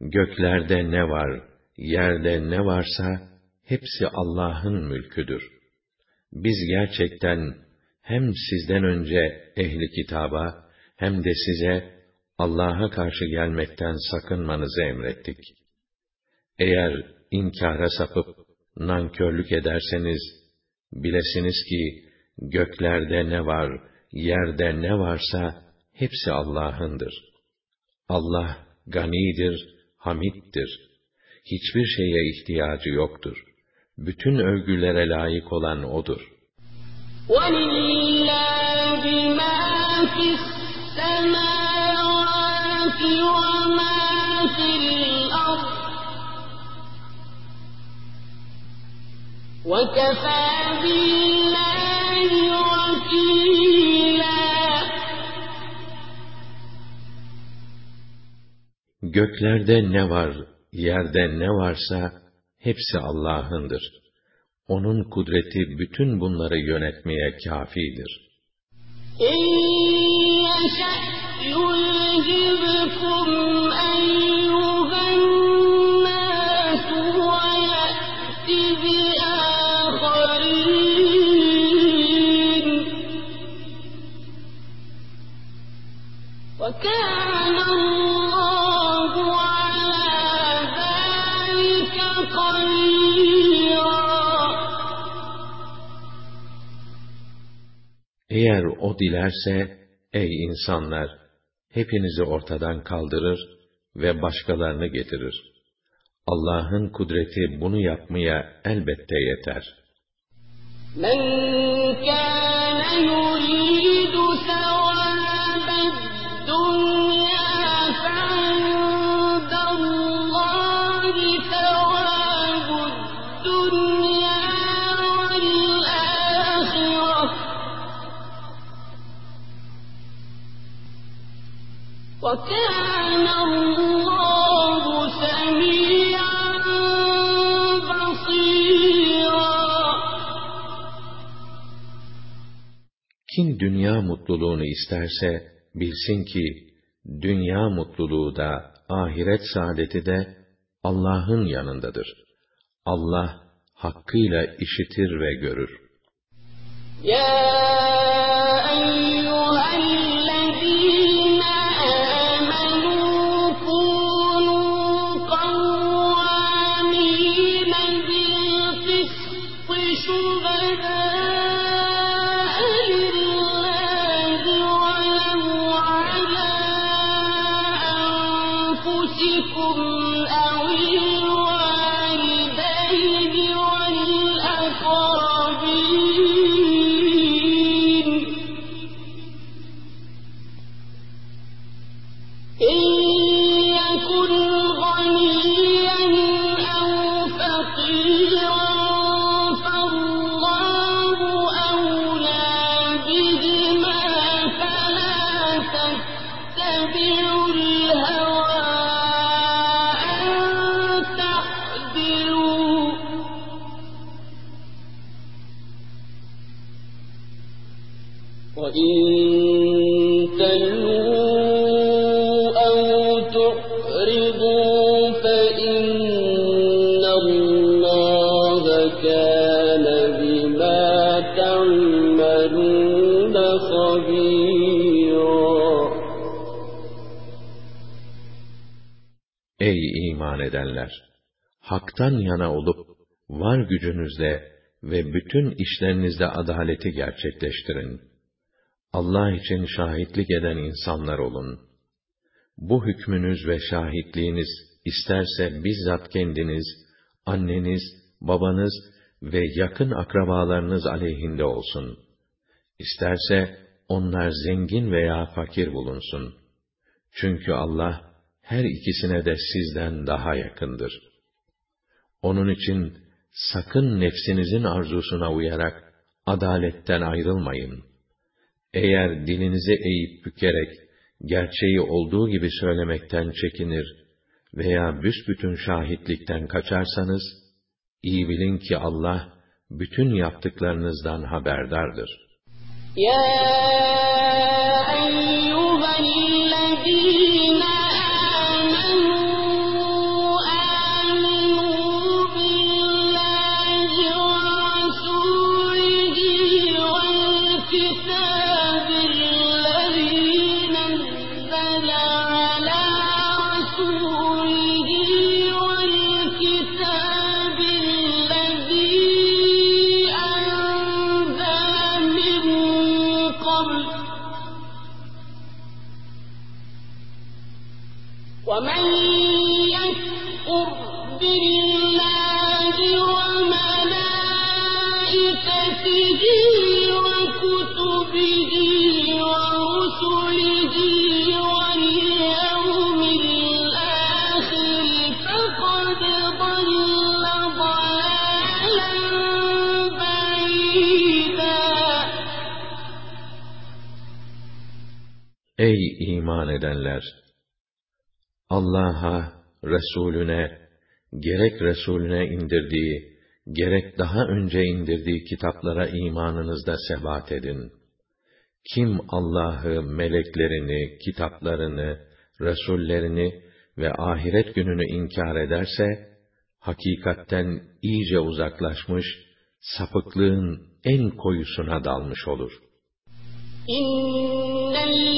Göklerde ne var, yerde ne varsa hepsi Allah'ın mülküdür. Biz gerçekten hem sizden önce ehli kitaba hem de size Allah'a karşı gelmekten sakınmanızı emrettik. Eğer inkara sapıp nankörlük ederseniz bilesiniz ki göklerde ne var, yerde ne varsa hepsi Allah'ındır. Allah ganidir, hamittir. Hiçbir şeye ihtiyacı yoktur. Bütün övgülere layık olan O'dur. ولله ما في وكفى بالله وكيلا Göklerde ne var, yerde ne varsa hepsi Allah'ındır. Onun kudreti bütün bunları yönetmeye kafidir. إن Eğer o dilerse, ey insanlar, hepinizi ortadan kaldırır ve başkalarını getirir. Allah'ın kudreti bunu yapmaya elbette yeter. من Kim dünya mutluluğunu isterse bilsin ki dünya mutluluğu da ahiret saadeti de Allah'ın yanındadır. Allah hakkıyla işitir ve görür. Ya eyyuhel edenler! Hak'tan yana olup, var gücünüzle ve bütün işlerinizde adaleti gerçekleştirin. Allah için şahitlik eden insanlar olun. Bu hükmünüz ve şahitliğiniz isterse bizzat kendiniz, anneniz, babanız ve yakın akrabalarınız aleyhinde olsun. İsterse onlar zengin veya fakir bulunsun. Çünkü Allah her ikisine de sizden daha yakındır. Onun için sakın nefsinizin arzusuna uyarak adaletten ayrılmayın. Eğer dilinizi eğip bükerek gerçeği olduğu gibi söylemekten çekinir veya büsbütün şahitlikten kaçarsanız, iyi bilin ki Allah bütün yaptıklarınızdan haberdardır. يا iman edenler! Allah'a, Resulüne, gerek Resulüne indirdiği, gerek daha önce indirdiği kitaplara imanınızda sebat edin. Kim Allah'ı, meleklerini, kitaplarını, Resullerini ve ahiret gününü inkar ederse, hakikatten iyice uzaklaşmış, sapıklığın en koyusuna dalmış olur. İnnellezîne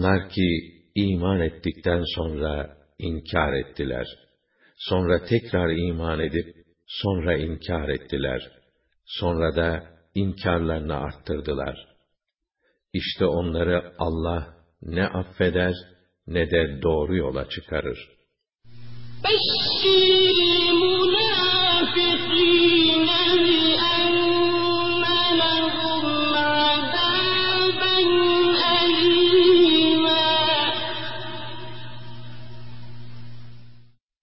Onlar ki iman ettikten sonra inkar ettiler. Sonra tekrar iman edip sonra inkar ettiler. Sonra da inkarlarını arttırdılar. İşte onları Allah ne affeder ne de doğru yola çıkarır.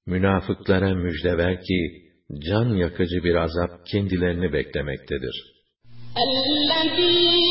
Münafıklara müjde ver ki, can yakıcı bir azap kendilerini beklemektedir. اَلَّذ۪ينَ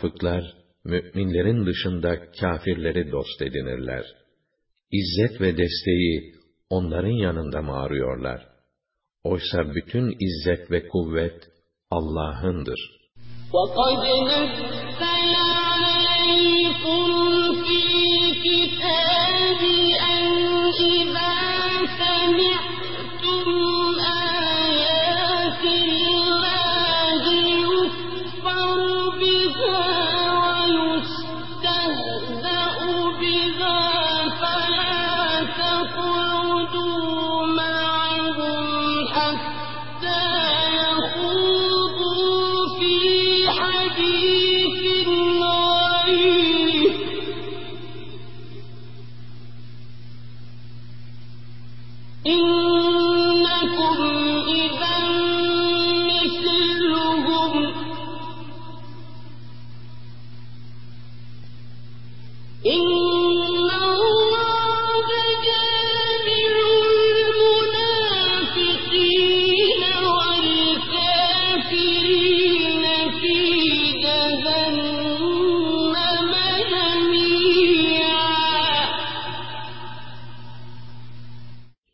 münafıklar, müminlerin dışında kâfirleri dost edinirler. İzzet ve desteği onların yanında mı arıyorlar? Oysa bütün izzet ve kuvvet Allah'ındır. وَقَدْ نَزَّلَ عَلَيْكُمْ فِي الْكِتَابِ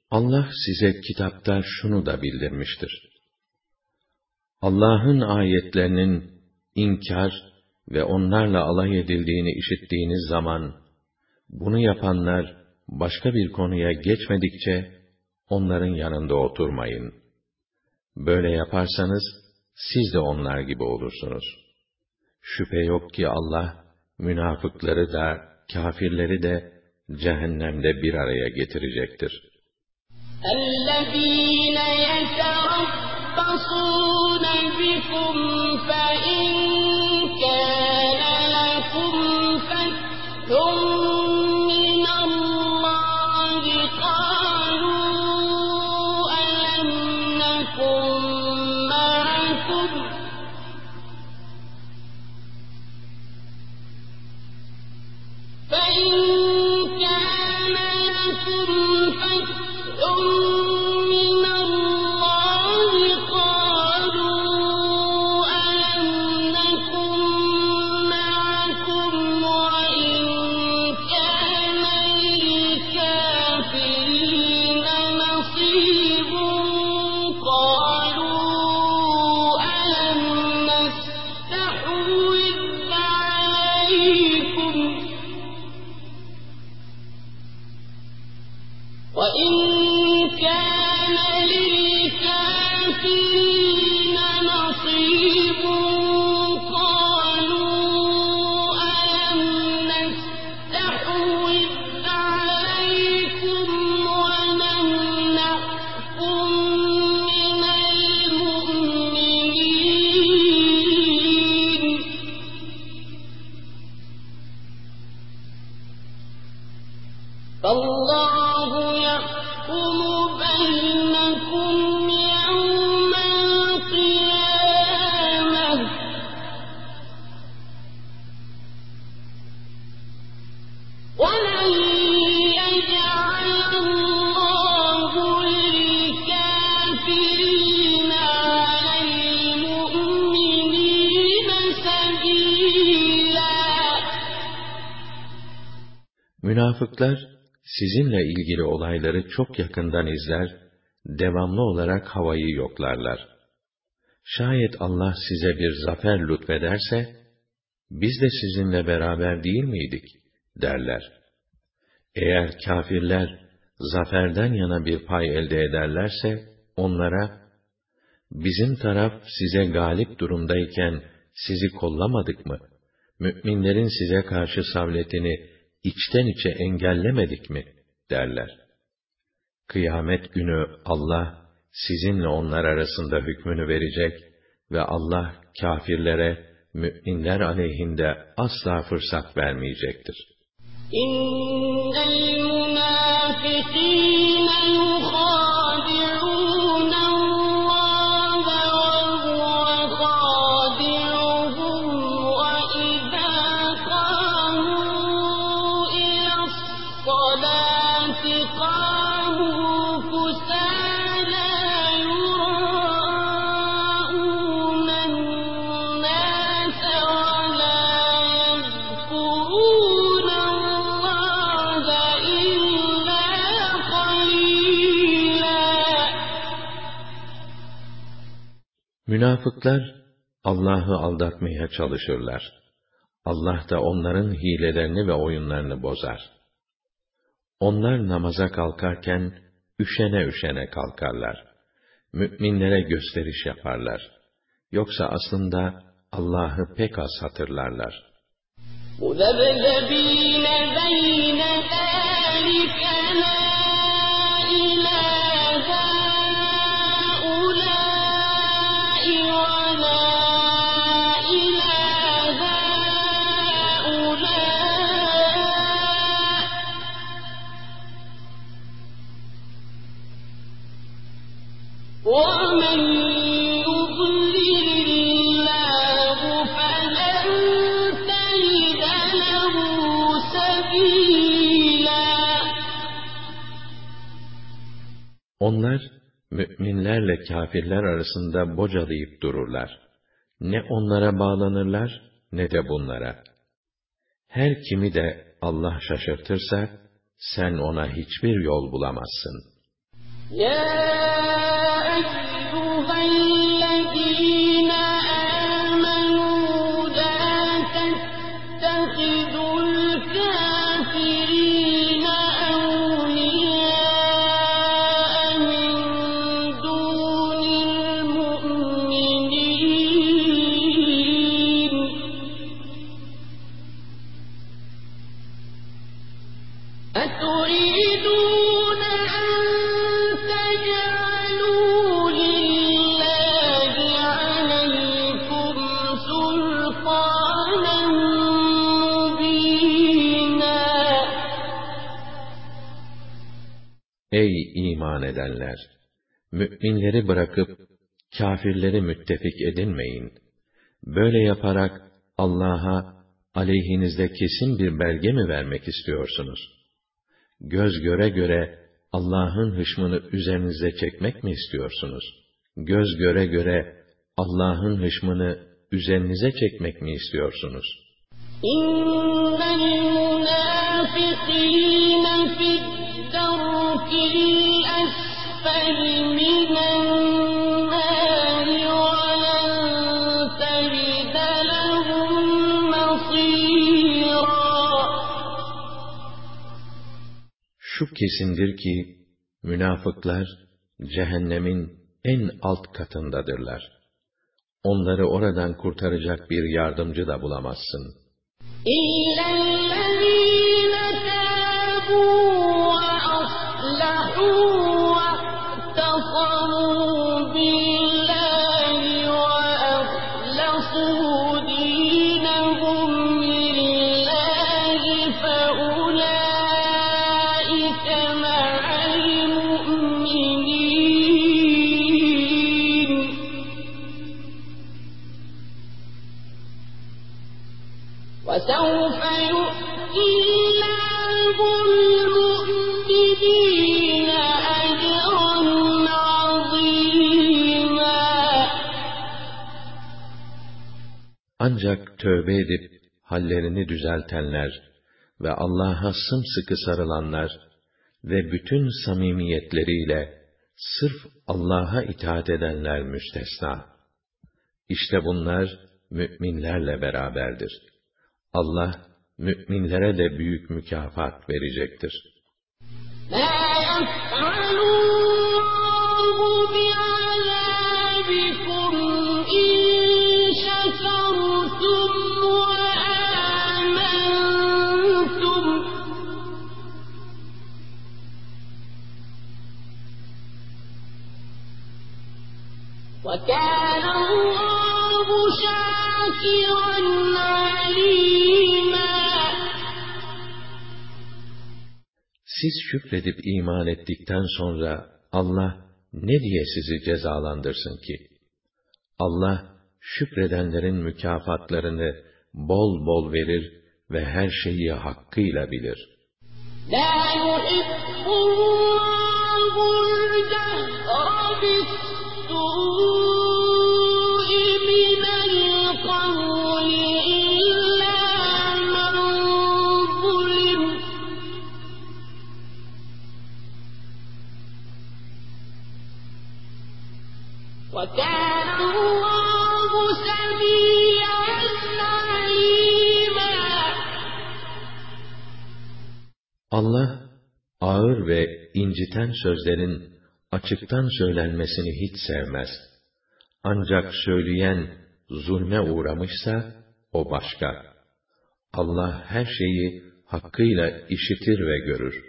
Allah size kitapta şunu da bildirmiştir. Allah'ın ayetlerinin inkar ve onlarla alay edildiğini işittiğiniz zaman, bunu yapanlar başka bir konuya geçmedikçe, onların yanında oturmayın. Böyle yaparsanız, siz de onlar gibi olursunuz. Şüphe yok ki Allah, münafıkları da, kâfirleri de, cehennemde bir araya getirecektir. الذين يتربصون بكم فإن كان لكم فتح Münafıklar sizinle ilgili olayları çok yakından izler, devamlı olarak havayı yoklarlar. Şayet Allah size bir zafer lütfederse, biz de sizinle beraber değil miydik? derler. Eğer kafirler zaferden yana bir pay elde ederlerse, onlara, bizim taraf size galip durumdayken sizi kollamadık mı? Müminlerin size karşı savletini içten içe engellemedik mi? derler. Kıyamet günü Allah sizinle onlar arasında hükmünü verecek ve Allah kâfirlere müminler aleyhinde asla fırsat vermeyecektir. إن Münafıklar Allah'ı aldatmaya çalışırlar. Allah da onların hilelerini ve oyunlarını bozar. Onlar namaza kalkarken üşene üşene kalkarlar. Müminlere gösteriş yaparlar. Yoksa aslında Allah'ı pek az hatırlarlar. مذبذبين بين ذلك Onlar müminlerle kâfirler arasında bocalayıp dururlar. Ne onlara bağlanırlar ne de bunlara. Her kimi de Allah şaşırtırsa sen ona hiçbir yol bulamazsın. يا Ey iman edenler! Müminleri bırakıp kâfirleri müttefik edinmeyin. Böyle yaparak Allah'a aleyhinizde kesin bir belge mi vermek istiyorsunuz? Göz göre göre Allah'ın hışmını üzerinize çekmek mi istiyorsunuz? Göz göre göre Allah'ın hışmını üzerinize çekmek mi istiyorsunuz? إن Şu kesindir ki, münafıklar, cehennemin en alt katındadırlar. onları oradan kurtaracak bir yardımcı da bulamazsın. فأخذته Ancak tövbe edip hallerini düzeltenler ve Allah'a sımsıkı sarılanlar ve bütün samimiyetleriyle sırf Allah'a itaat edenler müstesna. İşte bunlar müminlerle beraberdir. Allah müminlere de büyük mükafat verecektir. وكان الله شاكرا عليما Siz şükredip iman ettikten sonra Allah ne diye sizi cezalandırsın ki? Allah şükredenlerin mükafatlarını bol bol verir ve her şeyi hakkıyla bilir. La Allah ağır ve inciten sözlerin açıktan söylenmesini hiç sevmez. Ancak söyleyen zulme uğramışsa o başka. Allah her şeyi hakkıyla işitir ve görür.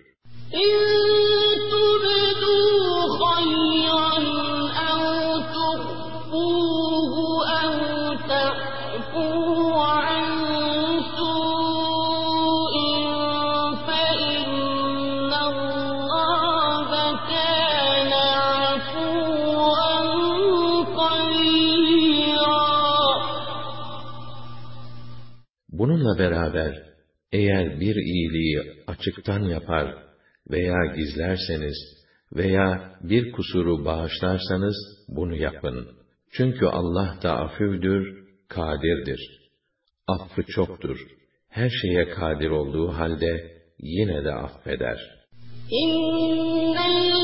Beraber eğer bir iyiliği açıktan yapar veya gizlerseniz veya bir kusuru bağışlarsanız bunu yapın. Çünkü Allah da afüvdür, kadirdir. Affı çoktur. Her şeye kadir olduğu halde yine de affeder. İnnellezîne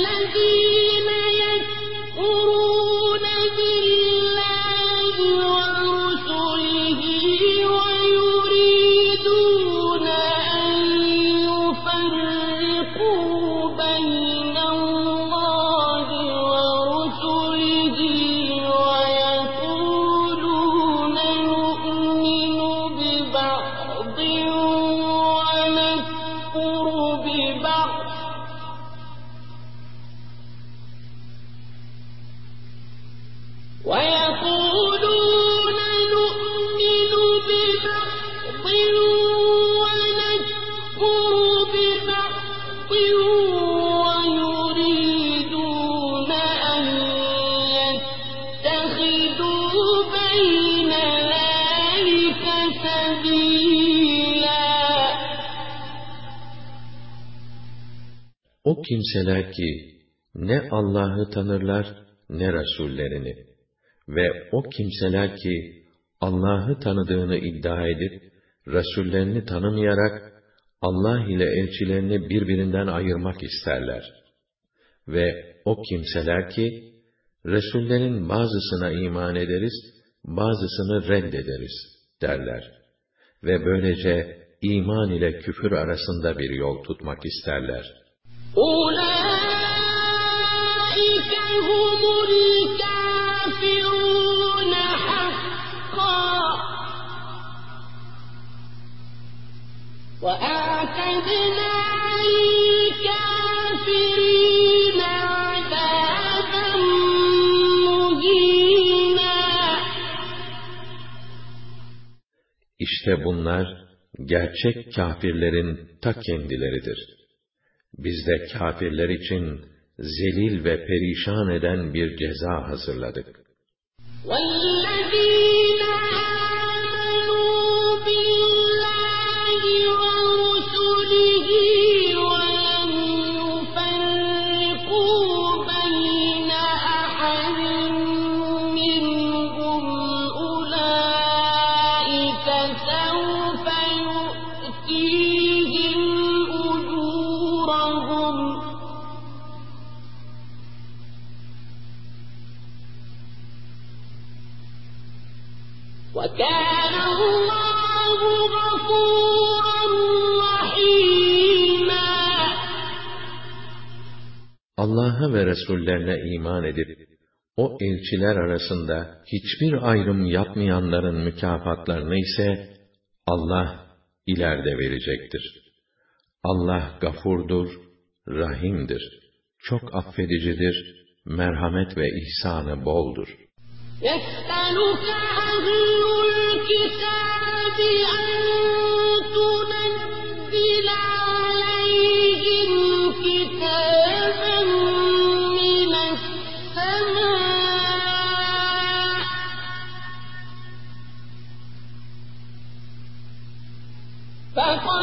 kimseler ki ne Allah'ı tanırlar ne Resullerini ve o kimseler ki Allah'ı tanıdığını iddia edip Resullerini tanımayarak Allah ile elçilerini birbirinden ayırmak isterler. Ve o kimseler ki Resullerin bazısına iman ederiz, bazısını reddederiz derler. Ve böylece iman ile küfür arasında bir yol tutmak isterler. أولئك هم الكافرون حقا وأعتدنا للكافرين عذابا مهينا İşte bunlar gerçek kafirlerin ta kendileridir Biz de kâfirler için zelil ve perişan eden bir ceza hazırladık. والذين Allah'a ve Resullerine iman edip, o elçiler arasında hiçbir ayrım yapmayanların mükafatlarını ise Allah ileride verecektir. Allah gafurdur, rahimdir, çok affedicidir, merhamet ve ihsanı boldur. يسألك أهل الكتاب أن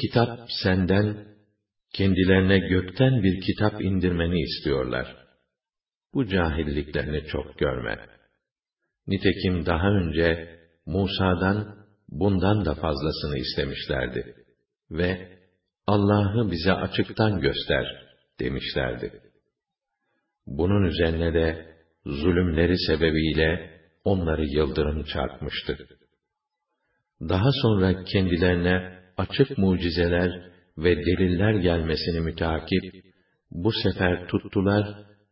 kitap senden, kendilerine gökten bir kitap indirmeni istiyorlar. Bu cahilliklerini çok görme. Nitekim daha önce Musa'dan bundan da fazlasını istemişlerdi. Ve Allah'ı bize açıktan göster demişlerdi. Bunun üzerine de zulümleri sebebiyle onları yıldırım çarpmıştı. Daha sonra kendilerine açık mucizeler ve deliller gelmesini mütakip, bu sefer tuttular,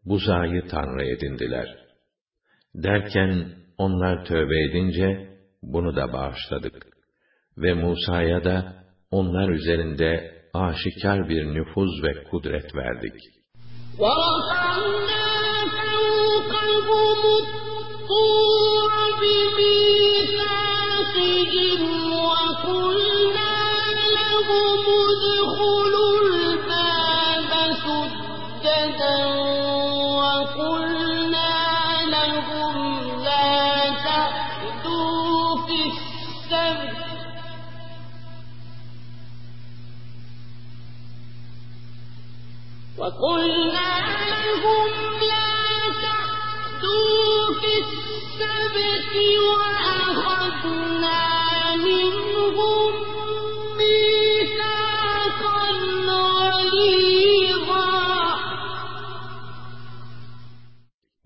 buzayı tanrı edindiler. Derken onlar tövbe edince, bunu da bağışladık. Ve Musa'ya da onlar üzerinde aşikar bir nüfuz ve kudret verdik. ورفعنا فوقهم الطور بميثاقهم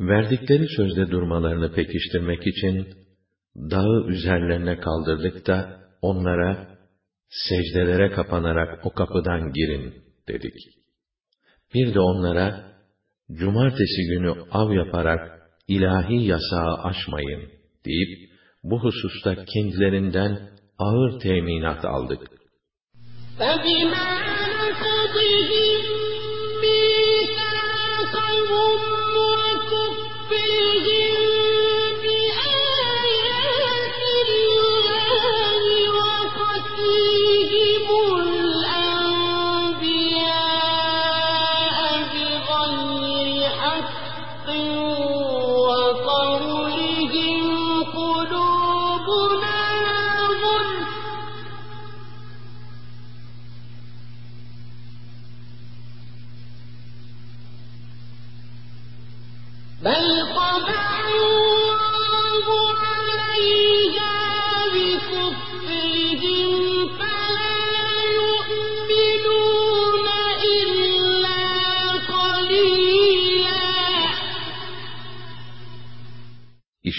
Verdikleri sözde durmalarını pekiştirmek için, dağı üzerlerine kaldırdık da, onlara, secdelere kapanarak o kapıdan girin, dedik. Bir de onlara, cumartesi günü av yaparak ilahi yasağı aşmayın, deyip, bu hususta kendilerinden ağır teminat aldık. فبما نقضهم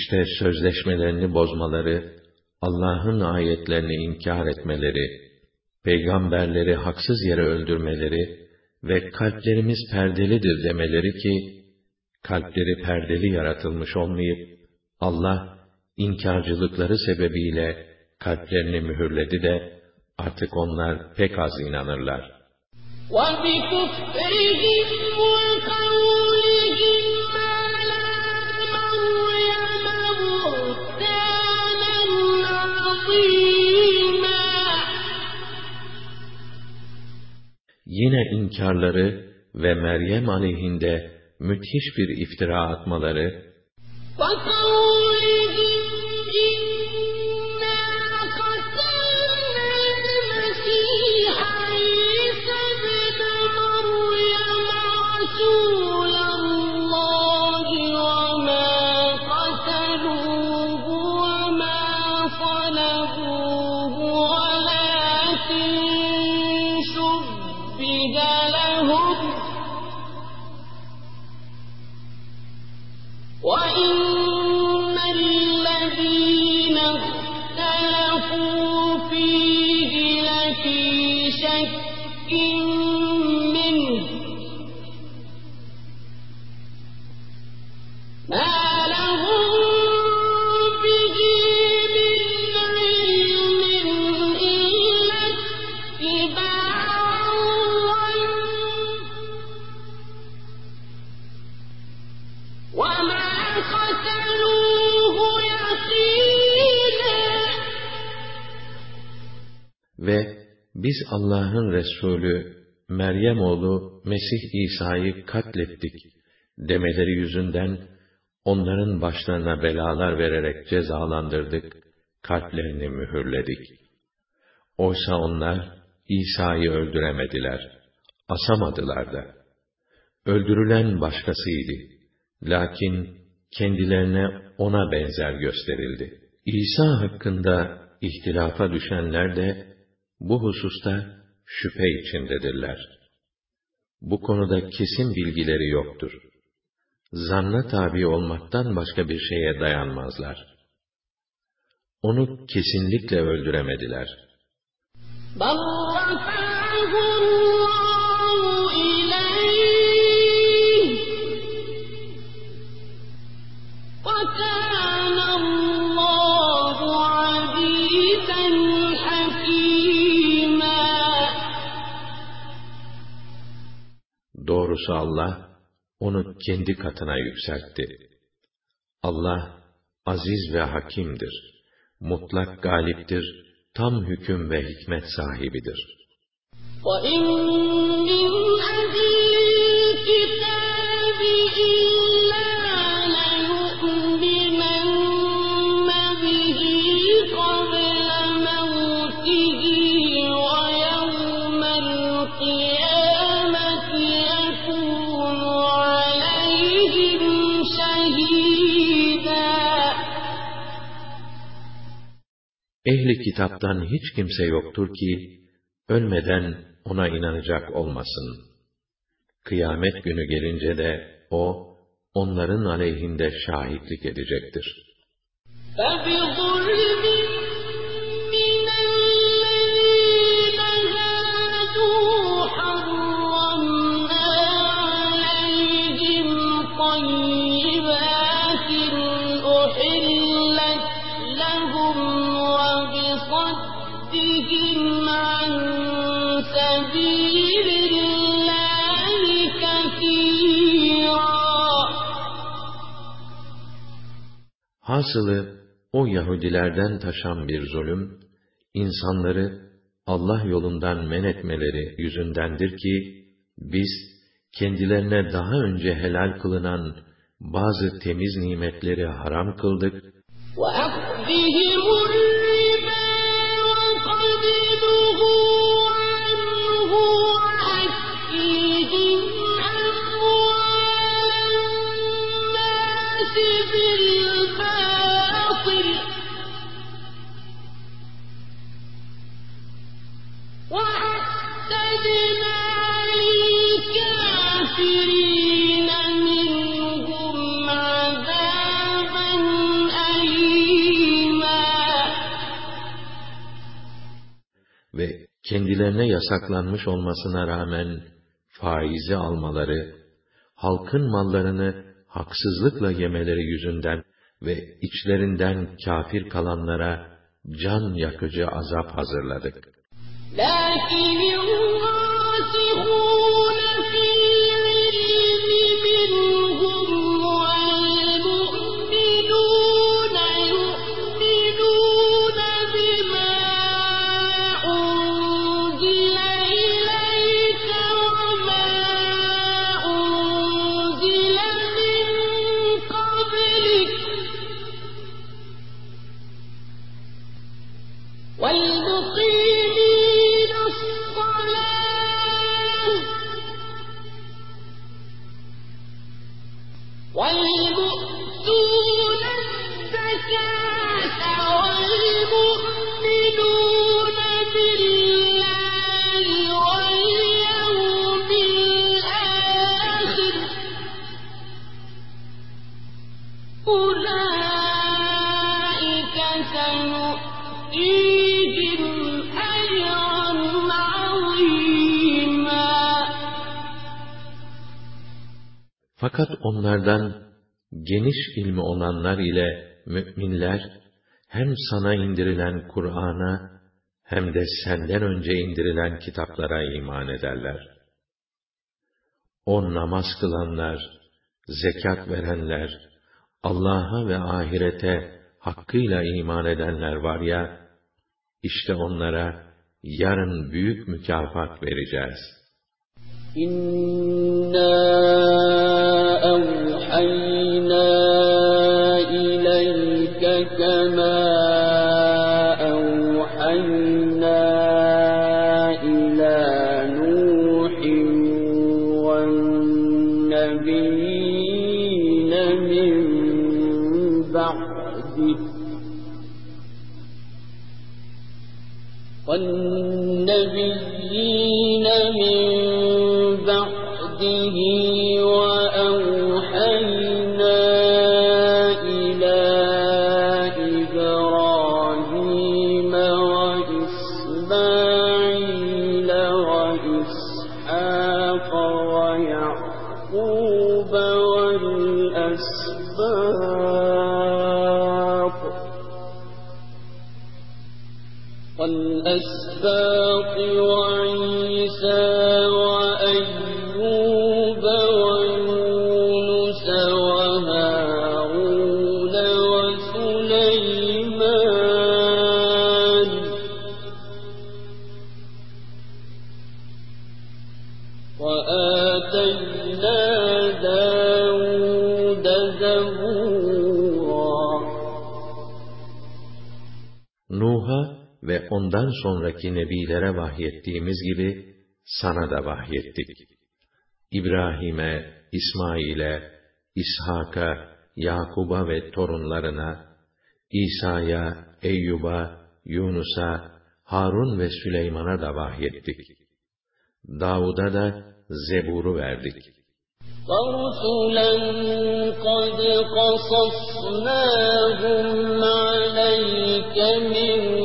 İşte sözleşmelerini bozmaları, Allah'ın ayetlerini inkar etmeleri, peygamberleri haksız yere öldürmeleri ve kalplerimiz perdelidir demeleri ki, kalpleri perdeli yaratılmış olmayıp, Allah inkarcılıkları sebebiyle kalplerini mühürledi de, artık onlar pek az inanırlar. وبكفرهم وقولهم Yine inkarları ve Meryem aleyhinde müthiş bir iftira atmaları, biz Allah'ın Resulü Meryem oğlu Mesih İsa'yı katlettik demeleri yüzünden onların başlarına belalar vererek cezalandırdık, kalplerini mühürledik. Oysa onlar İsa'yı öldüremediler, asamadılar da. Öldürülen başkasıydı. Lakin kendilerine ona benzer gösterildi. İsa hakkında ihtilafa düşenler de bu hususta şüphe içindedirler. Bu konuda kesin bilgileri yoktur. Zanna tabi olmaktan başka bir şeye dayanmazlar. Onu kesinlikle öldüremediler. بل Doğrusu Allah, onu kendi katına yükseltti. Allah, aziz ve hakimdir. Mutlak galiptir, tam hüküm ve hikmet sahibidir. وإن من Ehli kitaptan hiç kimse yoktur ki, ölmeden ona inanacak olmasın. Kıyamet günü gelince de o, onların aleyhinde şahitlik edecektir. فبظلم Hasılı, o Yahudilerden taşan bir zulüm, insanları Allah yolundan men etmeleri yüzündendir ki, biz, kendilerine daha önce helal kılınan bazı temiz nimetleri haram kıldık وأخذهم kendilerine yasaklanmış olmasına rağmen faizi almaları, halkın mallarını haksızlıkla yemeleri yüzünden ve içlerinden kafir kalanlara can yakıcı azap hazırladık. Lakin Fakat onlardan geniş ilmi olanlar ile müminler hem sana indirilen Kur'an'a hem de senden önce indirilen kitaplara iman ederler. O namaz kılanlar, zekat verenler, Allah'a ve ahirete hakkıyla iman edenler var ya, işte onlara yarın büyük mükafat vereceğiz. İnna أن ondan sonraki nebilere vahyettiğimiz gibi sana da vahyettik. İbrahim'e, İsmail'e, İshak'a, Yakub'a ve torunlarına, İsa'ya, Eyyub'a, Yunus'a, Harun ve Süleyman'a da vahyettik. Davud'a da Zebur'u verdik. ورسلا قد قصصناهم عليك من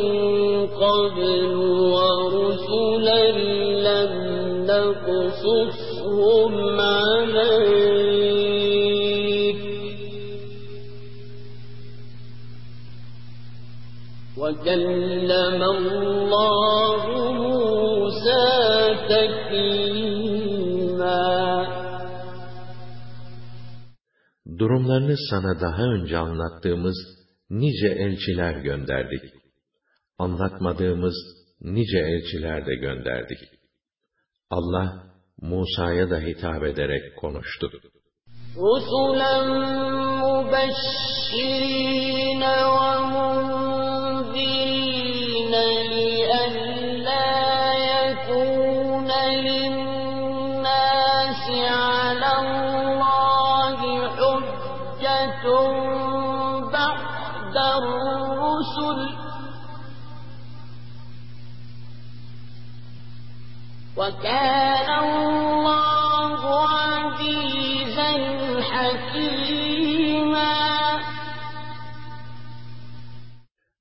وكلم الله موسى تكليما Durumlarını sana daha önce anlattığımız nice elçiler gönderdik. Anlatmadığımız nice elçiler de gönderdik. Allah Musa'ya da hitap ederek konuştu. رسلا مبشرين ومنذرين وكان الله عزيزا حكيما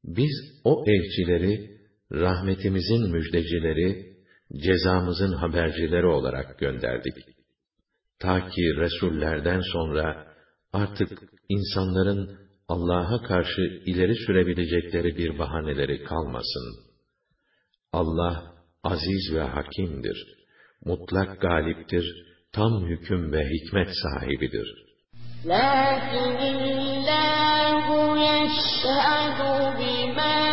Biz o elçileri, rahmetimizin müjdecileri cezamızın habercileri olarak gönderdik. Ta ki Resullerden sonra artık insanların Allah'a karşı ileri sürebilecekleri bir bahaneleri kalmasın. Allah aziz ve hakimdir. Mutlak galiptir, tam hüküm ve hikmet sahibidir. لكن الله يشهد بما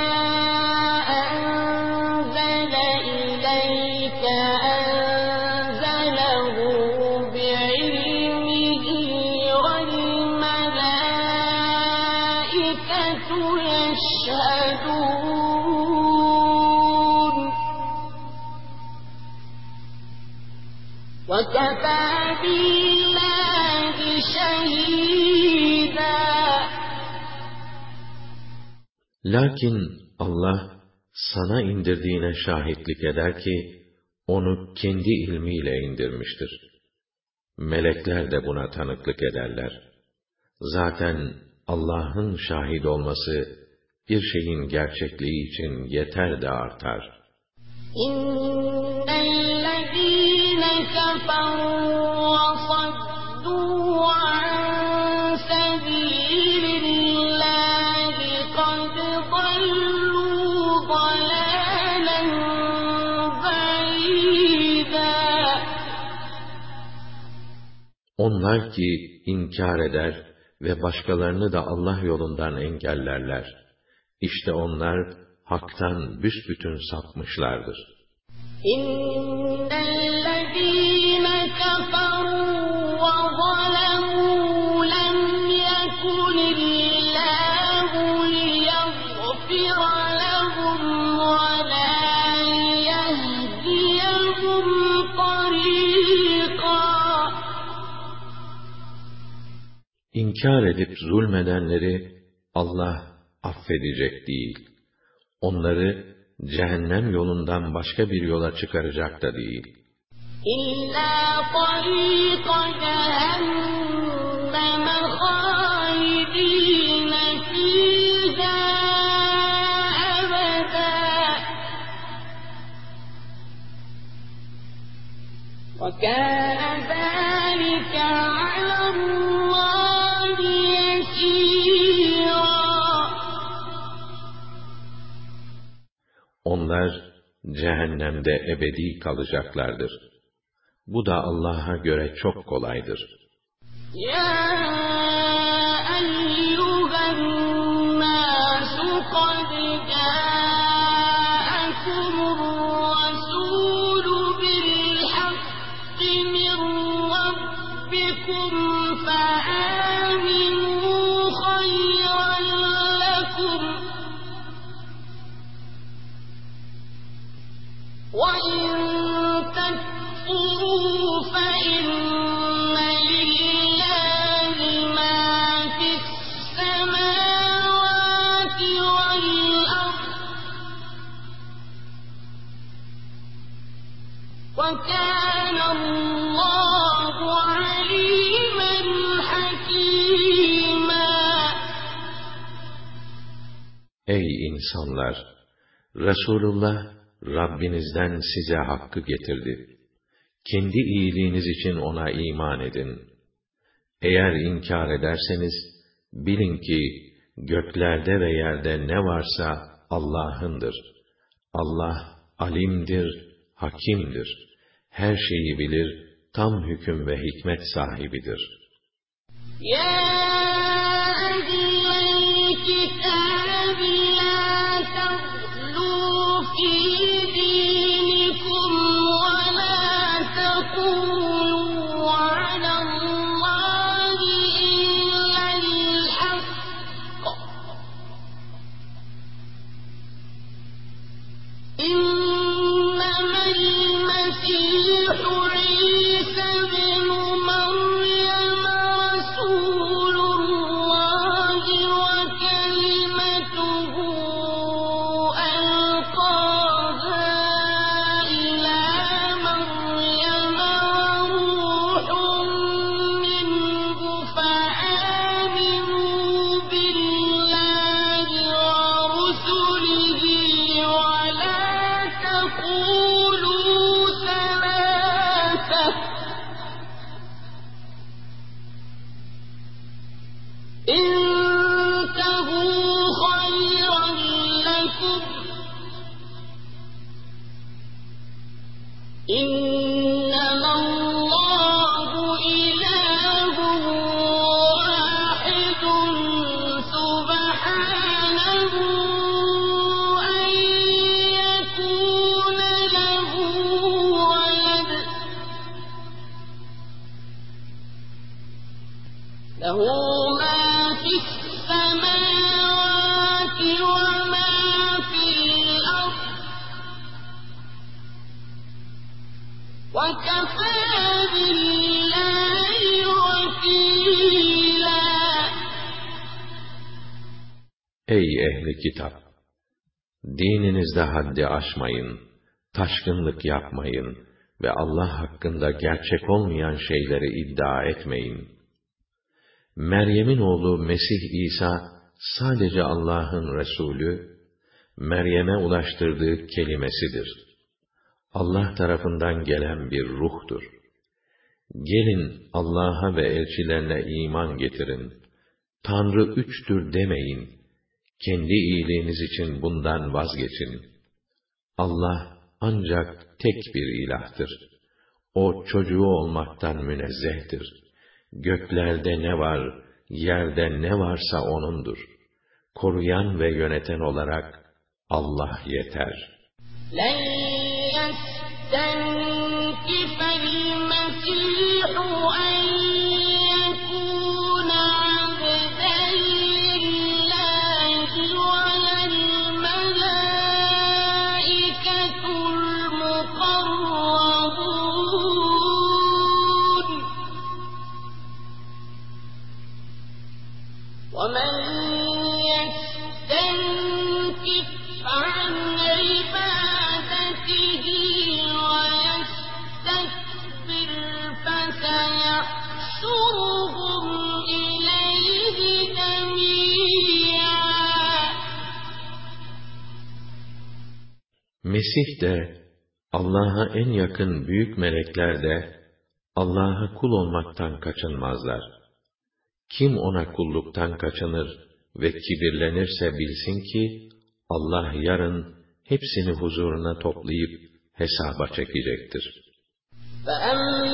Lakin Allah sana indirdiğine şahitlik eder ki onu kendi ilmiyle indirmiştir. Melekler de buna tanıklık ederler. Zaten Allah'ın şahit olması bir şeyin gerçekliği için yeter de artar. İnnellezîne keferû ve Onlar ki inkar eder ve başkalarını da Allah yolundan engellerler. İşte onlar haktan büsbütün sapmışlardır. İnnellezîne kafaru inkar edip zulmedenleri Allah affedecek değil. Onları cehennem yolundan başka bir yola çıkaracak da değil. İlla tarika cehenneme halidine fîhâ ebedâ. Onlar cehennemde ebedi kalacaklardır. Bu da Allah'a göre çok kolaydır. يا insanlar, Resulullah Rabbinizden size hakkı getirdi. Kendi iyiliğiniz için ona iman edin. Eğer inkar ederseniz, bilin ki göklerde ve yerde ne varsa Allah'ındır. Allah alimdir, hakimdir. Her şeyi bilir, tam hüküm ve hikmet sahibidir. Ya ehli Kitap! Dininizde haddi aşmayın, taşkınlık yapmayın ve Allah hakkında gerçek olmayan şeyleri iddia etmeyin. Meryem'in oğlu Mesih İsa sadece Allah'ın Resulü, Meryem'e ulaştırdığı kelimesidir. Allah tarafından gelen bir ruhtur. Gelin Allah'a ve elçilerine iman getirin. Tanrı üçtür demeyin. Kendi iyiliğiniz için bundan vazgeçin. Allah ancak tek bir ilahtır. O çocuğu olmaktan münezzehtir. Göklerde ne var, yerde ne varsa O'nundur. Koruyan ve yöneten olarak Allah yeter. لن يستنكف Mesih de, Allah'a en yakın büyük melekler de, Allah'a kul olmaktan kaçınmazlar. Kim ona kulluktan kaçınır ve kibirlenirse bilsin ki, Allah yarın hepsini huzuruna toplayıp hesaba çekecektir. فأما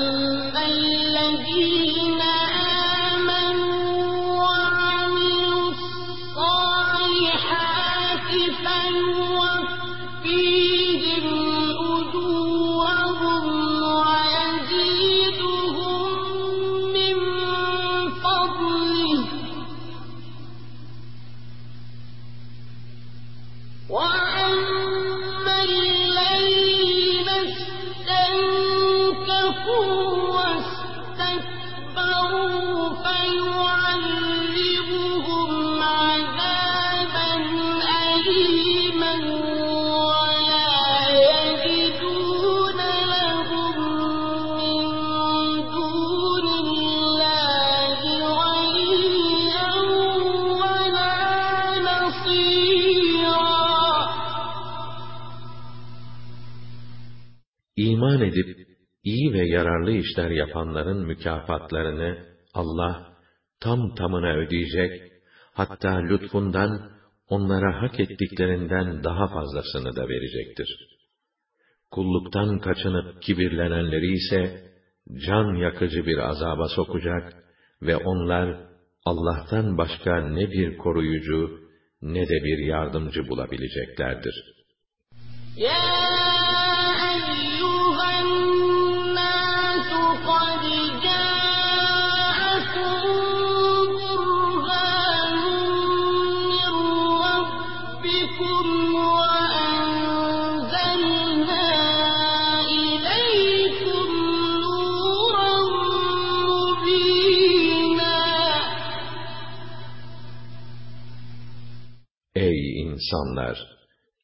edip, iyi ve yararlı işler yapanların mükafatlarını Allah tam tamına ödeyecek, hatta lütfundan onlara hak ettiklerinden daha fazlasını da verecektir. Kulluktan kaçınıp kibirlenenleri ise can yakıcı bir azaba sokacak ve onlar Allah'tan başka ne bir koruyucu ne de bir yardımcı bulabileceklerdir. يا insanlar!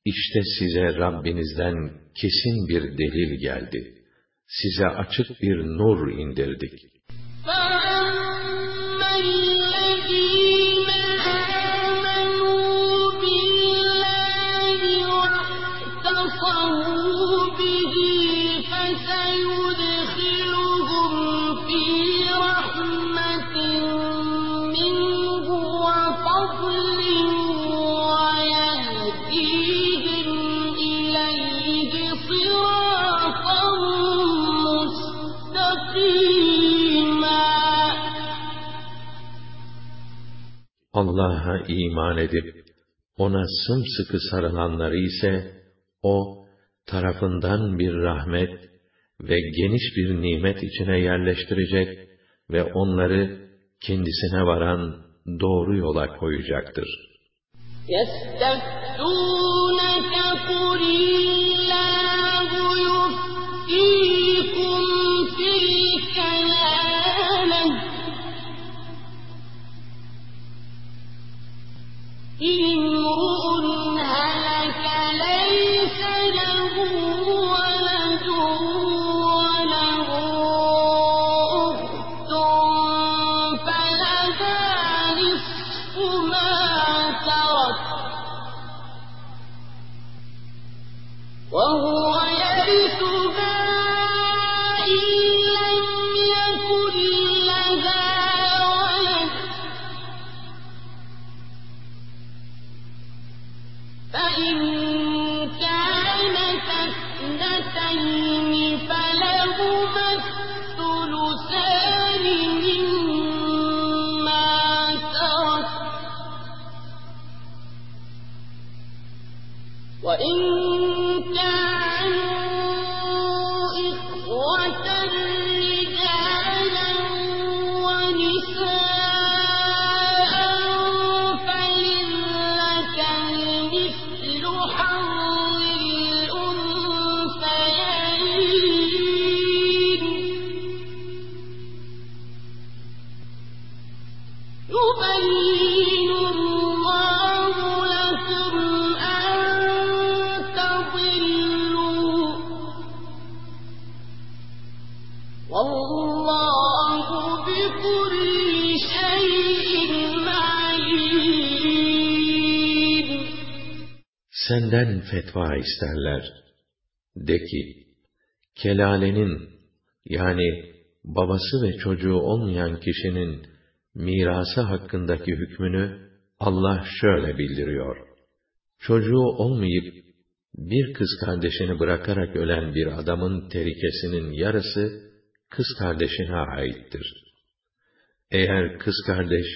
İşte size Rabbinizden kesin bir delil geldi. Size açık bir nur indirdik. Allah'a iman edip, ona sımsıkı sarılanları ise, o, tarafından bir rahmet ve geniş bir nimet içine yerleştirecek ve onları kendisine varan doğru yola koyacaktır. يَسْتَفْتُونَكَ قُلِ إِنِ امْرُؤٌ fetva isterler. De ki, kelalenin yani babası ve çocuğu olmayan kişinin mirası hakkındaki hükmünü Allah şöyle bildiriyor. Çocuğu olmayıp bir kız kardeşini bırakarak ölen bir adamın terikesinin yarısı kız kardeşine aittir. Eğer kız kardeş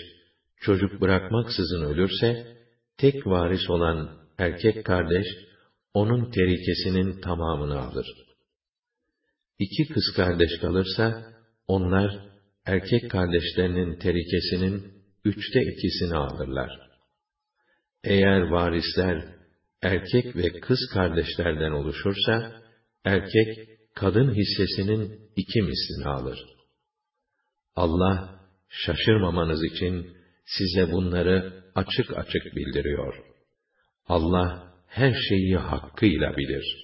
çocuk bırakmaksızın ölürse tek varis olan erkek kardeş onun terikesinin tamamını alır. İki kız kardeş kalırsa onlar erkek kardeşlerinin terikesinin üçte ikisini alırlar. Eğer varisler erkek ve kız kardeşlerden oluşursa erkek kadın hissesinin iki mislini alır. Allah şaşırmamanız için size bunları açık açık bildiriyor. Allah her şeyi hakkıyla bilir.